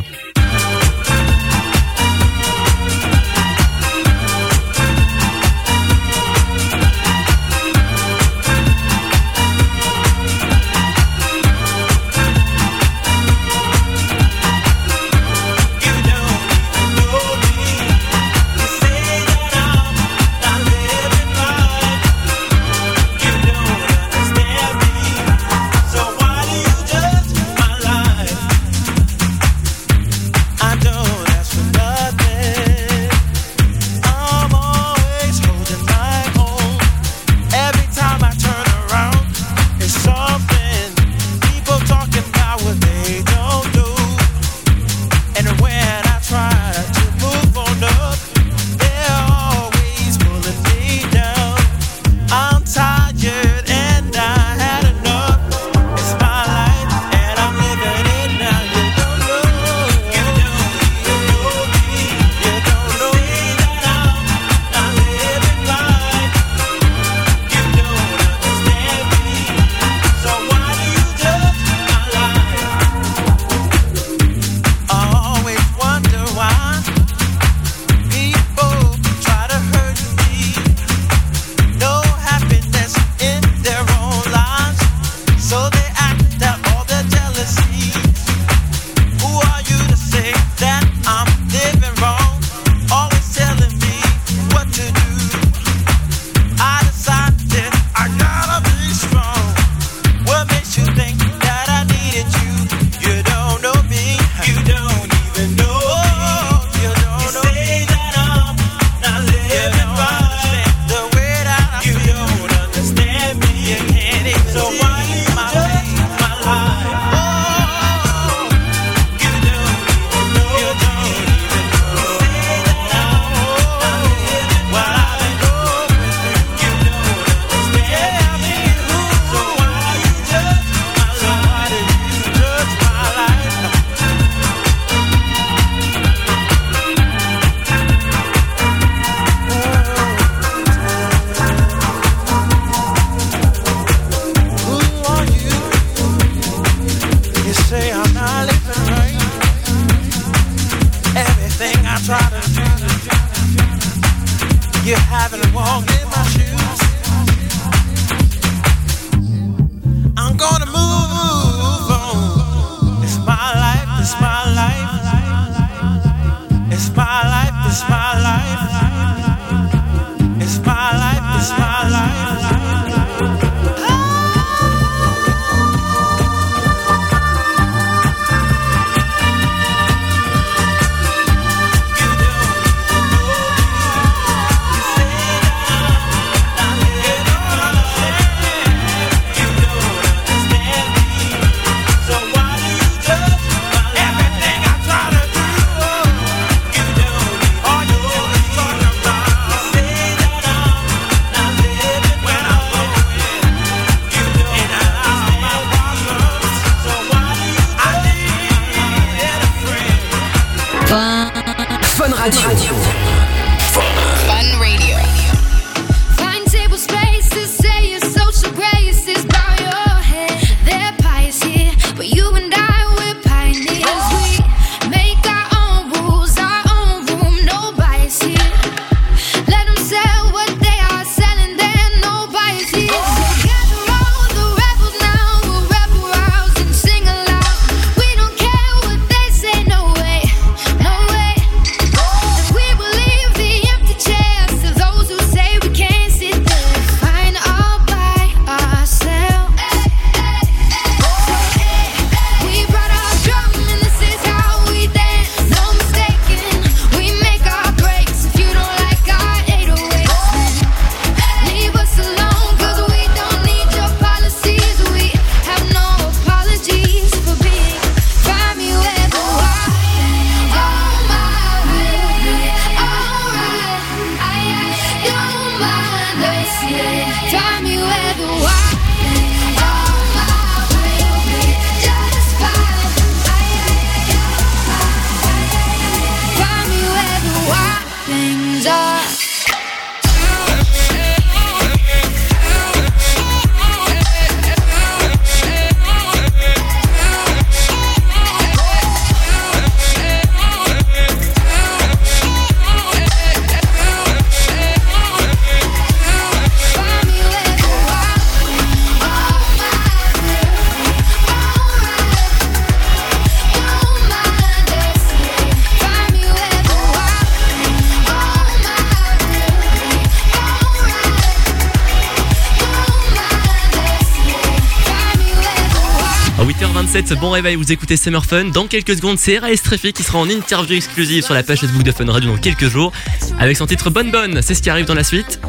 8h27, bon réveil, vous écoutez Summer Fun. Dans quelques secondes, c'est RAS Traffic qui sera en interview exclusive sur la page Facebook de Fun Radio dans quelques jours avec son titre Bonne Bonne. C'est ce qui arrive dans la suite.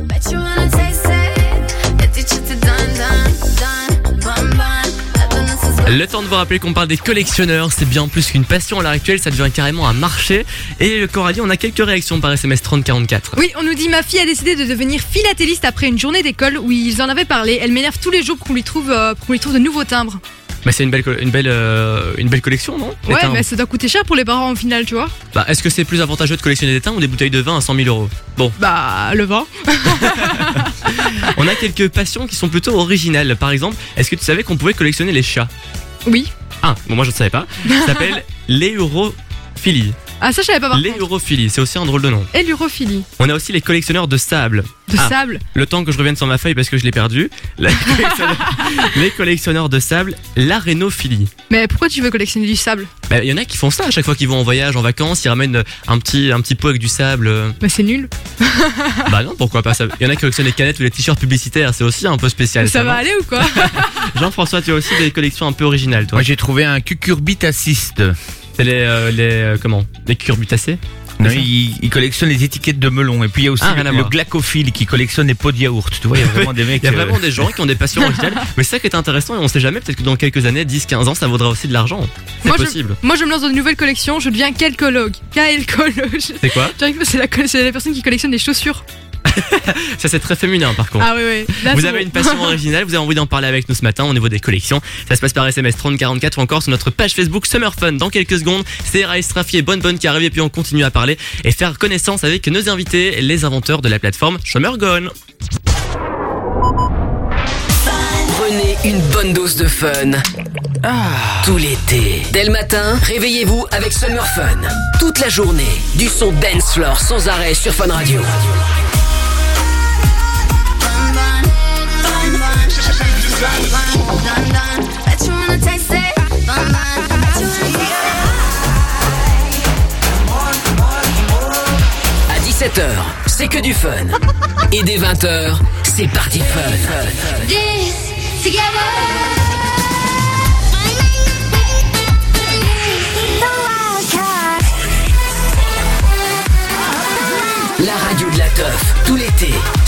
Le temps de vous rappeler qu'on parle des collectionneurs, c'est bien plus qu'une passion à l'heure actuelle, ça devient carrément un marché. Et Coralie, on a quelques réactions par SMS 3044. Oui, on nous dit ma fille a décidé de devenir philatéliste après une journée d'école où ils en avaient parlé. Elle m'énerve tous les jours qu'on lui euh, qu'on lui trouve de nouveaux timbres. Bah c'est une belle, une belle, euh, une belle collection, non? Ouais, mais ça doit coûter cher pour les parents au final, tu vois. Bah, est-ce que c'est plus avantageux de collectionner des timbres ou des bouteilles de vin à 100 000 euros? Bon, Bah, le vin. on a quelques passions qui sont plutôt originales. Par exemple, est-ce que tu savais qu'on pouvait collectionner les chats? Oui. Ah, bon, moi je ne savais pas. Ça s'appelle l'éurophilie. Ah, ça, je savais pas par contre. L'éurophilie, c'est aussi un drôle de nom. Et l'urophilie. On a aussi les collectionneurs de sable. De Ah, sable. Le temps que je revienne sur ma feuille parce que je l'ai perdu. Les collectionneurs, les collectionneurs de sable, l'arénophilie. Mais pourquoi tu veux collectionner du sable? Bah, Il y en a qui font ça à chaque fois qu'ils vont en voyage, en vacances, ils ramènent un petit, un petit pot avec du sable. euh. Bah, c'est nul. Bah non, pourquoi pas ça? Il y en a qui collectionnent les canettes ou les t-shirts publicitaires, c'est aussi un peu spécial. Ça va non? aller ou quoi? Jean-François, tu as aussi des collections un peu originales, toi? Moi, j'ai trouvé un cucurbitaciste. C'est les, euh, les euh, comment? Les cucurbitacées? Non, il, il collectionne les étiquettes de melon. Et puis il y a aussi Ah, le, glacophile qui collectionne les pots de yaourt. Tu vois, il y a vraiment des mecs. Il y a euh, vraiment des gens qui ont des passions originales. Mais c'est ça qui est intéressant et on sait jamais, peut-être que dans quelques années, 10-15 ans, ça vaudra aussi de l'argent. C'est moi, possible. Je, moi, je me lance dans une nouvelle collection. Je deviens calcologue. Calcologue. C'est quoi C'est la, la personne qui collectionne des chaussures. Ça c'est très féminin par contre. Ah oui, oui. Là, vous avez bon. une passion originale, vous avez envie d'en parler avec nous ce matin au niveau des collections. Ça se passe par SMS 3044 ou encore sur notre page Facebook Summer Fun. Dans quelques secondes, c'est Raïs Raffi et Bonne Bonne qui arrivent et puis on continue à parler et faire connaissance avec nos invités, les inventeurs de la plateforme Chômeur Gone. Prenez une bonne dose de fun. Tout l'été. Dès le matin, réveillez-vous avec Summer Fun. Toute la journée, du son dance floor sans arrêt sur Fun Radio. À 17h, c'est que du fun. Et dès 20h, c'est parti fun. La radio de la teuf, tout l'été,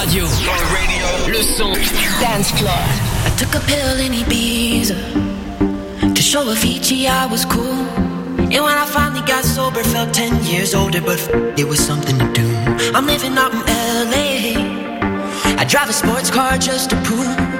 Fun Radio. Le son. Dance floor. I took a pill in Ibiza to show Avicii I was cool. And when I finally got sober, felt 10 years older, but it was something to do. I'm living out in LA. I drive a sports car just to prove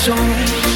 soul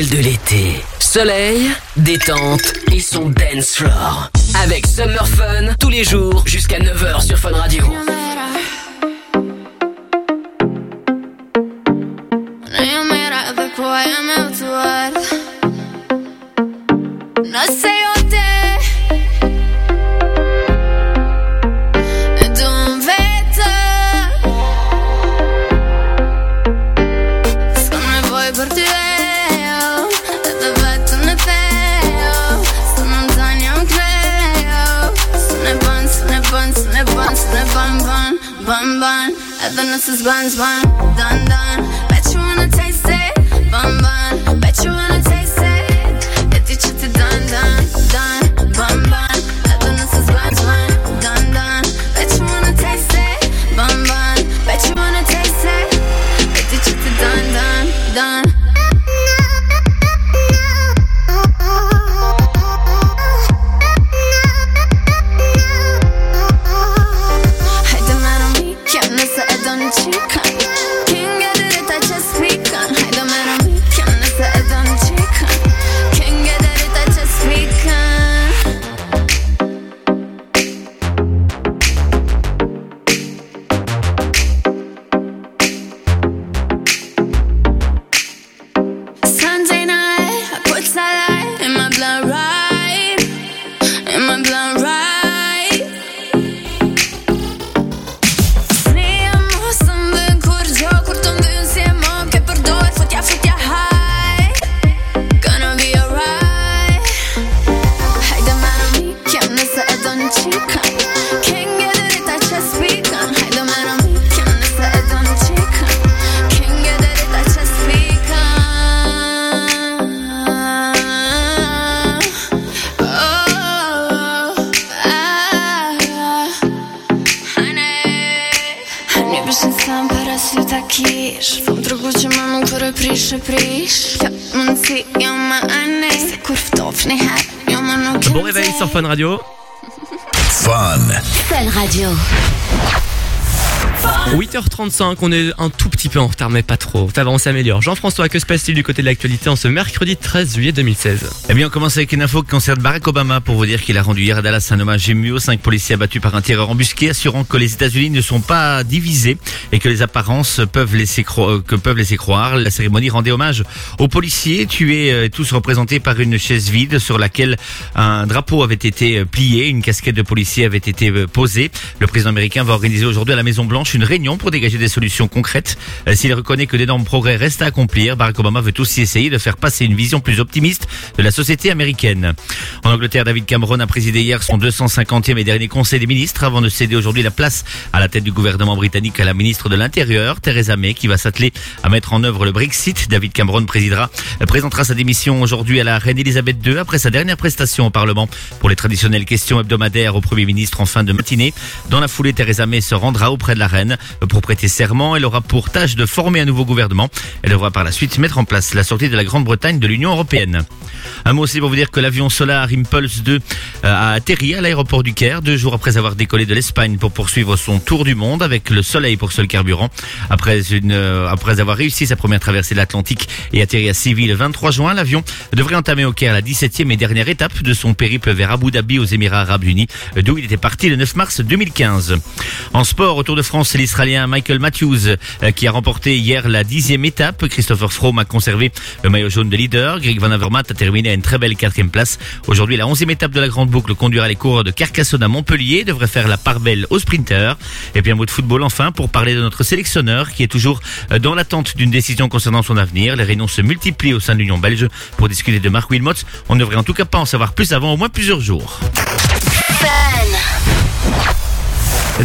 de l'été. Soleil, détente et son dance floor. Avec Summer Fun tous les jours jusqu'à 9h sur Fun Radio. 8h35, on est un tout petit peu en retard, mais pas trop. Ça va, on s'améliore. Jean-François, que se passe-t-il du côté de l'actualité en ce mercredi 13 juillet 2016 Eh bien, on commence avec une info qui concerne Barack Obama pour vous dire qu'il a rendu hier à Dallas un hommage ému aux cinq policiers abattus par un tireur embusqué, assurant que les États-Unis ne sont pas divisés et que les apparences peuvent laisser, euh, peuvent laisser croire. La cérémonie rendait hommage aux policiers tués, euh, tous représentés par une chaise vide sur laquelle un drapeau avait été euh, plié, une casquette de policier avait été euh, posée. Le président américain va organiser aujourd'hui à la Maison Blanche une réunion pour dégager des solutions concrètes. Euh, S'il reconnaît que d'énormes progrès restent à accomplir, Barack Obama veut aussi essayer de faire passer une vision plus optimiste de la société américaine. En Angleterre, David Cameron a présidé hier son 250e et dernier conseil des ministres avant de céder aujourd'hui la place à la tête du gouvernement britannique à la ministre de l'Intérieur, Theresa May, qui va s'atteler à mettre en œuvre le Brexit. David Cameron présidera, présentera sa démission aujourd'hui à la reine Elisabeth II après sa dernière prestation au Parlement pour les traditionnelles questions hebdomadaires au Premier ministre en fin de matinée. Dans la foulée, Theresa May se rendra auprès de la reine pour prêter serment. Elle aura pour tâche de former un nouveau gouvernement. Elle devra par la suite mettre en place la sortie de la Grande-Bretagne de l'Union européenne. Un mot aussi pour vous dire que l'avion Solar Impulse 2 euh, a atterri à l'aéroport du Caire deux jours après avoir décollé de l'Espagne pour poursuivre son tour du monde avec le soleil pour seul carburant. Après, euh, avoir réussi sa première traversée de l'Atlantique et atterri à Séville le 23 juin, l'avion devrait entamer au Caire la 17e et dernière étape de son périple vers Abu Dhabi aux Émirats Arabes Unis, d'où il était parti le 9 mars 2015. En sport, au Tour de France, l'Israélien Michael Matthews euh, qui a remporté hier la dixième étape. Christopher Froome a conservé le maillot jaune de leader. Greg Van Avermaet a terminé à une très belle quatrième place. Aujourd'hui, la onzième étape de la grande boucle conduira les coureurs de Carcassonne à Montpellier devrait faire la part belle aux sprinteurs. Et puis un mot de football enfin pour parler de notre sélectionneur qui est toujours euh, dans l'attente d'une décision concernant son avenir. Les réunions se multiplient au sein de l'Union belge pour discuter de Marc Wilmots. On ne devrait en tout cas pas en savoir plus avant au moins plusieurs jours.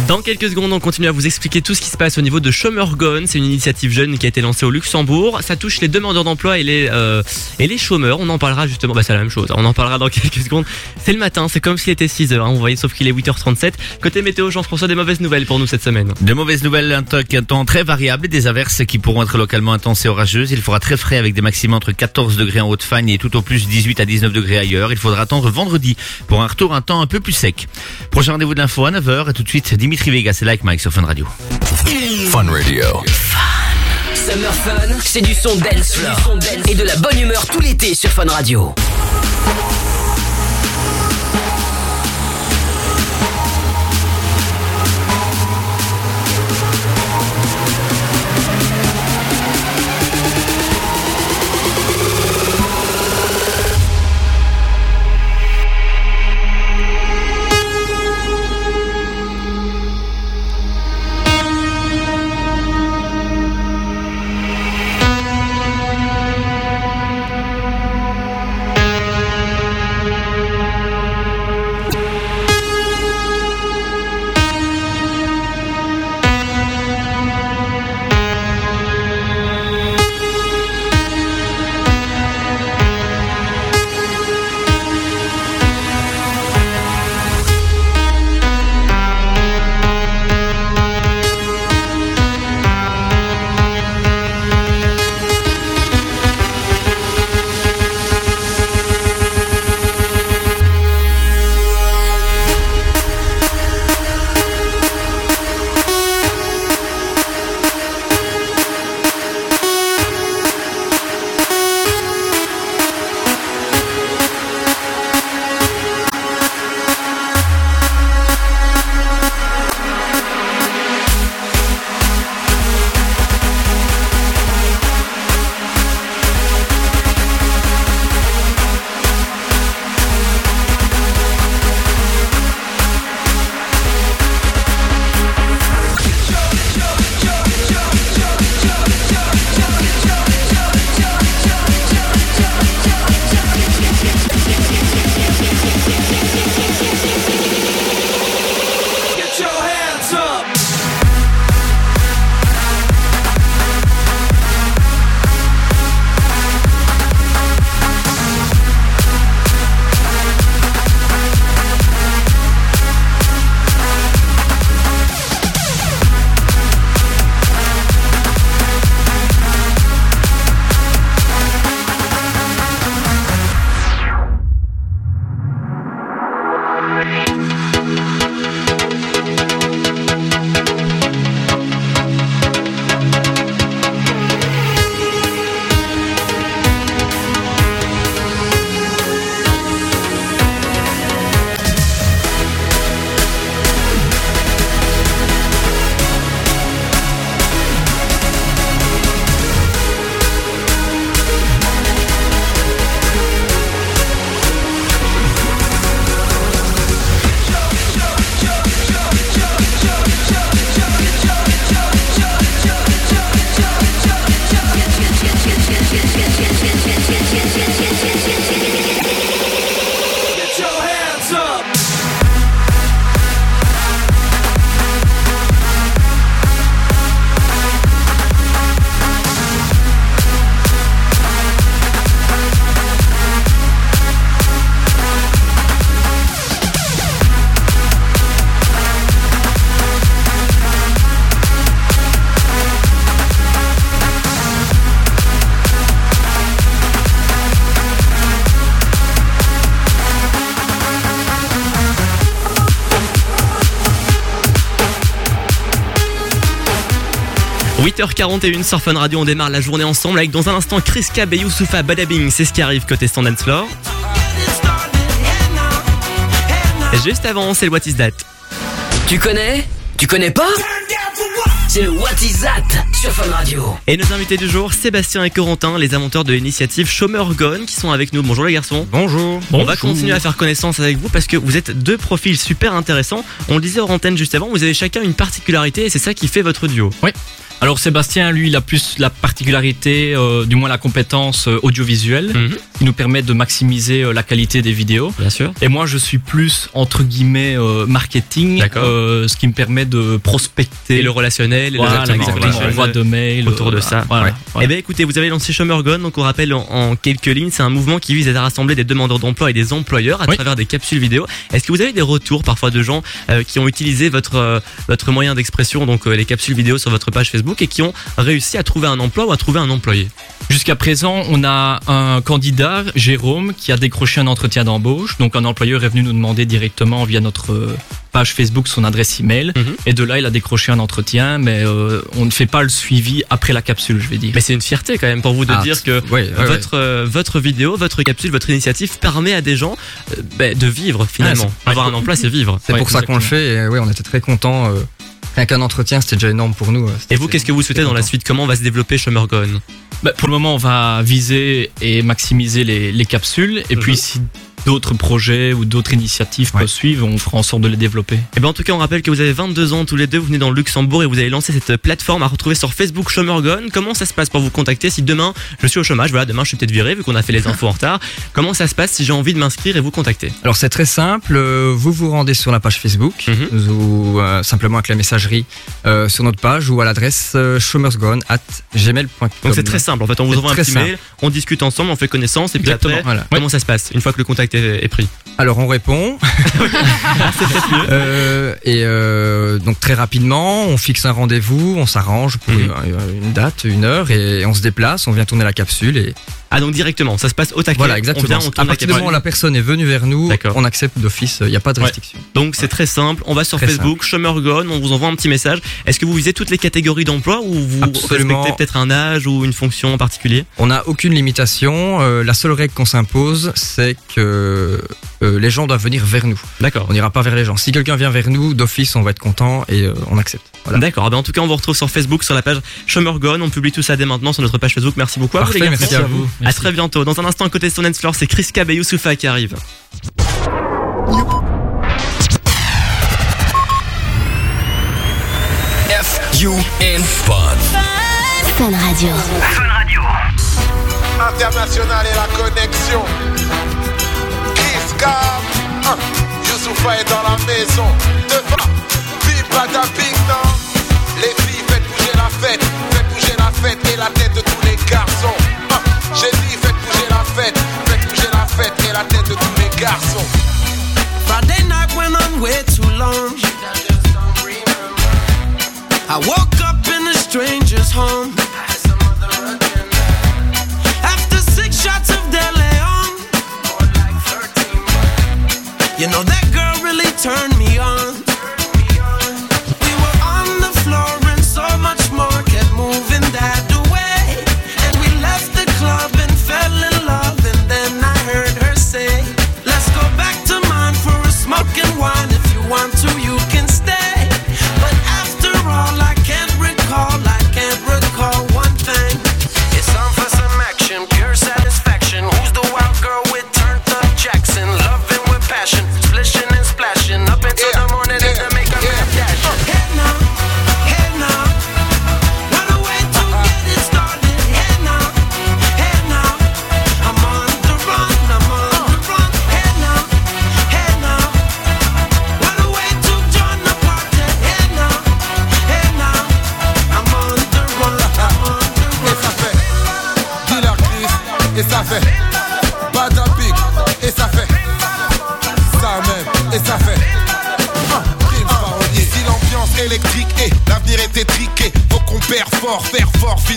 Dans quelques secondes, on continue à vous expliquer tout ce qui se passe au niveau de Gone. C'est une initiative jeune qui a été lancée au Luxembourg. Ça touche les demandeurs d'emploi et les euh, et les chômeurs. On en parlera justement. Bah c'est la même chose. On en parlera dans quelques secondes. C'est le matin. C'est comme s'il était 6 h Vous voyez, sauf qu'il est 8h37. Côté météo, Jean-François, des mauvaises nouvelles pour nous cette semaine. De mauvaises nouvelles, un temps, un temps très variable et des averses qui pourront être localement intenses et orageuses. Il fera très frais avec des maximums entre 14 degrés en Haute-Fagne et tout au plus 18 à 19 degrés ailleurs. Il faudra attendre vendredi pour un retour un temps un peu plus sec. Prochain rendez-vous de l'info à 9h et tout de suite Dimitri Vegas et Like Mike sur Fun Radio. Fun Radio. Summer Fun, c'est du son dance floor et de la bonne humeur tout l'été sur Fun Radio. 8h41 sur Fun Radio, on démarre la journée ensemble avec dans un instant Chris Cab et Youssoufa Badabing, c'est ce qui arrive côté Stand Dance Floor. Et juste avant, c'est le What Is That? Tu connais? Tu connais pas? C'est le What Is That sur Fun Radio. Et nos invités du jour, Sébastien et Corentin, les inventeurs de l'initiative Chômeur Gone, qui sont avec nous. Bonjour les garçons. Bonjour. On va continuer à faire connaissance avec vous parce que vous êtes deux profils super intéressants. On le disait hors antenne juste avant, vous avez chacun une particularité et c'est ça qui fait votre duo. Oui. Alors Sébastien, lui, il a plus la particularité, euh, du moins la compétence euh, audiovisuelle, qui nous permet de maximiser euh, la qualité des vidéos. Bien sûr. Et moi, je suis plus entre guillemets marketing, ce qui me permet de prospecter Et le relationnel, voilà, exactement, de mails autour de ça. Voilà, Ouais. Eh bien écoutez, vous avez lancé Chômeur Gone, donc on rappelle en, en quelques lignes, c'est un mouvement qui vise à rassembler des demandeurs d'emploi et des employeurs à travers des capsules vidéo. Est-ce que vous avez des retours parfois de gens euh, qui ont utilisé votre euh, votre moyen d'expression, donc euh, les capsules vidéo sur votre page Facebook et qui ont réussi à trouver un emploi ou à trouver un employé? Jusqu'à présent, on a un candidat, Jérôme, qui a décroché un entretien d'embauche. Donc un employeur est venu nous demander directement via notre page Facebook son adresse email. Mhm. Et de là, il a décroché un entretien, mais euh, on ne fait pas le suivi après la capsule, je vais dire. Mais c'est une fierté quand même pour vous de Ah, dire que ouais, ouais, votre euh, votre vidéo, votre capsule, votre initiative permet à des gens euh, ben, de vivre finalement. Ouais, c'est- Avoir un emploi, c'est vivre. C'est pour ça qu'on le fait et ouais, on était très contents. Rien qu'un entretien, c'était déjà énorme pour nous. Et vous, qu'est-ce que vous souhaitez dans la suite? Comment va se développer Chômeur Gone Bah, pour le moment, on va viser et maximiser les, les capsules. Et puis, si d'autres projets ou d'autres initiatives peuvent suivre, on fera en sorte de les développer. Et ben en tout cas, on rappelle que vous avez 22 ans tous les deux, vous venez dans le Luxembourg et vous avez lancé cette plateforme à retrouver sur Facebook Chômeur Gone. Comment ça se passe pour vous contacter si demain je suis au chômage Voilà, demain je suis peut-être viré vu qu'on a fait les infos en retard. Comment ça se passe si j'ai envie de m'inscrire et vous contacter? Alors c'est très simple, euh, vous vous rendez sur la page Facebook Mhm. ou euh, simplement avec la messagerie euh, sur notre page ou à l'adresse euh, at gmail.com. Donc c'est très simple. En fait, on vous envoie un petit simple. mail, on discute ensemble, on fait connaissance et puis Exactement, après, voilà. comment ça se passe? Une fois que le contact est, est pris Alors on répond. Euh, et euh, donc très rapidement, on fixe un rendez-vous, on s'arrange pour Mhm. une, une date, une heure, et on se déplace, on vient tourner la capsule et Ah donc directement, ça se passe au taquet. voilà On exactement. vient, on à partir du moment où la personne est venue vers nous, on accepte d'office, il n'y a pas de Ouais. restriction. Donc c'est très simple, on va sur Très Facebook, Gone, on vous envoie un petit message. Est-ce que vous visez toutes les catégories d'emploi ou vous Absolument. respectez peut-être un âge ou une fonction en particulier? On n'a aucune limitation. euh, la seule règle qu'on s'impose, c'est que euh, les gens doivent venir vers nous. D'accord. On n'ira pas vers les gens. Si quelqu'un vient vers nous, d'office, on va être content et euh, on accepte. Voilà. D'accord, Ah ben, en tout cas on vous retrouve sur Facebook, sur la page Gone, on publie tout ça dès maintenant sur notre page Facebook. Merci beaucoup à vous Parfait, les gars. merci à vous. À très bientôt. Dans un instant, à côté de Stone Floor, c'est Chris Cab et Youssoufa qui arrivent. F-U-N Fun. Fun Radio. International et la connexion. Cam, hein, Youssoufa est dans la maison. Devant, bim bada bing non? Les filles, faites bouger la fête, faites bouger la fête et la tête de tous les garçons. Hein, J'ai dit, faites bouger la fête, faites bouger la fête et la tête de tous les garçons. Friday night went on way too long. I woke up in a stranger's home. After six shots You know that girl really turned me on.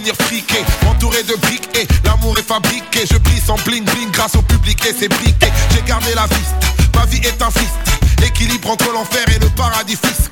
Finir. Entouré de briques et l'amour est fabriqué. Je glisse en bling bling grâce au public et ses briquets. J'ai gardé la vista, ma vie est un fist. Équilibre entre l'enfer et le paradis fisc.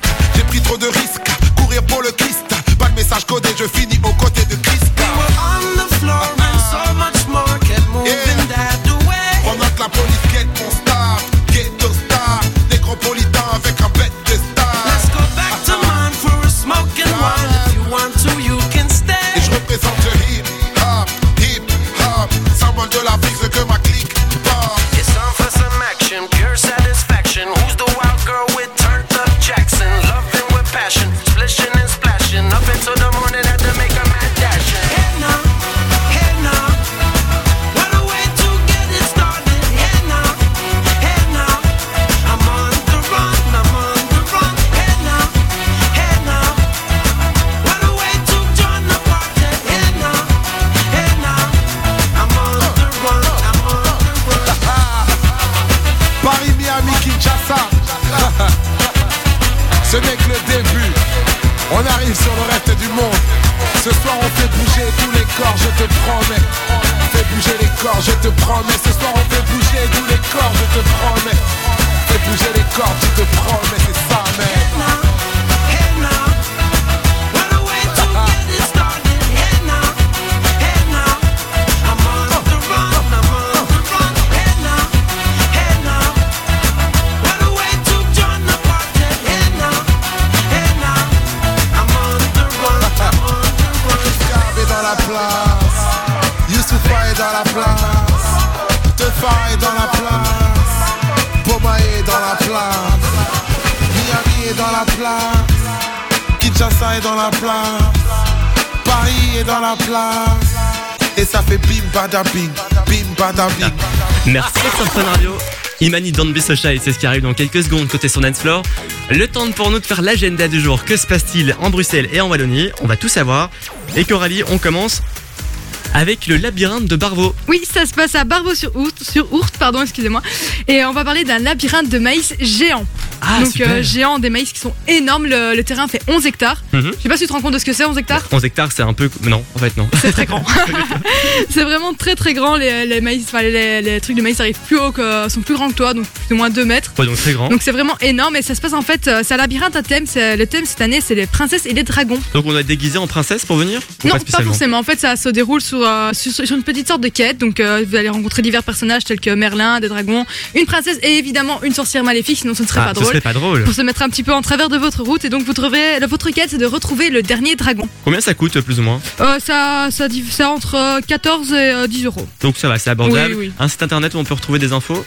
Imani Don't Be So Shy, c'est ce qui arrive dans quelques secondes côté son dance floor. Le temps pour nous de faire l'agenda du jour. Que se passe-t-il en Bruxelles et en Wallonie? On va tout savoir. Et Coralie, on commence avec le labyrinthe de Barbeau. Oui, ça se passe à Barbeau sur Ourthe, sur pardon, excusez-moi. Et on va parler d'un labyrinthe de maïs géant. Ah, Donc super. euh, géant, des maïs qui sont énormes. Le, le terrain fait 11 hectares. Mhm. Je sais pas si tu te rends compte de ce que c'est 11 hectares. 11 hectares, c'est un peu. Non, en fait, non. C'est très grand. c'est vraiment très très grand. Les, les maïs, enfin les, les trucs de maïs arrivent plus haut que, sont plus grands que toi, donc moins 2 mètres. Ouais, donc très grand. Donc c'est vraiment énorme et ça se passe en fait, euh, c'est un labyrinthe à thème. C'est- Le thème cette année, c'est les princesses et les dragons. Donc on être déguisé en princesse pour venir Ou Non, pas, spécialement forcément. En fait, ça se déroule sur, euh, sur, sur une petite sorte de quête. Donc, euh, vous allez rencontrer divers personnages tels que Merlin, des dragons, une princesse et évidemment une sorcière maléfique. Sinon, ce ne serait Ah, pas ce drôle. serait pas drôle. Pour se mettre un petit peu en travers de votre route. Et donc, vous trouverez, votre quête, c'est de retrouver le dernier dragon. Combien ça coûte plus ou moins Euh, ça, ça, entre euh, 14 et euh, 10 euros. Donc ça va, c'est abordable. Oui, oui. Un site internet où on peut retrouver des infos.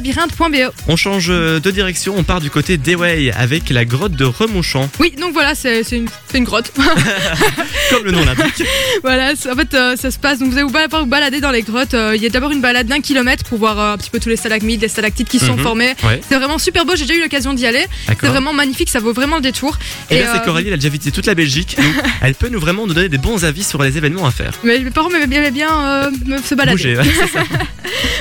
www.lelabyrinthe.be On change euh, de direction, on part du côté d'Eway avec la grotte de Remouchant. Oui, donc voilà, c'est une, une grotte. Comme le nom l'indique. voilà, en fait, euh, ça se passe. Donc, vous allez vous balader, dans les grottes. Euh, Il y a d'abord une balade d'un kilomètre pour voir euh, un petit peu tous les stalagmites, les stalactites qui sont Mhm. formés. Ouais. C'est vraiment super beau. J'ai déjà eu l'occasion d'y aller. C'est vraiment magnifique. Ça vaut vraiment le détour. Et, là, c'est Coralie, elle a déjà visité toute la Belgique. donc elle peut nous vraiment nous donner des bons avis sur les événements à faire. Mais mes parents m'aimaient bien, bien se balader. Bouger, ouais, c'est ça.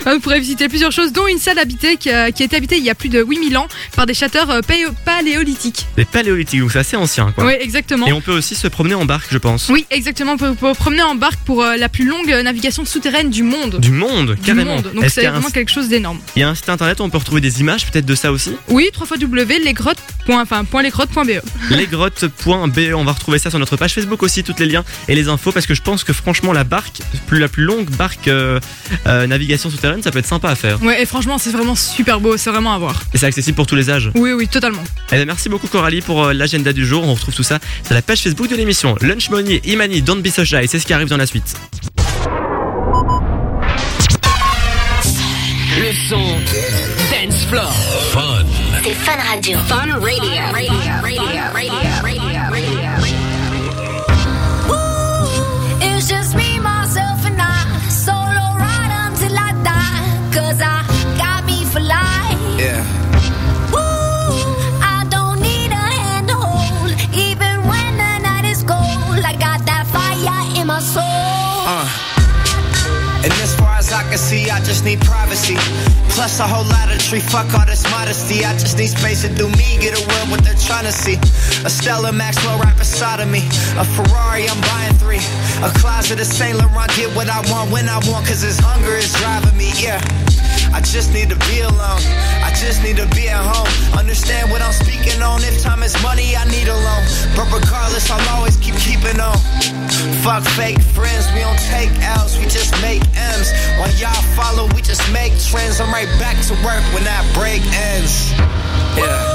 Ouais, Vous pourrez visiter plusieurs choses, dont une salle habitée qui a, qui a été habitée il y a plus de 8000 ans par des chasseurs euh, paléo- paléolithiques. Des paléolithiques, donc c'est assez ancien. Quoi. Oui, exactement. Et on peut aussi se promener en barque, je pense. Oui, exactement. Pour, pour promener en barque pour euh, la plus longue navigation souterraine du monde. Du monde, Du carrément. monde. Donc c'est un- vraiment quelque chose d'énorme. Il y a un site internet où on peut retrouver des images peut-être de ça aussi Oui, www.lesgrottes. Enfin, point lesgrottes.be. lesgrottes.be, on va retrouver ça sur notre page Facebook aussi, tous les liens et les infos parce que je pense que franchement la barque, plus la plus longue barque euh, euh, navigation souterraine, ça peut être sympa à faire. Ouais, et franchement, c'est vraiment super beau. C'est vraiment à voir. Et c'est accessible pour tous les âges. Oui, oui, totalement. Eh bien, merci beaucoup Coralie pour euh, l'agenda du jour. On retrouve tout ça sur la page Facebook de l'émission. Lunch Money, Imani, Don't Be So Shy, c'est ce qui arrive dans la suite. Le son Dance Floor. Fun. C'est Fun Radio. Fun Radio. Radio. Radio. Radio. Radio. As I can see, I just need privacy. Plus a whole lot of tree, fuck all this modesty. I just need space to do me, get away what they're trying to see. A Stella Maxwell right beside of me. A Ferrari, I'm buying three. A closet of Saint Laurent, get what I want when I want, cause this hunger is driving me, yeah. I just need to be alone. I just need to be at home. Understand what I'm speaking on. If time is money, I need a loan. But regardless, I'll always keep keeping on. Fuck fake friends, we don't take L's, we just make M's. While y'all follow, we just make trends. I'm right back to work when that break ends. Yeah.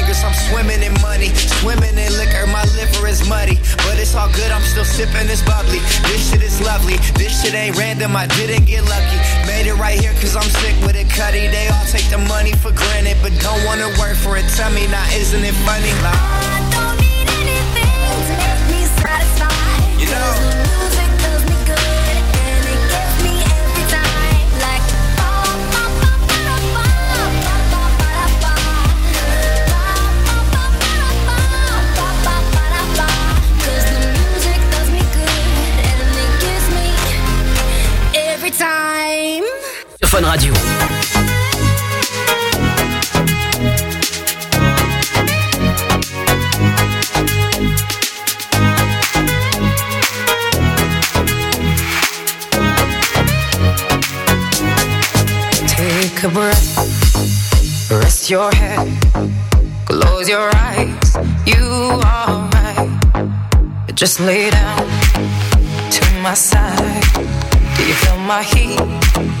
I'm swimming in money, swimming in liquor. My liver is muddy, but it's all good. I'm still sipping this bubbly. This shit is lovely. This shit ain't random. I didn't get lucky. Made it right here cause I'm sick with it, Cuddy. They all take the money for granted, but don't wanna work for it. Tell me now, isn't it funny? Like, I don't need anything to make me satisfied. You know. Fun Radio. Take a breath, rest your head, close your eyes. You are right. Just lay down to my side. Do you feel my heat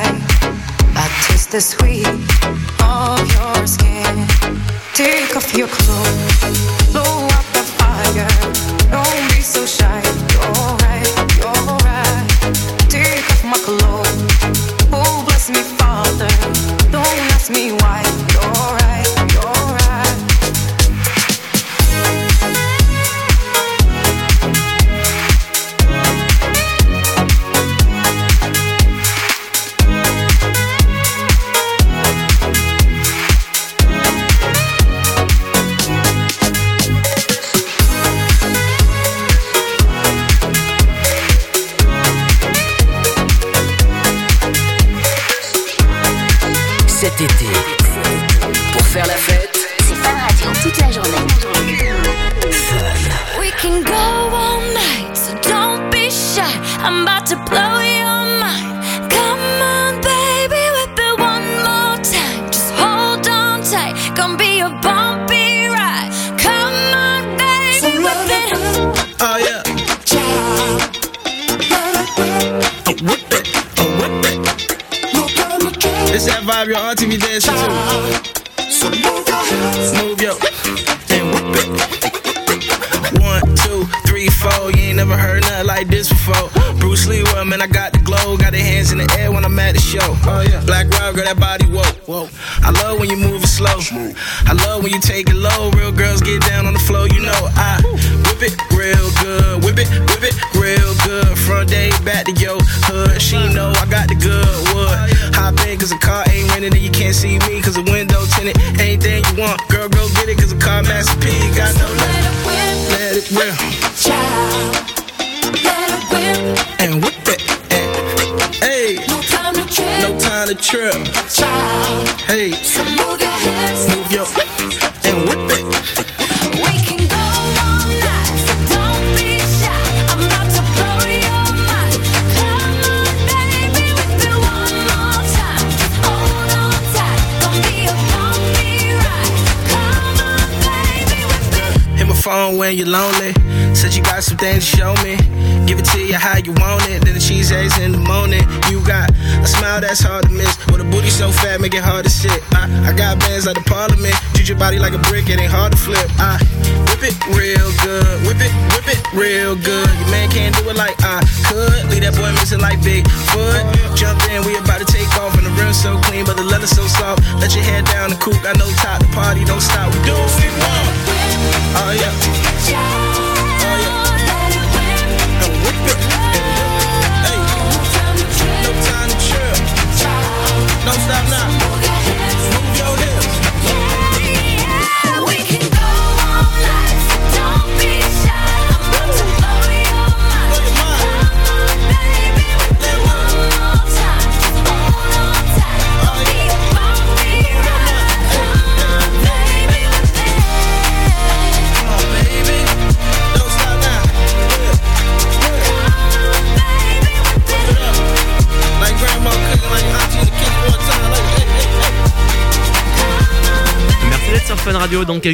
I taste the sweet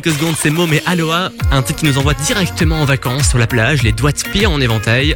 quelques secondes, c'est Môme et Aloha, un titre qui nous envoie directement en vacances sur la plage, les doigts de pied en éventail.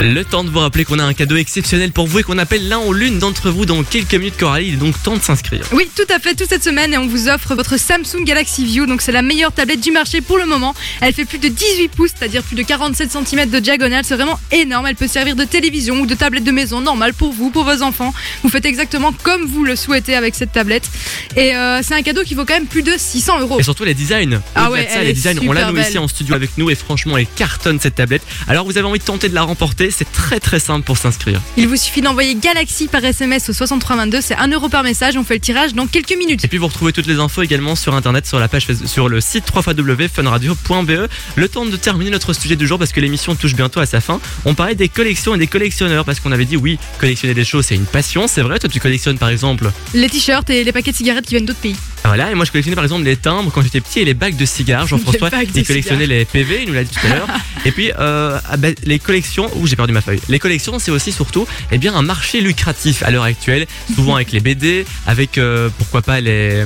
Le temps de vous rappeler qu'on a un cadeau exceptionnel pour vous et qu'on appelle l'un ou l'une d'entre vous dans quelques minutes Coralie. Il est donc temps de s'inscrire. Oui, tout à fait, toute cette semaine et on vous offre votre Samsung Galaxy View. Donc c'est la meilleure tablette du marché pour le moment. Elle fait plus de 18 pouces, c'est-à-dire plus de 47 cm de diagonale. C'est vraiment énorme. Elle peut servir de télévision ou de tablette de maison normale pour vous, pour vos enfants. Vous faites exactement comme vous le souhaitez avec cette tablette. Et euh, c'est un cadeau qui vaut quand même plus de 600 euros. Et surtout les designs. Ah ouais, de ça, les designs, on l'a nous ici en studio avec nous et franchement, elle cartonne cette tablette. Alors vous avez envie de tenter de la remporter, c'est très très simple pour s'inscrire. Il vous suffit d'envoyer Galaxy par SMS au 6322. C'est 1 euro par message. On fait le tirage dans quelques minutes. Et puis vous retrouvez toutes les infos également sur internet, sur la page sur le site www.funradio.be. Le temps de terminer notre sujet du jour parce que l'émission touche bientôt à sa fin. On parlait des collections et des collectionneurs parce qu'on avait dit oui, collectionner des choses c'est une passion, c'est vrai. Toi tu collectionnes par exemple. Les t-shirts et les paquets de cigarettes qui viennent d'autres pays. Voilà, et moi je collectionnais par exemple les timbres quand j'étais petit et les bacs de cigares. Jean-François, il collectionnait cigares. les PV, il nous l'a dit tout à l'heure. et puis euh, ah ben, les collections, ouh j'ai perdu ma feuille. Les collections c'est aussi surtout eh bien un marché lucratif à l'heure actuelle, souvent avec les BD, avec euh, pourquoi pas les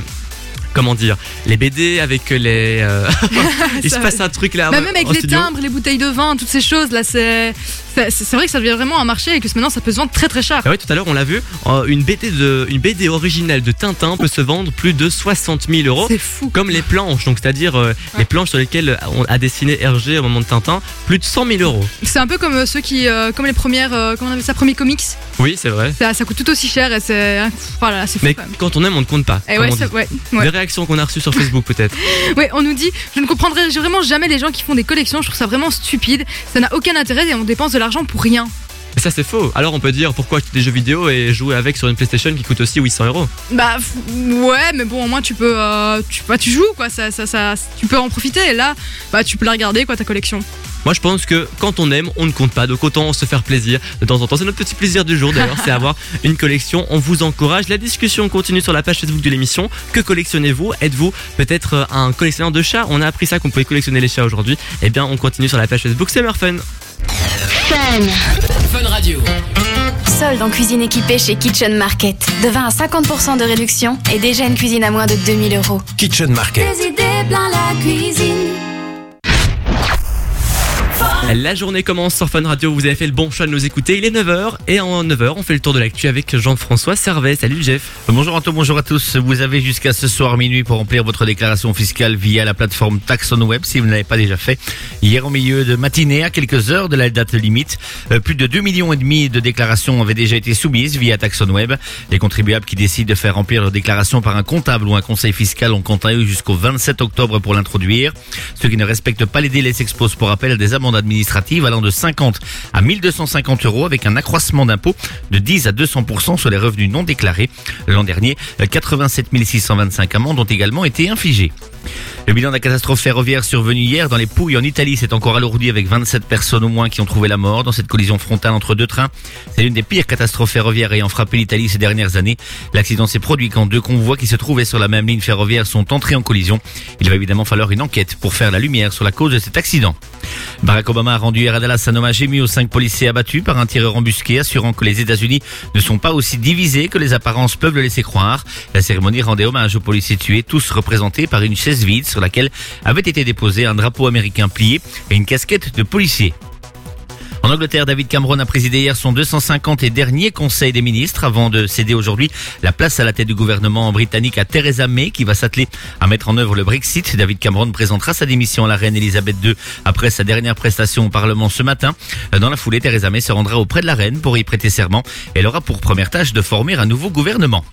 comment dire, les BD avec les euh, il se passe un truc là Bah, même avec en les studio. timbres, les bouteilles de vin, toutes ces choses là, c'est c'est vrai que ça devient vraiment un marché et que maintenant ça peut se vendre très très cher. Ah ouais, tout à l'heure on l'a vu, euh, une BD de une BD originale de Tintin peut se vendre plus de 60 000 euros. C'est fou. Comme les planches, donc c'est-à-dire euh, les planches sur lesquelles on a dessiné Hergé au moment de Tintin, plus de 100 000 euros. C'est un peu comme euh, ceux qui, euh, comme les premières, euh, comment on appelle ça, premiers comics. Oui, c'est vrai. Ça, ça coûte tout aussi cher et c'est, voilà, c'est fou Mais quand même. quand on aime, on ne compte pas. Et ouais, ça- dit. ouais, ouais. Qu'on a reçues sur Facebook peut-être. Ouais, on nous dit, je ne comprendrai vraiment jamais les gens qui font des collections. Je trouve ça vraiment stupide. Ça n'a aucun intérêt et on dépense de l'argent pour rien. Mais ça c'est faux. Alors on peut dire pourquoi acheter des jeux vidéo et jouer avec sur une PlayStation qui coûte aussi 800 euros. Bah ouais, mais bon, au moins tu peux, euh, tu, bah, tu joues quoi. Ça, ça, ça, tu peux en profiter. Et là, bah tu peux la regarder quoi ta collection. Moi je pense que quand on aime, on ne compte pas. Donc autant se faire plaisir de temps en temps. C'est notre petit plaisir du jour d'ailleurs, c'est avoir une collection. On vous encourage. La discussion continue sur la page Facebook de l'émission. Que collectionnez-vous? Êtes-vous peut-être euh, un collectionneur de chats? On a appris ça qu'on pouvait collectionner les chats aujourd'hui. Eh bien on continue sur la page Facebook Summer Fun. Fun. Fun Radio. Solde en cuisine équipée chez Kitchen Market. De 20 à 50% de réduction et déjà une cuisine à moins de 2000 euros. Kitchen Market. Des idées plein la cuisine. La journée commence sur Fun Radio. Vous avez fait le bon choix de nous écouter. Il est 9h et en 9h, on fait le tour de l'actu avec Jean-François Servet. Salut Jeff. Bonjour Anto, bonjour à tous. Vous avez jusqu'à ce soir minuit pour remplir votre déclaration fiscale via la plateforme Taxon Web si vous ne l'avez pas déjà fait. Hier au milieu de matinée, à quelques heures de la date limite, euh, plus de 2 millions et demi de déclarations avaient déjà été soumises via Taxon Web. Les contribuables qui décident de faire remplir leur déclaration par un comptable ou un conseil fiscal ont quant à eux jusqu'au 27 octobre pour l'introduire. Ceux qui ne respectent pas les délais s'exposent pour rappel à des amendes administratives allant de 50 à 1250 euros avec un accroissement d'impôt de 10 à 200% sur les revenus non déclarés. L'an dernier, euh, 87 625 amendes ont également été infligées. Le bilan de la catastrophe ferroviaire survenue hier dans les Pouilles en Italie s'est encore alourdi avec 27 personnes au moins qui ont trouvé la mort dans cette collision frontale entre deux trains. C'est l'une des pires catastrophes ferroviaires ayant frappé l'Italie ces dernières années. L'accident s'est produit quand deux convois qui se trouvaient sur la même ligne ferroviaire sont entrés en collision. Il va évidemment falloir une enquête pour faire la lumière sur la cause de cet accident. Barack Obama a rendu hier à Dallas un hommage ému aux cinq policiers abattus par un tireur embusqué, assurant que les États-Unis ne sont pas aussi divisés que les apparences peuvent le laisser croire. La cérémonie rendait hommage aux policiers tués, tous représentés par une vide sur laquelle avait été déposé un drapeau américain plié et une casquette de policier. En Angleterre, David Cameron a présidé hier son 250 et dernier Conseil des ministres avant de céder aujourd'hui la place à la tête du gouvernement britannique à Theresa May qui va s'atteler à mettre en œuvre le Brexit. David Cameron présentera sa démission à la reine Elisabeth II après sa dernière prestation au Parlement ce matin. Dans la foulée, Theresa May se rendra auprès de la reine pour y prêter serment. Elle aura pour première tâche de former un nouveau gouvernement.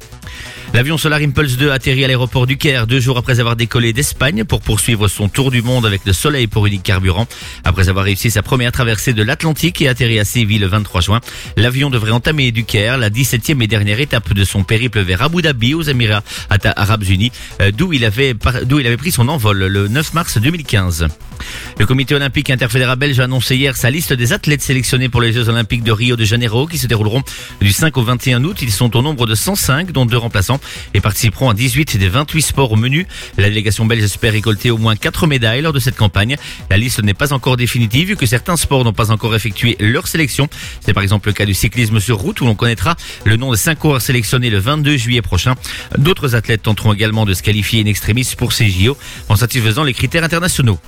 L'avion Solar Impulse 2 atterrit à l'aéroport du Caire deux jours après avoir décollé d'Espagne pour poursuivre son tour du monde avec le soleil pour unique carburant. Après avoir réussi sa première traversée de l'Atlantique et atterri à Séville le 23 juin, l'avion devrait entamer du Caire la 17e et dernière étape de son périple vers Abu Dhabi aux Émirats Arabes Unis, euh, d'où il avait d'où il avait pris son envol le 9 mars 2015. Le comité olympique interfédéral belge a annoncé hier sa liste des athlètes sélectionnés pour les Jeux olympiques de Rio de Janeiro qui se dérouleront du 5 au 21 août. Ils sont au nombre de 105, dont deux remplaçants, et participeront à 18 des 28 sports au menu. La délégation belge espère récolter au moins 4 médailles lors de cette campagne. La liste n'est pas encore définitive vu que certains sports n'ont pas encore effectué leur sélection. C'est par exemple le cas du cyclisme sur route où l'on connaîtra le nom des 5 coureurs sélectionnés le 22 juillet prochain. D'autres athlètes tenteront également de se qualifier in extremis pour ces JO en satisfaisant les critères internationaux.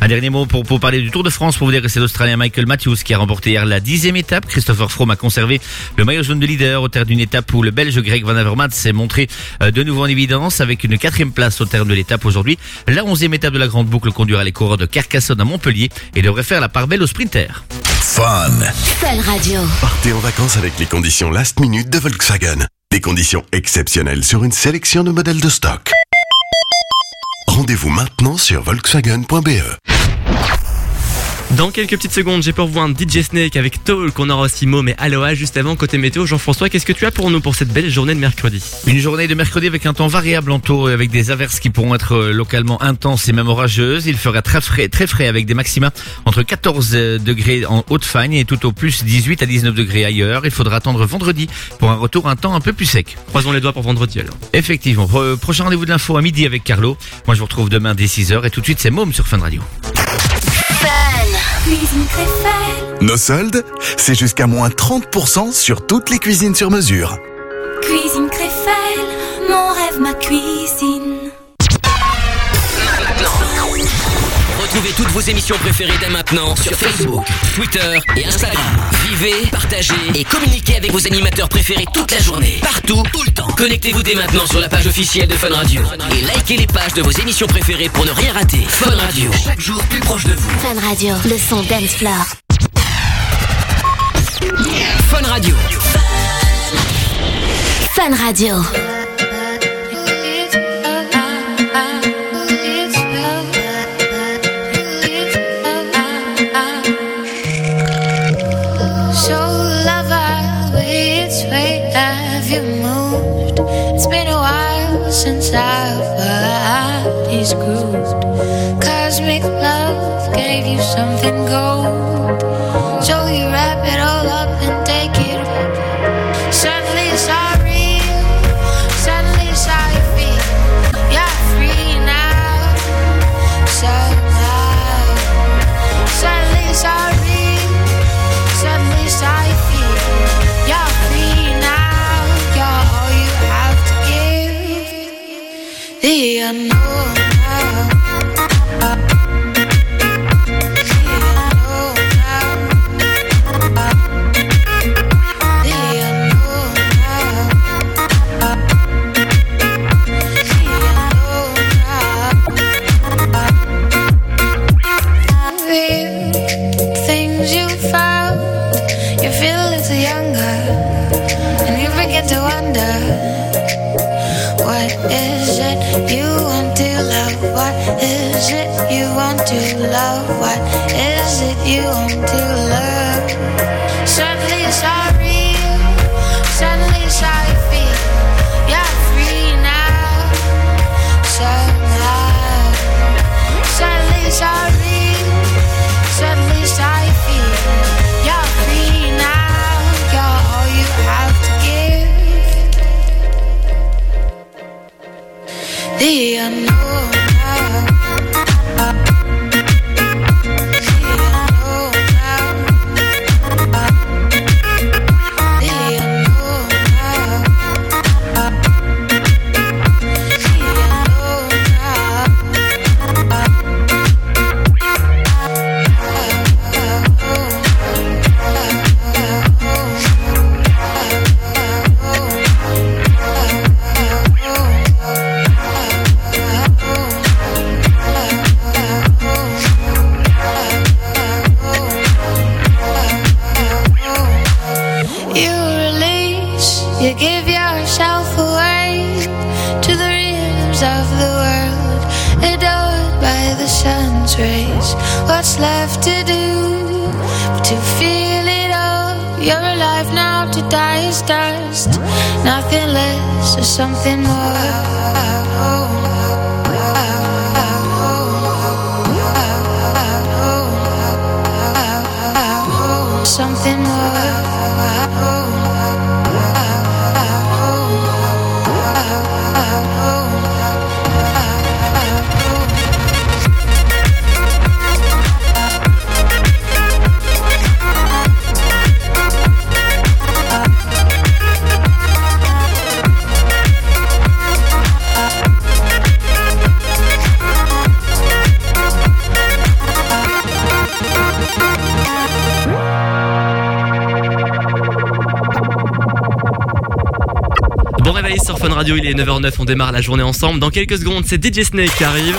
Un dernier mot pour, pour parler du Tour de France pour vous dire que c'est l'Australien Michael Matthews qui a remporté hier la dixième étape. Christopher Froome a conservé le maillot jaune de leader au terme d'une étape où le Belge Greg Van Avermaet s'est montré euh, de nouveau en évidence avec une quatrième place au terme de l'étape aujourd'hui. La onzième étape de la grande boucle conduira les coureurs de Carcassonne à Montpellier et devrait faire la part belle aux sprinters. Fun. Fun Radio. Partez en vacances avec les conditions last minute de Volkswagen. Des conditions exceptionnelles sur une sélection de modèles de stock. Rendez-vous maintenant sur volkswagen.be. Dans quelques petites secondes, j'ai pour vous un DJ Snake avec Toll qu'on aura aussi Mo mais Aloha juste avant côté météo. Jean-François, qu'est-ce que tu as pour nous pour cette belle journée de mercredi Une journée de mercredi avec un temps variable en taux, avec des averses qui pourront être euh, localement intenses et même orageuses. Il fera très frais, très frais avec des maxima entre 14 degrés en Haute-Fagne et tout au plus 18 à 19 degrés ailleurs. Il faudra attendre vendredi pour un retour un temps un peu plus sec. Croisons les doigts pour vendredi alors. Effectivement. Pro- prochain rendez-vous de l'info à midi avec Carlo. Moi je vous retrouve demain dès 6h et tout de suite c'est Môme sur Fun Radio. Cuisine Créfelle. Nos soldes, c'est jusqu'à moins 30% sur toutes les cuisines sur mesure. Cuisine Créfelle. Mon rêve, ma cuisine. Toutes vos émissions préférées dès maintenant sur Facebook, Twitter et Instagram. Vivez, partagez et communiquez avec vos animateurs préférés toute la journée, partout, tout le temps. Connectez-vous dès maintenant sur la page officielle de Fun Radio et likez les pages de vos émissions préférées pour ne rien rater. Fun Radio, chaque jour plus proche de vous. Fun Radio, le son dance floor. Fun Radio. Fun Radio. Something gold. Nothing less or something more. Radio, il est 9h09, on démarre la journée ensemble. Dans quelques secondes, c'est DJ Snake qui arrive.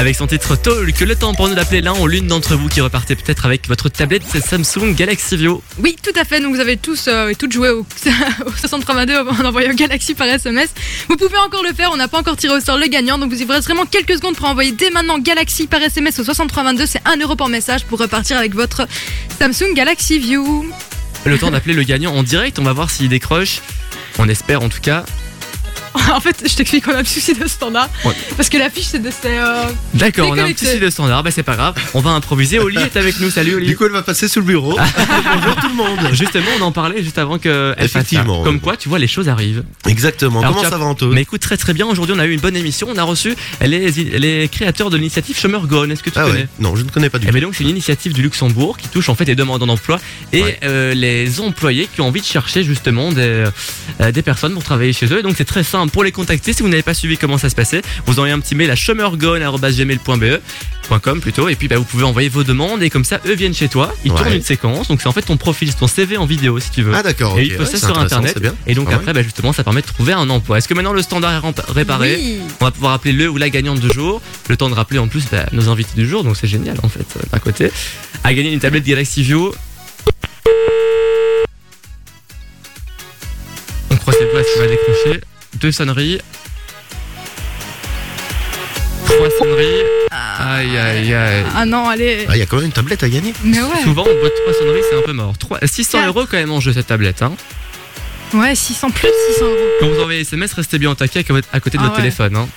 Avec son titre Talk, le temps pour nous d'appeler l'un ou l'une d'entre vous qui repartez peut-être avec votre tablette Samsung Galaxy View. Oui, tout à fait. Donc vous avez tous euh, et toutes joué au, au 6322 en envoyant Galaxy par SMS. Vous pouvez encore le faire. On n'a pas encore tiré au sort le gagnant. Donc vous y reste vraiment quelques secondes pour envoyer dès maintenant Galaxy par SMS au 6322. C'est 1 euro par message pour repartir avec votre Samsung Galaxy View. Le temps d'appeler le gagnant en direct, on va voir s'il décroche. On espère en tout cas. en fait, je t'explique qu'on a un souci de standard. Ouais. Parce que l'affiche, c'est de. euh, D'accord, on a un souci de standard, bah c'est pas grave. On va improviser. Oli est avec nous. Salut Oli. Du coup, elle va passer sous le bureau. Bonjour tout le monde. Justement, on en parlait juste avant que elle fasse ça. Effectivement. Comme quoi, tu vois, les choses arrivent. Exactement. Alors, Comment as- ça va, Anto? Mais écoute, très très bien. Aujourd'hui, on a eu une bonne émission. On a reçu les, les créateurs de l'initiative Chômeur Gone. Est-ce que tu Ah connais? Ouais. Non, je ne connais pas du Eh tout. ben donc, c'est une initiative du Luxembourg qui touche en fait les demandeurs d'emploi et Ouais. euh, les employés qui ont envie de chercher justement des, euh, des personnes pour travailler chez eux. Et donc, c'est très simple pour les contacter. Si vous n'avez pas suivi comment ça se passait, vous envoyez un petit mail à chômeurgone.gmail.be .com plutôt et puis bah, vous pouvez envoyer vos demandes et comme ça eux viennent chez toi ils Ouais. tournent une séquence donc c'est en fait ton profil ton CV en vidéo si tu veux Ah, d'accord, et ok. ils postent Ouais, ça c'est sur internet et donc Ah ouais. après bah, justement ça permet de trouver un emploi est-ce que maintenant le standard est réparé Oui. on va pouvoir appeler le ou la gagnante du jour le temps de rappeler en plus bah, nos invités du jour donc c'est génial en fait euh, d'un côté à gagner une tablette Galaxy View on croise les doigts est-ce qu'il va décrocher deux sonneries trois sonneries aïe aïe aïe Ah non, allez. Ah, il y a quand même une tablette à gagner. Mais ouais. Souvent, on boit trois sonneries, c'est un peu mort. Trois- 600 Quatre. euros quand même en jeu cette tablette. Hein. Ouais, 600 plus 600 euros. Quand vous envoyez SMS, restez bien au taquet à côté- à côté de Ah votre ouais. téléphone. Hein.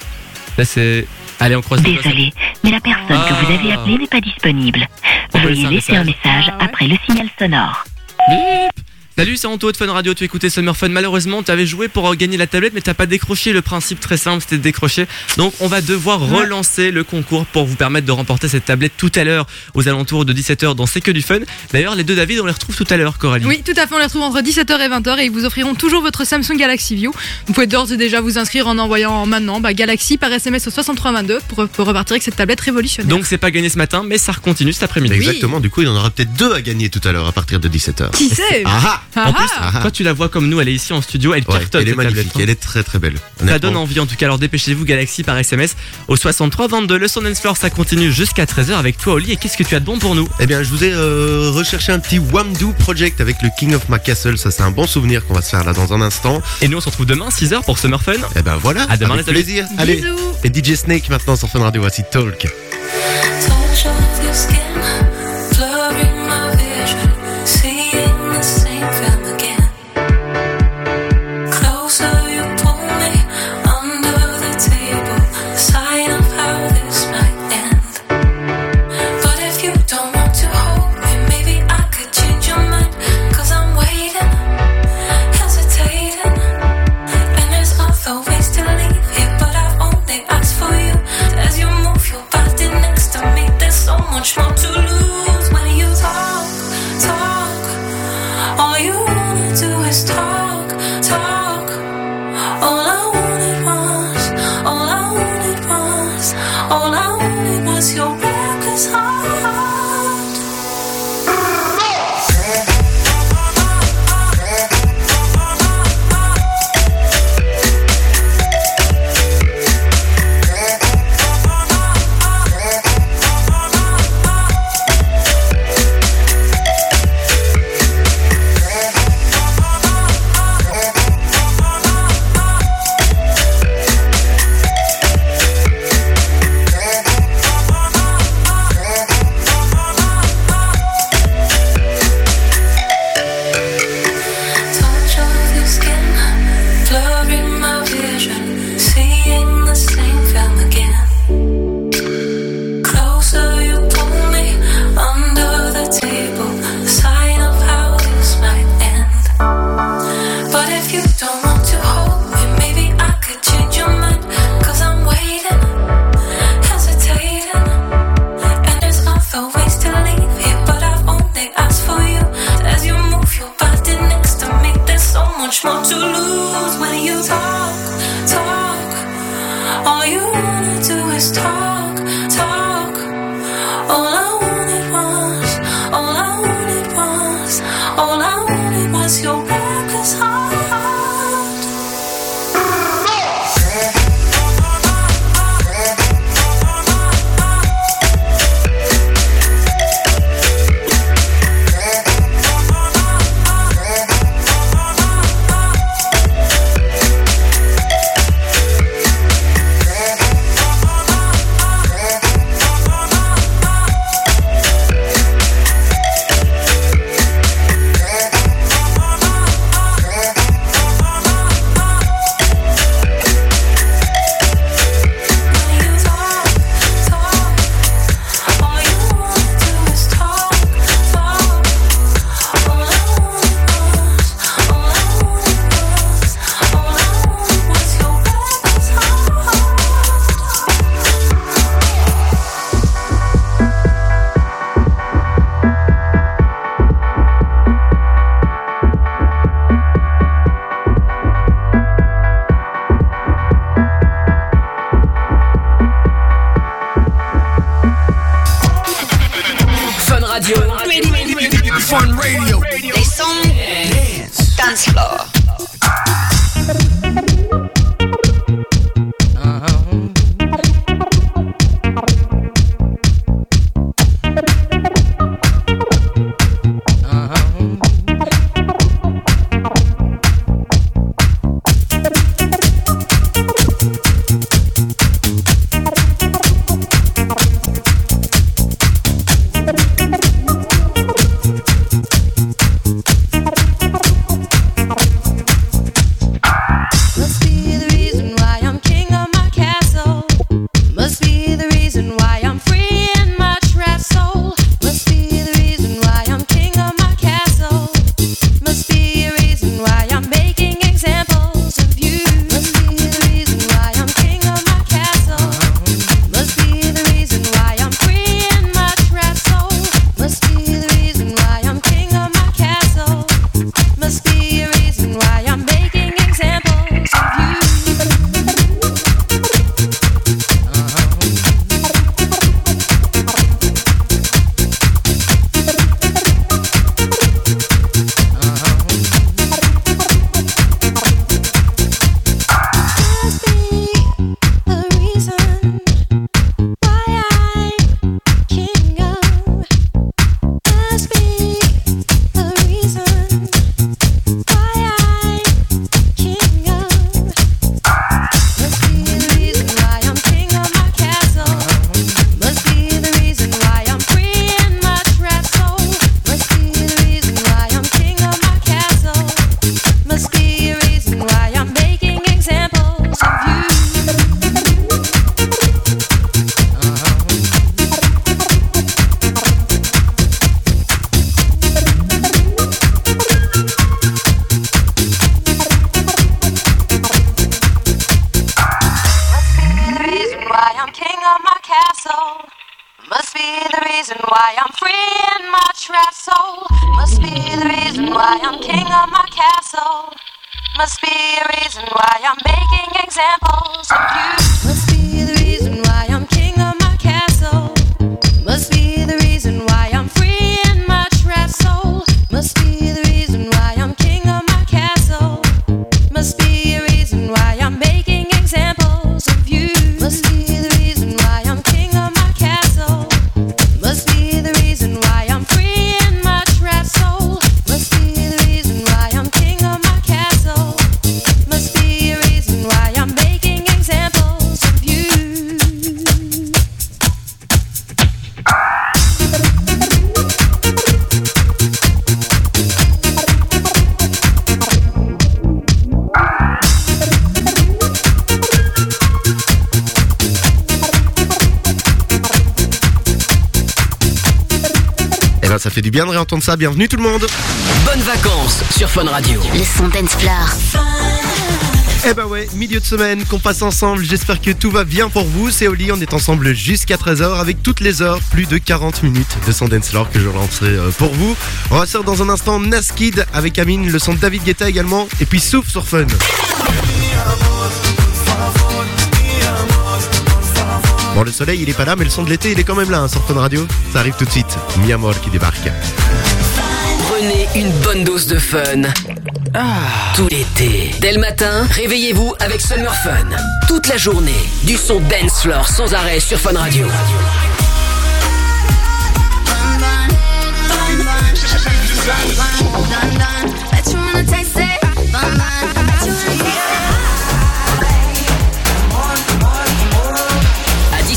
Là, c'est. Allez, on croise les doigts. Désolé, mais la personne que vous avez Ah. appelée n'est pas disponible. On peut Veuillez laisser un laisser un message après le signal sonore. Bip Salut, c'est Anto de Fun Radio. Tu écoutais Summer Fun. Malheureusement, tu avais joué pour gagner la tablette, mais t'as pas décroché. Le principe très simple, c'était de décrocher. Donc, on va devoir relancer le concours pour vous permettre de remporter cette tablette tout à l'heure, aux alentours de 17h dans C'est que du fun. D'ailleurs, les deux David, on les retrouve tout à l'heure, Coralie. Oui, tout à fait, on les retrouve entre 17h et 20h et ils vous offriront toujours votre Samsung Galaxy View. Vous pouvez d'ores et déjà vous inscrire en envoyant maintenant bah, Galaxy par SMS au 6322 pour, pour repartir avec cette tablette révolutionnaire. Donc, c'est pas gagné ce matin, mais ça continue cet après-midi. Exactement. Du coup, il y en aura peut-être deux à gagner tout à l'heure à partir de 17h. Qui sait? Ah ah En plus, Ah. toi tu la vois comme nous, elle est ici en studio, elle Ouais, cartonne elle est magnifique. tablette, hein. Elle est très très belle. Ça donne envie en tout cas, alors dépêchez-vous Galaxy par SMS au 63 22. Le Son Dance Floor ça continue jusqu'à 13h avec toi Oli et qu'est-ce que tu as de bon pour nous? Eh bien, je vous ai euh, recherché un petit Wamdoo Project avec le King of My Castle. Ça, c'est un bon souvenir qu'on va se faire là dans un instant. Et nous on se retrouve demain 6h pour Summer Fun. Eh ben voilà. À demain avec les plaisir. Allez. Et DJ Snake maintenant sur Fun Radio. Voici Talk. Du bien de réentendre ça. Bienvenue tout le monde. Bonnes vacances sur Fun Radio. Le son. Eh ben ouais, milieu de semaine qu'on passe ensemble. J'espère que tout va bien pour vous. C'est Oli, on est ensemble jusqu'à 13h avec toutes les heures, plus de 40 minutes de son dance floor que je lancerai euh, pour vous. On va faire dans un instant Naskid avec Amine, le son de David Guetta également, et puis Souf sur Fun. Bon, le soleil il est pas là, mais le son de l'été il est quand même là hein, sur Fun Radio. Ça arrive tout de suite. Mi Amor qui débarque. Prenez une bonne dose de fun. Tout l'été. Dès le matin, réveillez-vous avec Summer Fun. Toute la journée, du son dance floor sans arrêt sur Fun Radio.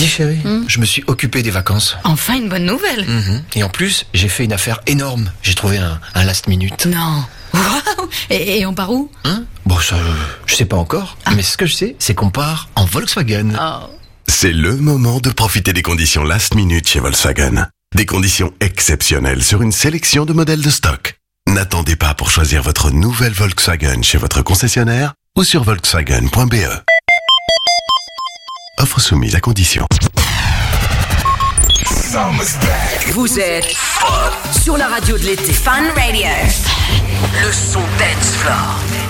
Dis chérie, je me suis occupé des vacances. Enfin une bonne nouvelle. Mhm. Et en plus, j'ai fait une affaire énorme. J'ai trouvé un, un last minute. Non. Waouh et, et on part où? Hein? Bon, ça, je sais pas encore. Mais ce que je sais, c'est qu'on part en Volkswagen. C'est le moment de profiter des conditions last minute chez Volkswagen. Des conditions exceptionnelles sur une sélection de modèles de stock. N'attendez pas pour choisir votre nouvelle Volkswagen chez votre concessionnaire ou sur volkswagen.be. Offre soumise à condition. Vous êtes sur la radio de l'été. Fun Radio. Le son dance floor.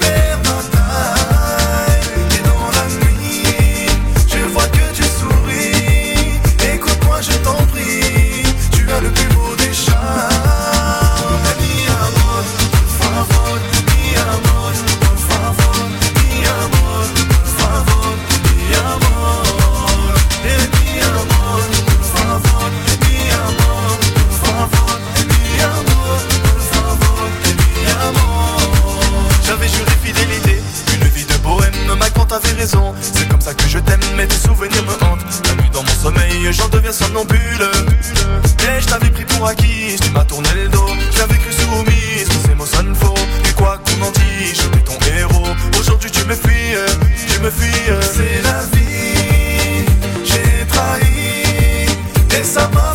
c'est comme ça que je t'aime, mais tes souvenirs me hantent. La nuit dans mon sommeil, j'en deviens somnambule. Et je t'avais pris pour acquis, tu m'as tourné le dos. J'avais cru soumise, ces mots sonnent faux. Et quoi qu'on en dise, j'étais ton héros. Aujourd'hui tu me fuis, tu me fuis. C'est la vie, j'ai trahi. Et ça m'a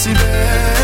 si belle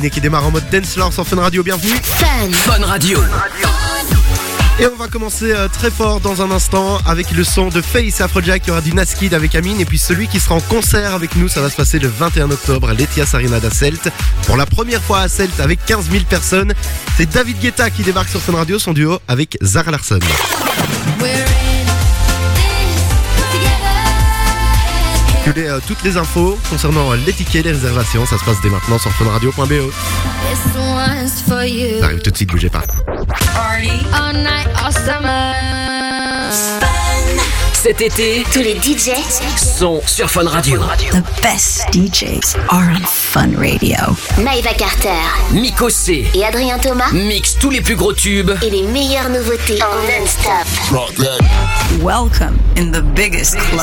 matinée qui démarre en mode dance floor sur Fun Radio, bienvenue. Fun. Fun Radio. Et on va commencer euh, très fort dans un instant avec le son de Face Afrojack. Il y aura du Naskid avec Amine. Et puis celui qui sera en concert avec nous, ça va se passer le 21 octobre à l'Etias Arena d'Asselt. Pour la première fois à Asselt avec 15 000 personnes, c'est David Guetta qui débarque sur Fun Radio, son duo avec Zara Larsson. Euh, toutes les infos concernant euh, les tickets, les réservations. Ça se passe dès maintenant sur funradio.be. This one's for you. Ça arrive tout de suite, bougez pas. Cet été, Tous les DJs sont sur Fun Radio. The best DJs are on Fun Radio. Maïva Carter Miko C et Adrien Thomas mix tous les plus gros tubes et les meilleures nouveautés en non-stop. Welcome in the biggest club.